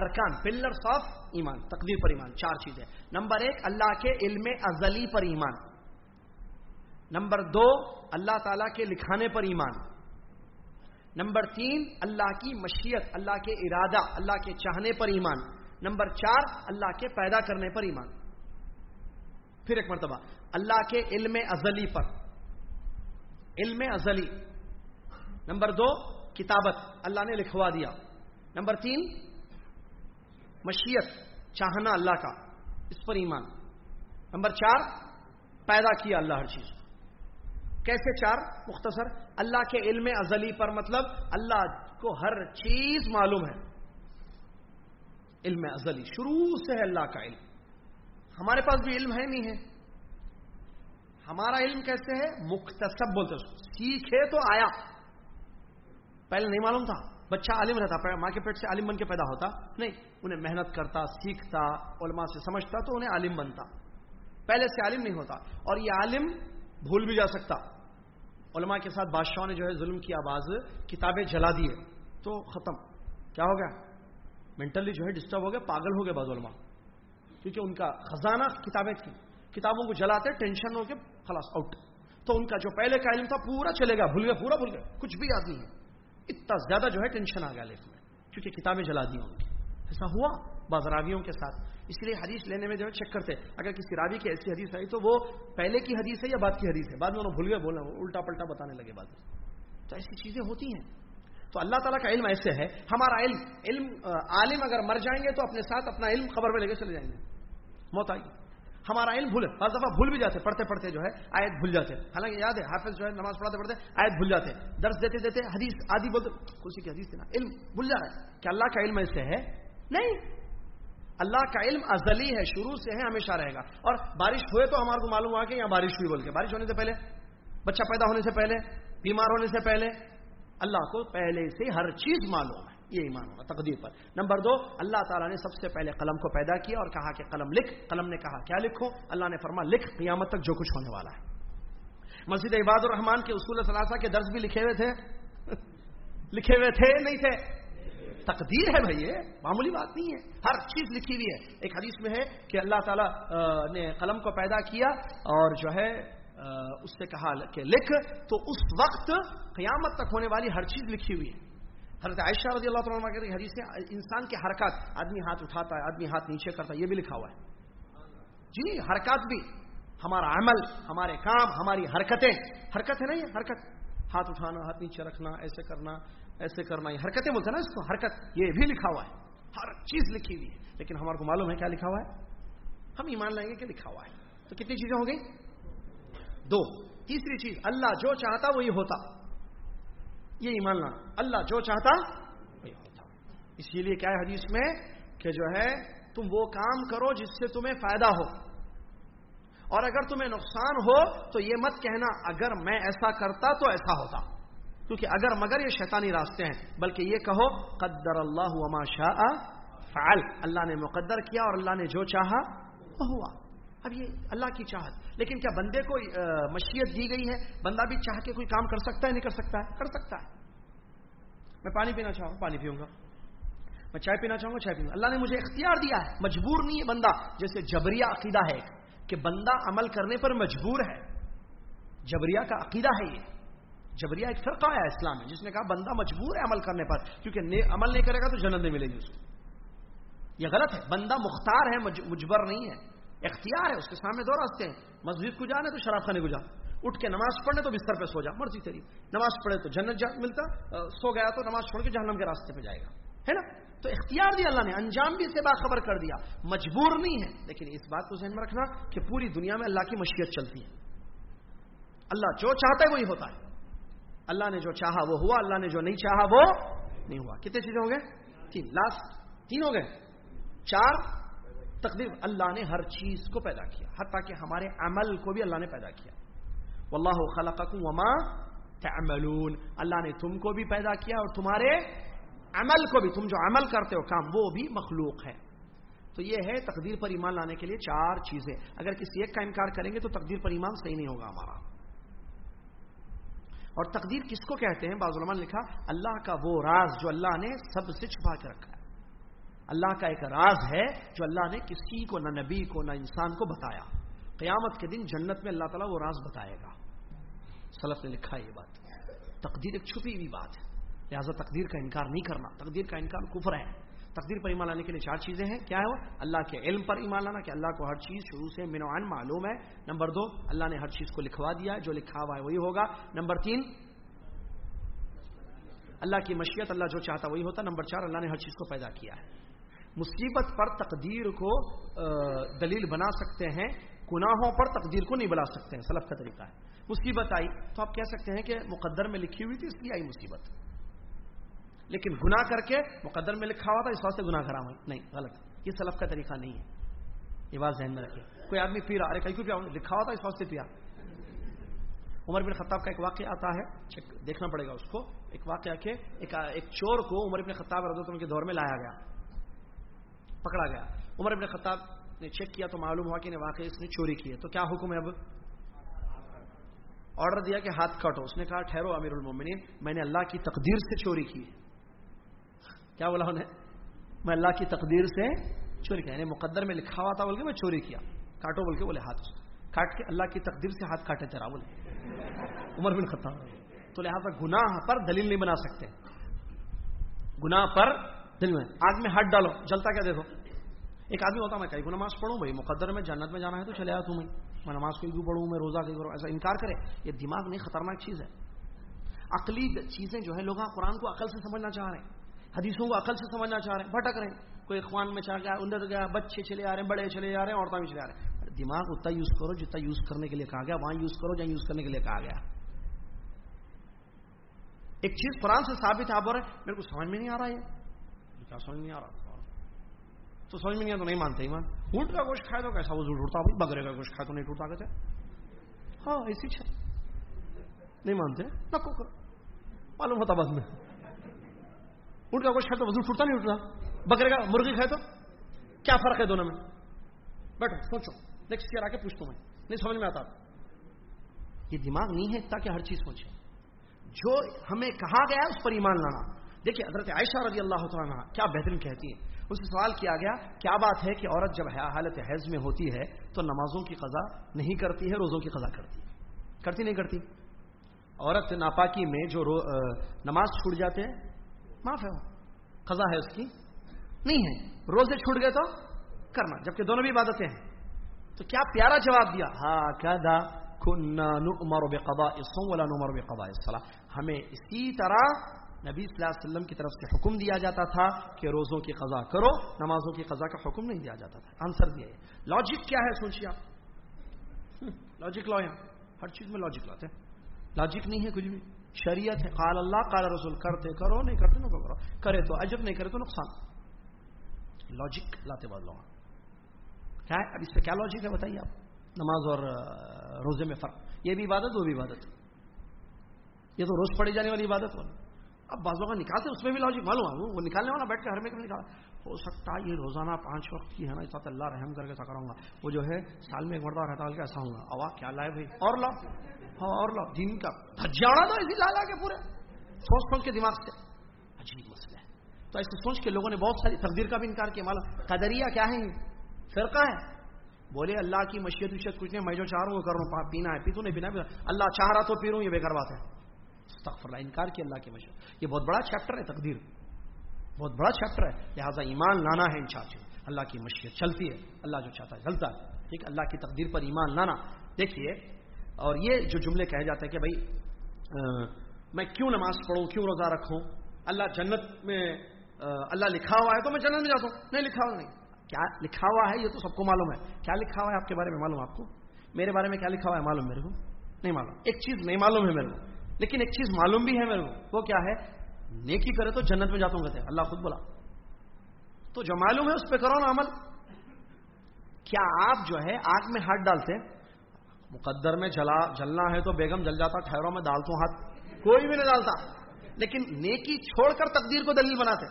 ارکان پلرس آف ایمان، تقدیر پر ایمان، چار چیزیں۔ نمبر ایک، اللہ کے علم ازلی پر ایمان۔ نمبر دو، اللہ تعالی کے لکھانے پر ایمان۔ نمبر تین، اللہ کی مشیت، اللہ کے ارادہ، اللہ کے چاہنے پر ایمان۔ نمبر چار، اللہ کے پیدا کرنے پر ایمان۔ پھر ایک مرتبہ، اللہ کے علم ازلی پر۔ علم ازلی۔ نمبر دو، کتابت، اللہ نے لکھوا دیا۔ نمبر تین، مشیت، چاہنا اللہ کا، اس پر ایمان۔ نمبر چار، پیدا کیا اللہ ہر چیز۔ کیسے چار؟ مختصر، اللہ کے علم ازلی پر مطلب اللہ کو ہر چیز معلوم ہے۔ علم ازلی، شروع سے ہے اللہ کا علم۔ ہمارے پاس بھی علم ہے نہیں ہے۔ ہمارا علم کیسے ہے؟ مختصب بولتے سیکھے تو آیا۔ پہلے نہیں معلوم تھا۔ بچہ عالم رہتا ماں کے پیٹ سے عالم بن کے پیدا ہوتا۔ نہیں، انہیں محنت کرتا، سیکھتا، علماء سے سمجھتا تو انہیں عالم بنتا۔ پہلے سے عالم نہیں ہوتا۔ اور یہ عالم بھول بھی جا سکتا۔ علماء کے ساتھ بادشاہوں نے جو ہے ظلم کی آواز، کتابیں جلا دیے تو ختم۔ کیا ہو گیا؟ مینٹلی جو ہے ڈسٹرب ہو گئے، پاگل ہو گئے بعض علماء۔ کیونکہ ان کا خزانہ کتابیں تھیں۔ کتابوں کو جلاتے، ٹینشن ہو کے خلاص آؤٹ تو ان کا جو پہلے کا علم تھا، پورا چلے گا بھول گیا پورا بھول گیا کچھ بھی یاد نہیں ہے۔ اتنا زیادہ جو ہے ٹینشن آ گیا لائف میں۔ کیونکہ کتابیں جلا دی ان کی۔ ایسا ہوا بعض راویوں کے ساتھ۔ اس لیے حدیث لینے میں جو ہے چیک کرتے۔ اگر کسی راوی کی ایسی حدیث آئی تو وہ پہلے کی حدیث ہے یا بعد کی حدیث ہے؟ بعد میں انہوں بھول گئے بولنا الٹا پلٹا بتانے لگے بعد تو ایسی چیزیں ہوتی ہیں۔ تو اللہ تعالیٰ کا علم ایسے ہے، ہمارا علم علم عالم اگر مر جائیں گے تو اپنے ساتھ اپنا علم خبر میں لے کے چلے جائیں گے۔ موت آئی ہمارا علم بھول بعض دفعہ بھول بھی جاتے پڑھتے پڑھتے جو ہے، آیت بھول جاتے حالانکہ یاد ہے، حافظ جو ہے، نماز پڑھاتے پڑھتے آیت بھول جاتے درس دیتے دیتے حدیث آدھی بولتے خوشی کی حدیث دینا علم بھول جا رہا ہے۔ کہ اللہ کا علم ایسے ہے؟ نہیں۔ اللہ کا علم ازلی ہے، شروع سے ہے، ہمیشہ رہے گا۔ اور بارش ہوئے تو ہمارے کو معلوم ہوا کہ یہاں بارش ہوئی بول کے، بارش ہونے سے پہلے، بچہ پیدا ہونے سے پہلے، بیمار ہونے سے پہلے اللہ کو پہلے سے ہر چیز معلوم ہے، یہ ایمان ہوگا تقدیر پر۔ نمبر دو، اللہ تعالیٰ نے سب سے پہلے قلم کو پیدا کیا اور کہا کہ قلم لکھ۔ قلم نے کہا، کیا لکھو اللہ نے فرما لکھ، قیامت تک جو کچھ ہونے والا ہے۔ مسجد عباد الرحمان کے اصول ثلاثہ کے درس بھی لکھے ہوئے تھے۔ *laughs* لکھے ہوئے تھے، نہیں تھے۔ تقدیر ہے بھائی، یہ معمولی بات نہیں ہے۔ ہر چیز لکھی ہوئی ہے۔ ایک حدیث میں ہے کہ اللہ تعالیٰ نے قلم کو پیدا کیا اور جو ہے اس سے کہا کہ لکھ، تو اس وقت قیامت تک ہونے والی ہر چیز لکھی ہوئی ہے۔ حضرت عائشہ رضی اللہ تعالیٰ کے حدیث سے انسان کے حرکات، آدمی ہاتھ اٹھاتا ہے، آدمی ہاتھ نیچے کرتا ہے، یہ بھی لکھا ہوا ہے۔ جی حرکات بھی۔ ہمارا عمل، ہمارے کام، ہماری حرکتیں۔ حرکت ہے نا یہ حرکت۔ ہاتھ اٹھانا، ہاتھ نیچے رکھنا، ایسے کرنا ایسے کرنا، یہ حرکتیں بولتے ہیں نا اس کو، حرکت۔ یہ بھی لکھا ہوا ہے۔ ہر چیز لکھی ہوئی ہے۔ لیکن ہمارے کو معلوم ہے کیا لکھا ہوا ہے؟ ہم ایمان لائیں گے کہ لکھا ہوا ہے۔ تو کتنی چیزیں ہو گئی دو۔ تیسری چیز، اللہ جو چاہتا وہی ہوتا۔ یہ ایمان لانا۔ اللہ جو چاہتا وہی ہوتا۔ اسی لیے کیا ہے حدیث میں؟ کہ جو ہے، تم وہ کام کرو جس سے تمہیں فائدہ ہو۔ اور اگر تمہیں نقصان ہو، تو یہ مت کہنا، اگر میں ایسا کرتا تو ایسا ہوتا۔ کیونکہ اگر مگر یہ شیطانی راستے ہیں، بلکہ یہ کہو، قدر اللہ وما شاء فعل۔ اللہ نے مقدر کیا اور اللہ نے جو چاہا، وہ ہوا۔ اب یہ اللہ کی چاہت۔ لیکن کیا بندے کو مشیت دی گئی ہے؟ بندہ بھی چاہ کے کوئی کام کر سکتا ہے، نہیں کر سکتا ہے؟ کر سکتا ہے۔ میں پانی پینا چاہوں، پانی پیوں گا۔ میں چائے پینا چاہوں گا، چائے پیوں گا۔ اللہ نے مجھے اختیار دیا ہے، مجبور نہیں ہے بندہ۔ جیسے جبریا عقیدہ ہے کہ بندہ عمل کرنے پر مجبور ہے۔ جبریا کا عقیدہ ہے یہ۔ جبریا ایک فرقہ ہے اسلام میں، جس نے کہا بندہ مجبور ہے عمل کرنے پر، کیونکہ عمل نہیں کرے گا تو جنت نہیں ملے گی اس کو۔ یہ غلط ہے، بندہ مختار ہے مجبر نہیں ہے۔ اختیار ہے، اس کے سامنے دو راستے ہیں۔ مسجد کو جانے تو شراب خانے کو جا اٹھ کے نماز پڑھنے تو بستر پہ سو جا، مرضی تیری۔ نماز پڑھے تو جنت جا ملتا سو گیا تو نماز چھوڑ کے جہنم کے راستے پہ جائے گا۔ ہے نا؟ تو اختیار دیا اللہ نے، انجام بھی اسے باخبر کر دیا۔ مجبور نہیں ہے، لیکن اس بات کو ذہن میں رکھنا کہ پوری دنیا میں اللہ کی مشیت چلتی ہے۔ اللہ جو چاہتا ہے وہی ہوتا ہے۔ اللہ نے جو چاہا وہ ہوا، اللہ نے جو نہیں چاہا وہ نہیں ہوا۔ کتنے چیزیں ہو گئے؟ تین۔ لاسٹ تین ہو گئے۔ چار تقدیر اللہ نے ہر چیز کو پیدا کیا، حتیٰ کہ ہمارے عمل کو بھی اللہ نے پیدا کیا۔ واللہ خلقکم وما تعملون۔ اللہ نے تم کو بھی پیدا کیا اور تمہارے عمل کو بھی، تم جو عمل کرتے ہو، کام، وہ بھی مخلوق ہے۔ تو یہ ہے تقدیر پر ایمان لانے کے لیے چار چیزیں۔ اگر کسی ایک کا انکار کریں گے تو تقدیر پر ایمان صحیح نہیں ہوگا ہمارا۔ اور تقدیر کس کو کہتے ہیں؟ بعض علماء نے لکھا، اللہ کا وہ راز جو اللہ نے سب سے چھپا کے رکھا۔ اللہ کا ایک راز ہے جو اللہ نے کسی کو، نہ نبی کو، نہ انسان کو بتایا۔ قیامت کے دن جنت میں اللہ تعالیٰ وہ راز بتائے گا۔ سلف نے لکھا یہ بات۔ تقدیر ایک چھپی ہوئی بات ہے۔ لہٰذا تقدیر کا انکار نہیں کرنا۔ تقدیر کا انکار کفر ہے۔ تقدیر پر ایمان لانے کے لیے چار چیزیں ہیں۔ کیا ہے وہ؟ اللہ کے علم پر ایمان لانا، کہ اللہ کو ہر چیز شروع سے منوعن معلوم ہے۔ نمبر دو، اللہ نے ہر چیز کو لکھوا دیا۔ ہے جو لکھا ہوا ہے وہی ہوگا۔ نمبر تین، اللہ کی مشیت، اللہ جو چاہتا وہی ہوتا۔ نمبر چار، اللہ نے ہر چیز کو پیدا کیا ہے۔ مصیبت پر تقدیر کو دلیل بنا سکتے ہیں، گناہوں پر تقدیر کو نہیں بنا سکتے ہیں، سلف کا طریقہ ہے۔ مصیبت آئی تو آپ کہہ سکتے ہیں کہ مقدر میں لکھی ہوئی تھی، اس لیے آئی مصیبت۔ لیکن گناہ کر کے مقدر میں لکھا ہوا تھا، اس واسطے گناہ کرا نہیں، غلط۔ یہ سلف کا طریقہ نہیں ہے۔ یہ بات ذہن میں رکھے کوئی آدمی پی رہا ارے کہیں کیوں پیا؟ لکھا ہوا تھا، اس واسطے پیا۔ عمر بن خطاب کا ایک واقعہ آتا ہے دیکھنا پڑے گا اس کو۔ ایک واقعہ کہ ایک چور کو عمر بن خطاب رضوت کے دور میں لایا گیا۔ پکڑا گیا۔ عمر ابن خطاب نے چیک کیا تو معلوم ہوا کہ واقعی اس نے چوری کی ہے۔ تو کیا حکم ہے اب؟ آرڈر دیا کہ ہاتھ کاٹو۔ اس نے کہا، ٹھہرو امیر المومنین، میں نے اللہ کی تقدیر سے چوری کی ہے۔ کیا بولا انہیں؟ میں اللہ کی تقدیر سے چوری کیا۔ یعنی مقدر میں لکھا ہوا تھا بول کے میں چوری کیا۔ کاٹو بول کے بولے، ہاتھ کاٹ کے اللہ کی تقدیر سے ہاتھ کاٹے چرا بولے۔ عمر بن خطاب تو لہٰذا گناہ پر دلیل نہیں بنا سکتے۔ گناہ پر دل میں۔ آگ میں ہاتھ ڈالو، جلتا کیا دیکھو۔ ایک آدمی ہوتا میں کہیں کو نماز پڑھوں بھائی، مقدر میں جنت میں جانا ہے تو چلے آیا تمہیں میں۔ نماز کو کیوں پڑھوں، میں روزہ کیوں کروں؟ ایسا انکار کرے۔ یہ دماغ نہیں، خطرناک چیز ہے۔ عقلی چیزیں جو ہے لوگ قرآن کو عقل سے سمجھنا چاہ رہے ہیں، حدیثوں کو عقل سے سمجھنا چاہ رہے ہیں۔ بھٹک رہے ہیں۔ کوئی اخوان میں چاہ گیا، اندر گیا، بچے چلے آ رہے ہیں، بڑے چلے جا رہے ہیں، عورتیں بھی چلے آ رہے ہیں۔ دماغ اتنا یوز کرو جتنا یوز کرنے کے لیے کہا گیا، وہاں یوز کرو، جہاں یوز کرنے کے لیے کہا گیا۔ ایک چیز قرآن سے ثابت آپ رہے میرے کو سمجھ میں نہیں آ رہا ہے کیا سمجھ نہیں آ رہا تو سمجھ میں نہیں آتا نہیں مانتے، ایمان۔ اونٹ کا گوشت کھائے تو کیسا وہ اٹھتا بگرے کا گوشت، کھائے تو نہیں ٹوٹتا کہتے۔ ہاں ایسی چھ نہیں مانتے؟ نکو کرو۔ معلوم ہوتا بس میں۔ اونٹ کا گوشت کھائے تو وضو ٹوٹتا نہیں اٹھتا بکرے کا مرغی کھائے تو؟ کیا فرق ہے دونوں میں؟ بیٹھو، سوچو۔ نیکسٹ ایئر آ کے پوچھتا میں۔ نہیں سمجھ میں آتا۔ یہ دماغ نہیں ہے تاکہ ہر چیز سوچے۔ جو ہمیں کہا گیا اس پر ایمان لانا۔ دیکھیے، حضرت عائشہ رضی اللہ تعالیٰ کیا بہترین کہتی ہے اس سے سوال کیا گیا، کیا بات ہے کہ عورت جب حالت حیض میں ہوتی ہے تو نمازوں کی قضا نہیں کرتی ہے، روزوں کی قضا کرتی ہے؟ کرتی نہیں کرتی؟ عورت ناپاکی میں جو رو نماز چھوٹ جاتے ہیں، معاف ہے قضا ہے اس کی؟ نہیں ہے۔ روزے چھوٹ گئے تو کرنا، جبکہ دونوں بھی عبادتیں ہیں۔ تو کیا پیارا جواب دیا؟ ہاں کیا دا نؤمر بقضاء الصوم ولا نؤمر بقضاء الصلاة۔ ہمیں اسی طرح نبی صلی اللہ علیہ وسلم کی طرف سے حکم دیا جاتا تھا کہ روزوں کی قضا کرو، نمازوں کی قضا کا حکم نہیں دیا جاتا تھا۔ آنسر دیا لاجک کیا ہے سوچیے آپ؟ *laughs* لاجک لو یہاں۔ ہر چیز میں لاجک لاتے لاجک نہیں ہے کچھ بھی۔ شریعت ہے۔ قال اللہ، قال رسول، کرتے کرو، نہیں کرتے نہ کرو۔ کرے تو اجر، نہیں کرے تو نقصان۔ لاجک لاتے بعد لوگ کیا ہے؟ اب اس پہ کیا لاجک ہے بتائیے آپ؟ نماز اور روزے میں فرق۔ یہ بھی عبادت، وہ بھی عبادت۔ یہ تو روز پڑی جانے والی عبادت والی اب بازو کا نکالتے اس میں بھی لاجک معلوم ہے۔ وہ نکالنے والا بیٹھ کے ہر میں کبھی نکالا ہو سکتا ہے یہ روزانہ پانچ وقت کی ہے نا، اس بات اللہ رحم کر کے ایسا کروں گا۔ وہ جو ہے، سال میں ایک مرتبہ رہتا ہے ایسا ہوں گا۔ اب کیا لائے بھائی؟ اور لاؤ۔ ہاں اور لاؤ۔ دین کا دھجاڑا تو اسی لا لا کے پورے۔ سوچ سوچ کے دماغ سے۔ عجیب مسئلہ ہے۔ تو ایسے سوچ کے لوگوں نے بہت ساری تقدیر کا بھی انکار کیا۔ معلوم قدریہ کیا ہے؟ فرقہ ہے۔ بولے، اللہ کی مشیت وشیت کچھ نہیں، میں جو چاہ رہا ہوں وہ کروں پینا ہے۔ پیتو نہیں، پینا اللہ چاہ رہا تو پی رہا ہوں یہ بے بات ہے۔ استغفر اللہ، انکار کی اللہ کی مشہور یہ بہت بڑا چیپٹر ہے تقدیر۔ بہت بڑا چیپٹر ہے۔ لہٰذا ایمان لانا ہے ان چاچوں اللہ کی مشیت چلتی ہے۔ اللہ جو چاہتا ہے چلتا ہے۔ ٹھیک اللہ کی تقدیر پر ایمان لانا۔ دیکھیے، اور یہ جو جملے کہے جاتے ہیں کہ بھائی میں کیوں نماز پڑھوں، کیوں روزہ رکھوں؟ اللہ جنت میں اللہ لکھا ہوا ہے تو میں جنت میں جاتا ہوں۔ نہیں، لکھا ہوا نہیں۔ کیا لکھا ہوا ہے؟ یہ تو سب کو معلوم ہے۔ کیا لکھا ہوا ہے آپ کے بارے میں معلوم آپ کو؟ میرے بارے میں کیا لکھا ہوا ہے معلوم میرے کو؟ نہیں معلوم۔ ایک چیز نہیں معلوم ہے میرے کو۔ لیکن ایک چیز معلوم بھی ہے میرے کو، وہ کیا ہے؟ نیکی کرے تو جنت میں جاتا ہوں کہتے اللہ خود بولا۔ تو جو معلوم ہے اس پہ کرو نا عمل۔ کیا آپ جو ہے آگ میں ہاتھ ڈالتے مقدر میں جلا، جلنا ہے تو بیگم جل جاتا ٹھہرو میں ڈالتا ہوں ہاتھ۔ کوئی بھی نہیں ڈالتا۔ لیکن نیکی چھوڑ کر تقدیر کو دلیل بناتے۔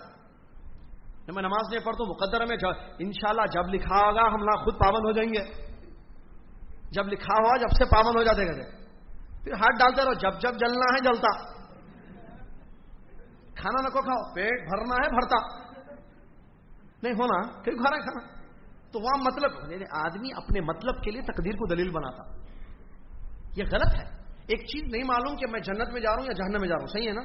جب میں نماز نہیں پڑھتا مقدر میں انشاءاللہ جب لکھا ہوگا ہم نہ خود پابند ہو جائیں گے۔ جب لکھا ہوا جب سے پابند ہو جاتے کہتے پھر ہاتھ ڈالتے رہو، جب جب جلنا ہے جلتا۔ کھانا نہ کو کھاؤ، پیٹ بھرنا ہے بھرتا۔ نہیں ہونا، پھر کھانا کھانا۔ تو وہاں مطلب یعنی آدمی اپنے مطلب کے لیے تقدیر کو دلیل بناتا۔ یہ غلط ہے۔ ایک چیز نہیں معلوم کہ میں جنت میں جا رہا ہوں یا جہنم میں جا رہا ہوں، صحیح ہے نا؟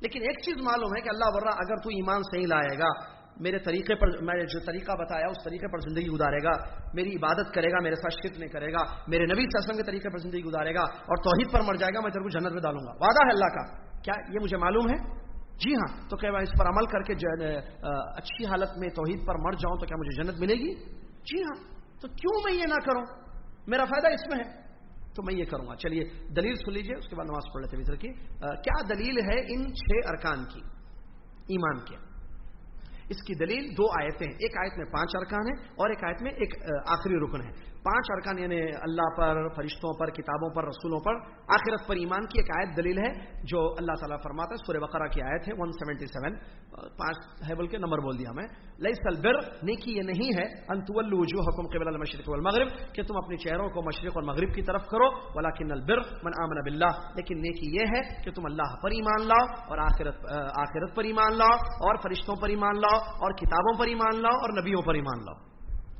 لیکن ایک چیز معلوم ہے کہ اللہ ورہ اگر تو ایمان صحیح لائے گا میرے طریقے پر میں نے جو طریقہ بتایا، اس طریقے پر زندگی گزارے گا۔ میری عبادت کرے گا، میرے ساتھ شرک نہیں کرے گا۔ میرے نبی سسم کے طریقے پر زندگی گزارے گا اور توحید پر مر جائے گا، میں تیرے کو جنت میں ڈالوں گا۔ وعدہ ہے اللہ کا۔ کیا یہ مجھے معلوم ہے؟ جی ہاں۔ تو کیا میں اس پر عمل کر کے اچھی حالت میں توحید پر مر جاؤں تو کیا مجھے جنت ملے گی؟ جی ہاں۔ تو کیوں میں یہ نہ کروں؟ میرا فائدہ اس میں ہے۔ تو میں یہ کروں گا۔ چلیے، دلیل سن لیجیے اس کے بعد نماز پڑھ لیتے کی۔ کیا دلیل ہے ان چھ ارکان کی؟ ایمان کے اس کی دلیل دو آیتیں ایک آیت میں پانچ ارکان ہیں اور ایک آیت میں ایک آخری رکن ہے۔ پانچ ارکان یعنی اللہ پر، فرشتوں پر، کتابوں پر، رسولوں پر، آخرت پر ایمان کی ایک آیت دلیل ہے جو اللہ تعالیٰ فرماتا ہے، سورہ بقرہ کی آیت ہے 177 پانچ ہے بول کے نمبر بول دیا میں لئی سلبر نیکی یہ نہیں ہے انتول حکم قبل المشرق والمغرب، کہ تم اپنے چہروں کو مشرق اور مغرب کی طرف کرو ولیکن البر من آمن باللہ لیکن نیکی یہ ہے کہ تم اللہ پر ایمان لاؤ اور آخرت آخرت پر ایمان لاؤ اور فرشتوں پر ایمان لاؤ اور کتابوں پر ایمان لاؤ اور نبیوں پر ایمان لاؤ.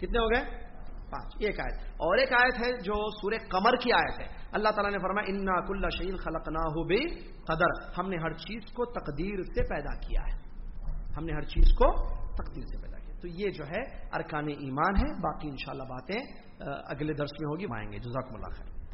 کتنے ہو گئے؟ پانچ۔ ایک آیت۔ اور ایک آیت ہے جو سورہ قمر کی آیت ہے۔ اللہ تعالیٰ نے فرمایا، انا کل شعیل خلق نہ ہو بے قدر ہم نے ہر چیز کو تقدیر سے پیدا کیا ہے۔ ہم نے ہر چیز کو تقدیر سے پیدا کیا۔ تو یہ جو ہے ارکان ایمان ہے۔ باقی انشاءاللہ باتیں اگلے درس میں ہوگی۔ مائیں گے۔ جزاک اللہ خیر۔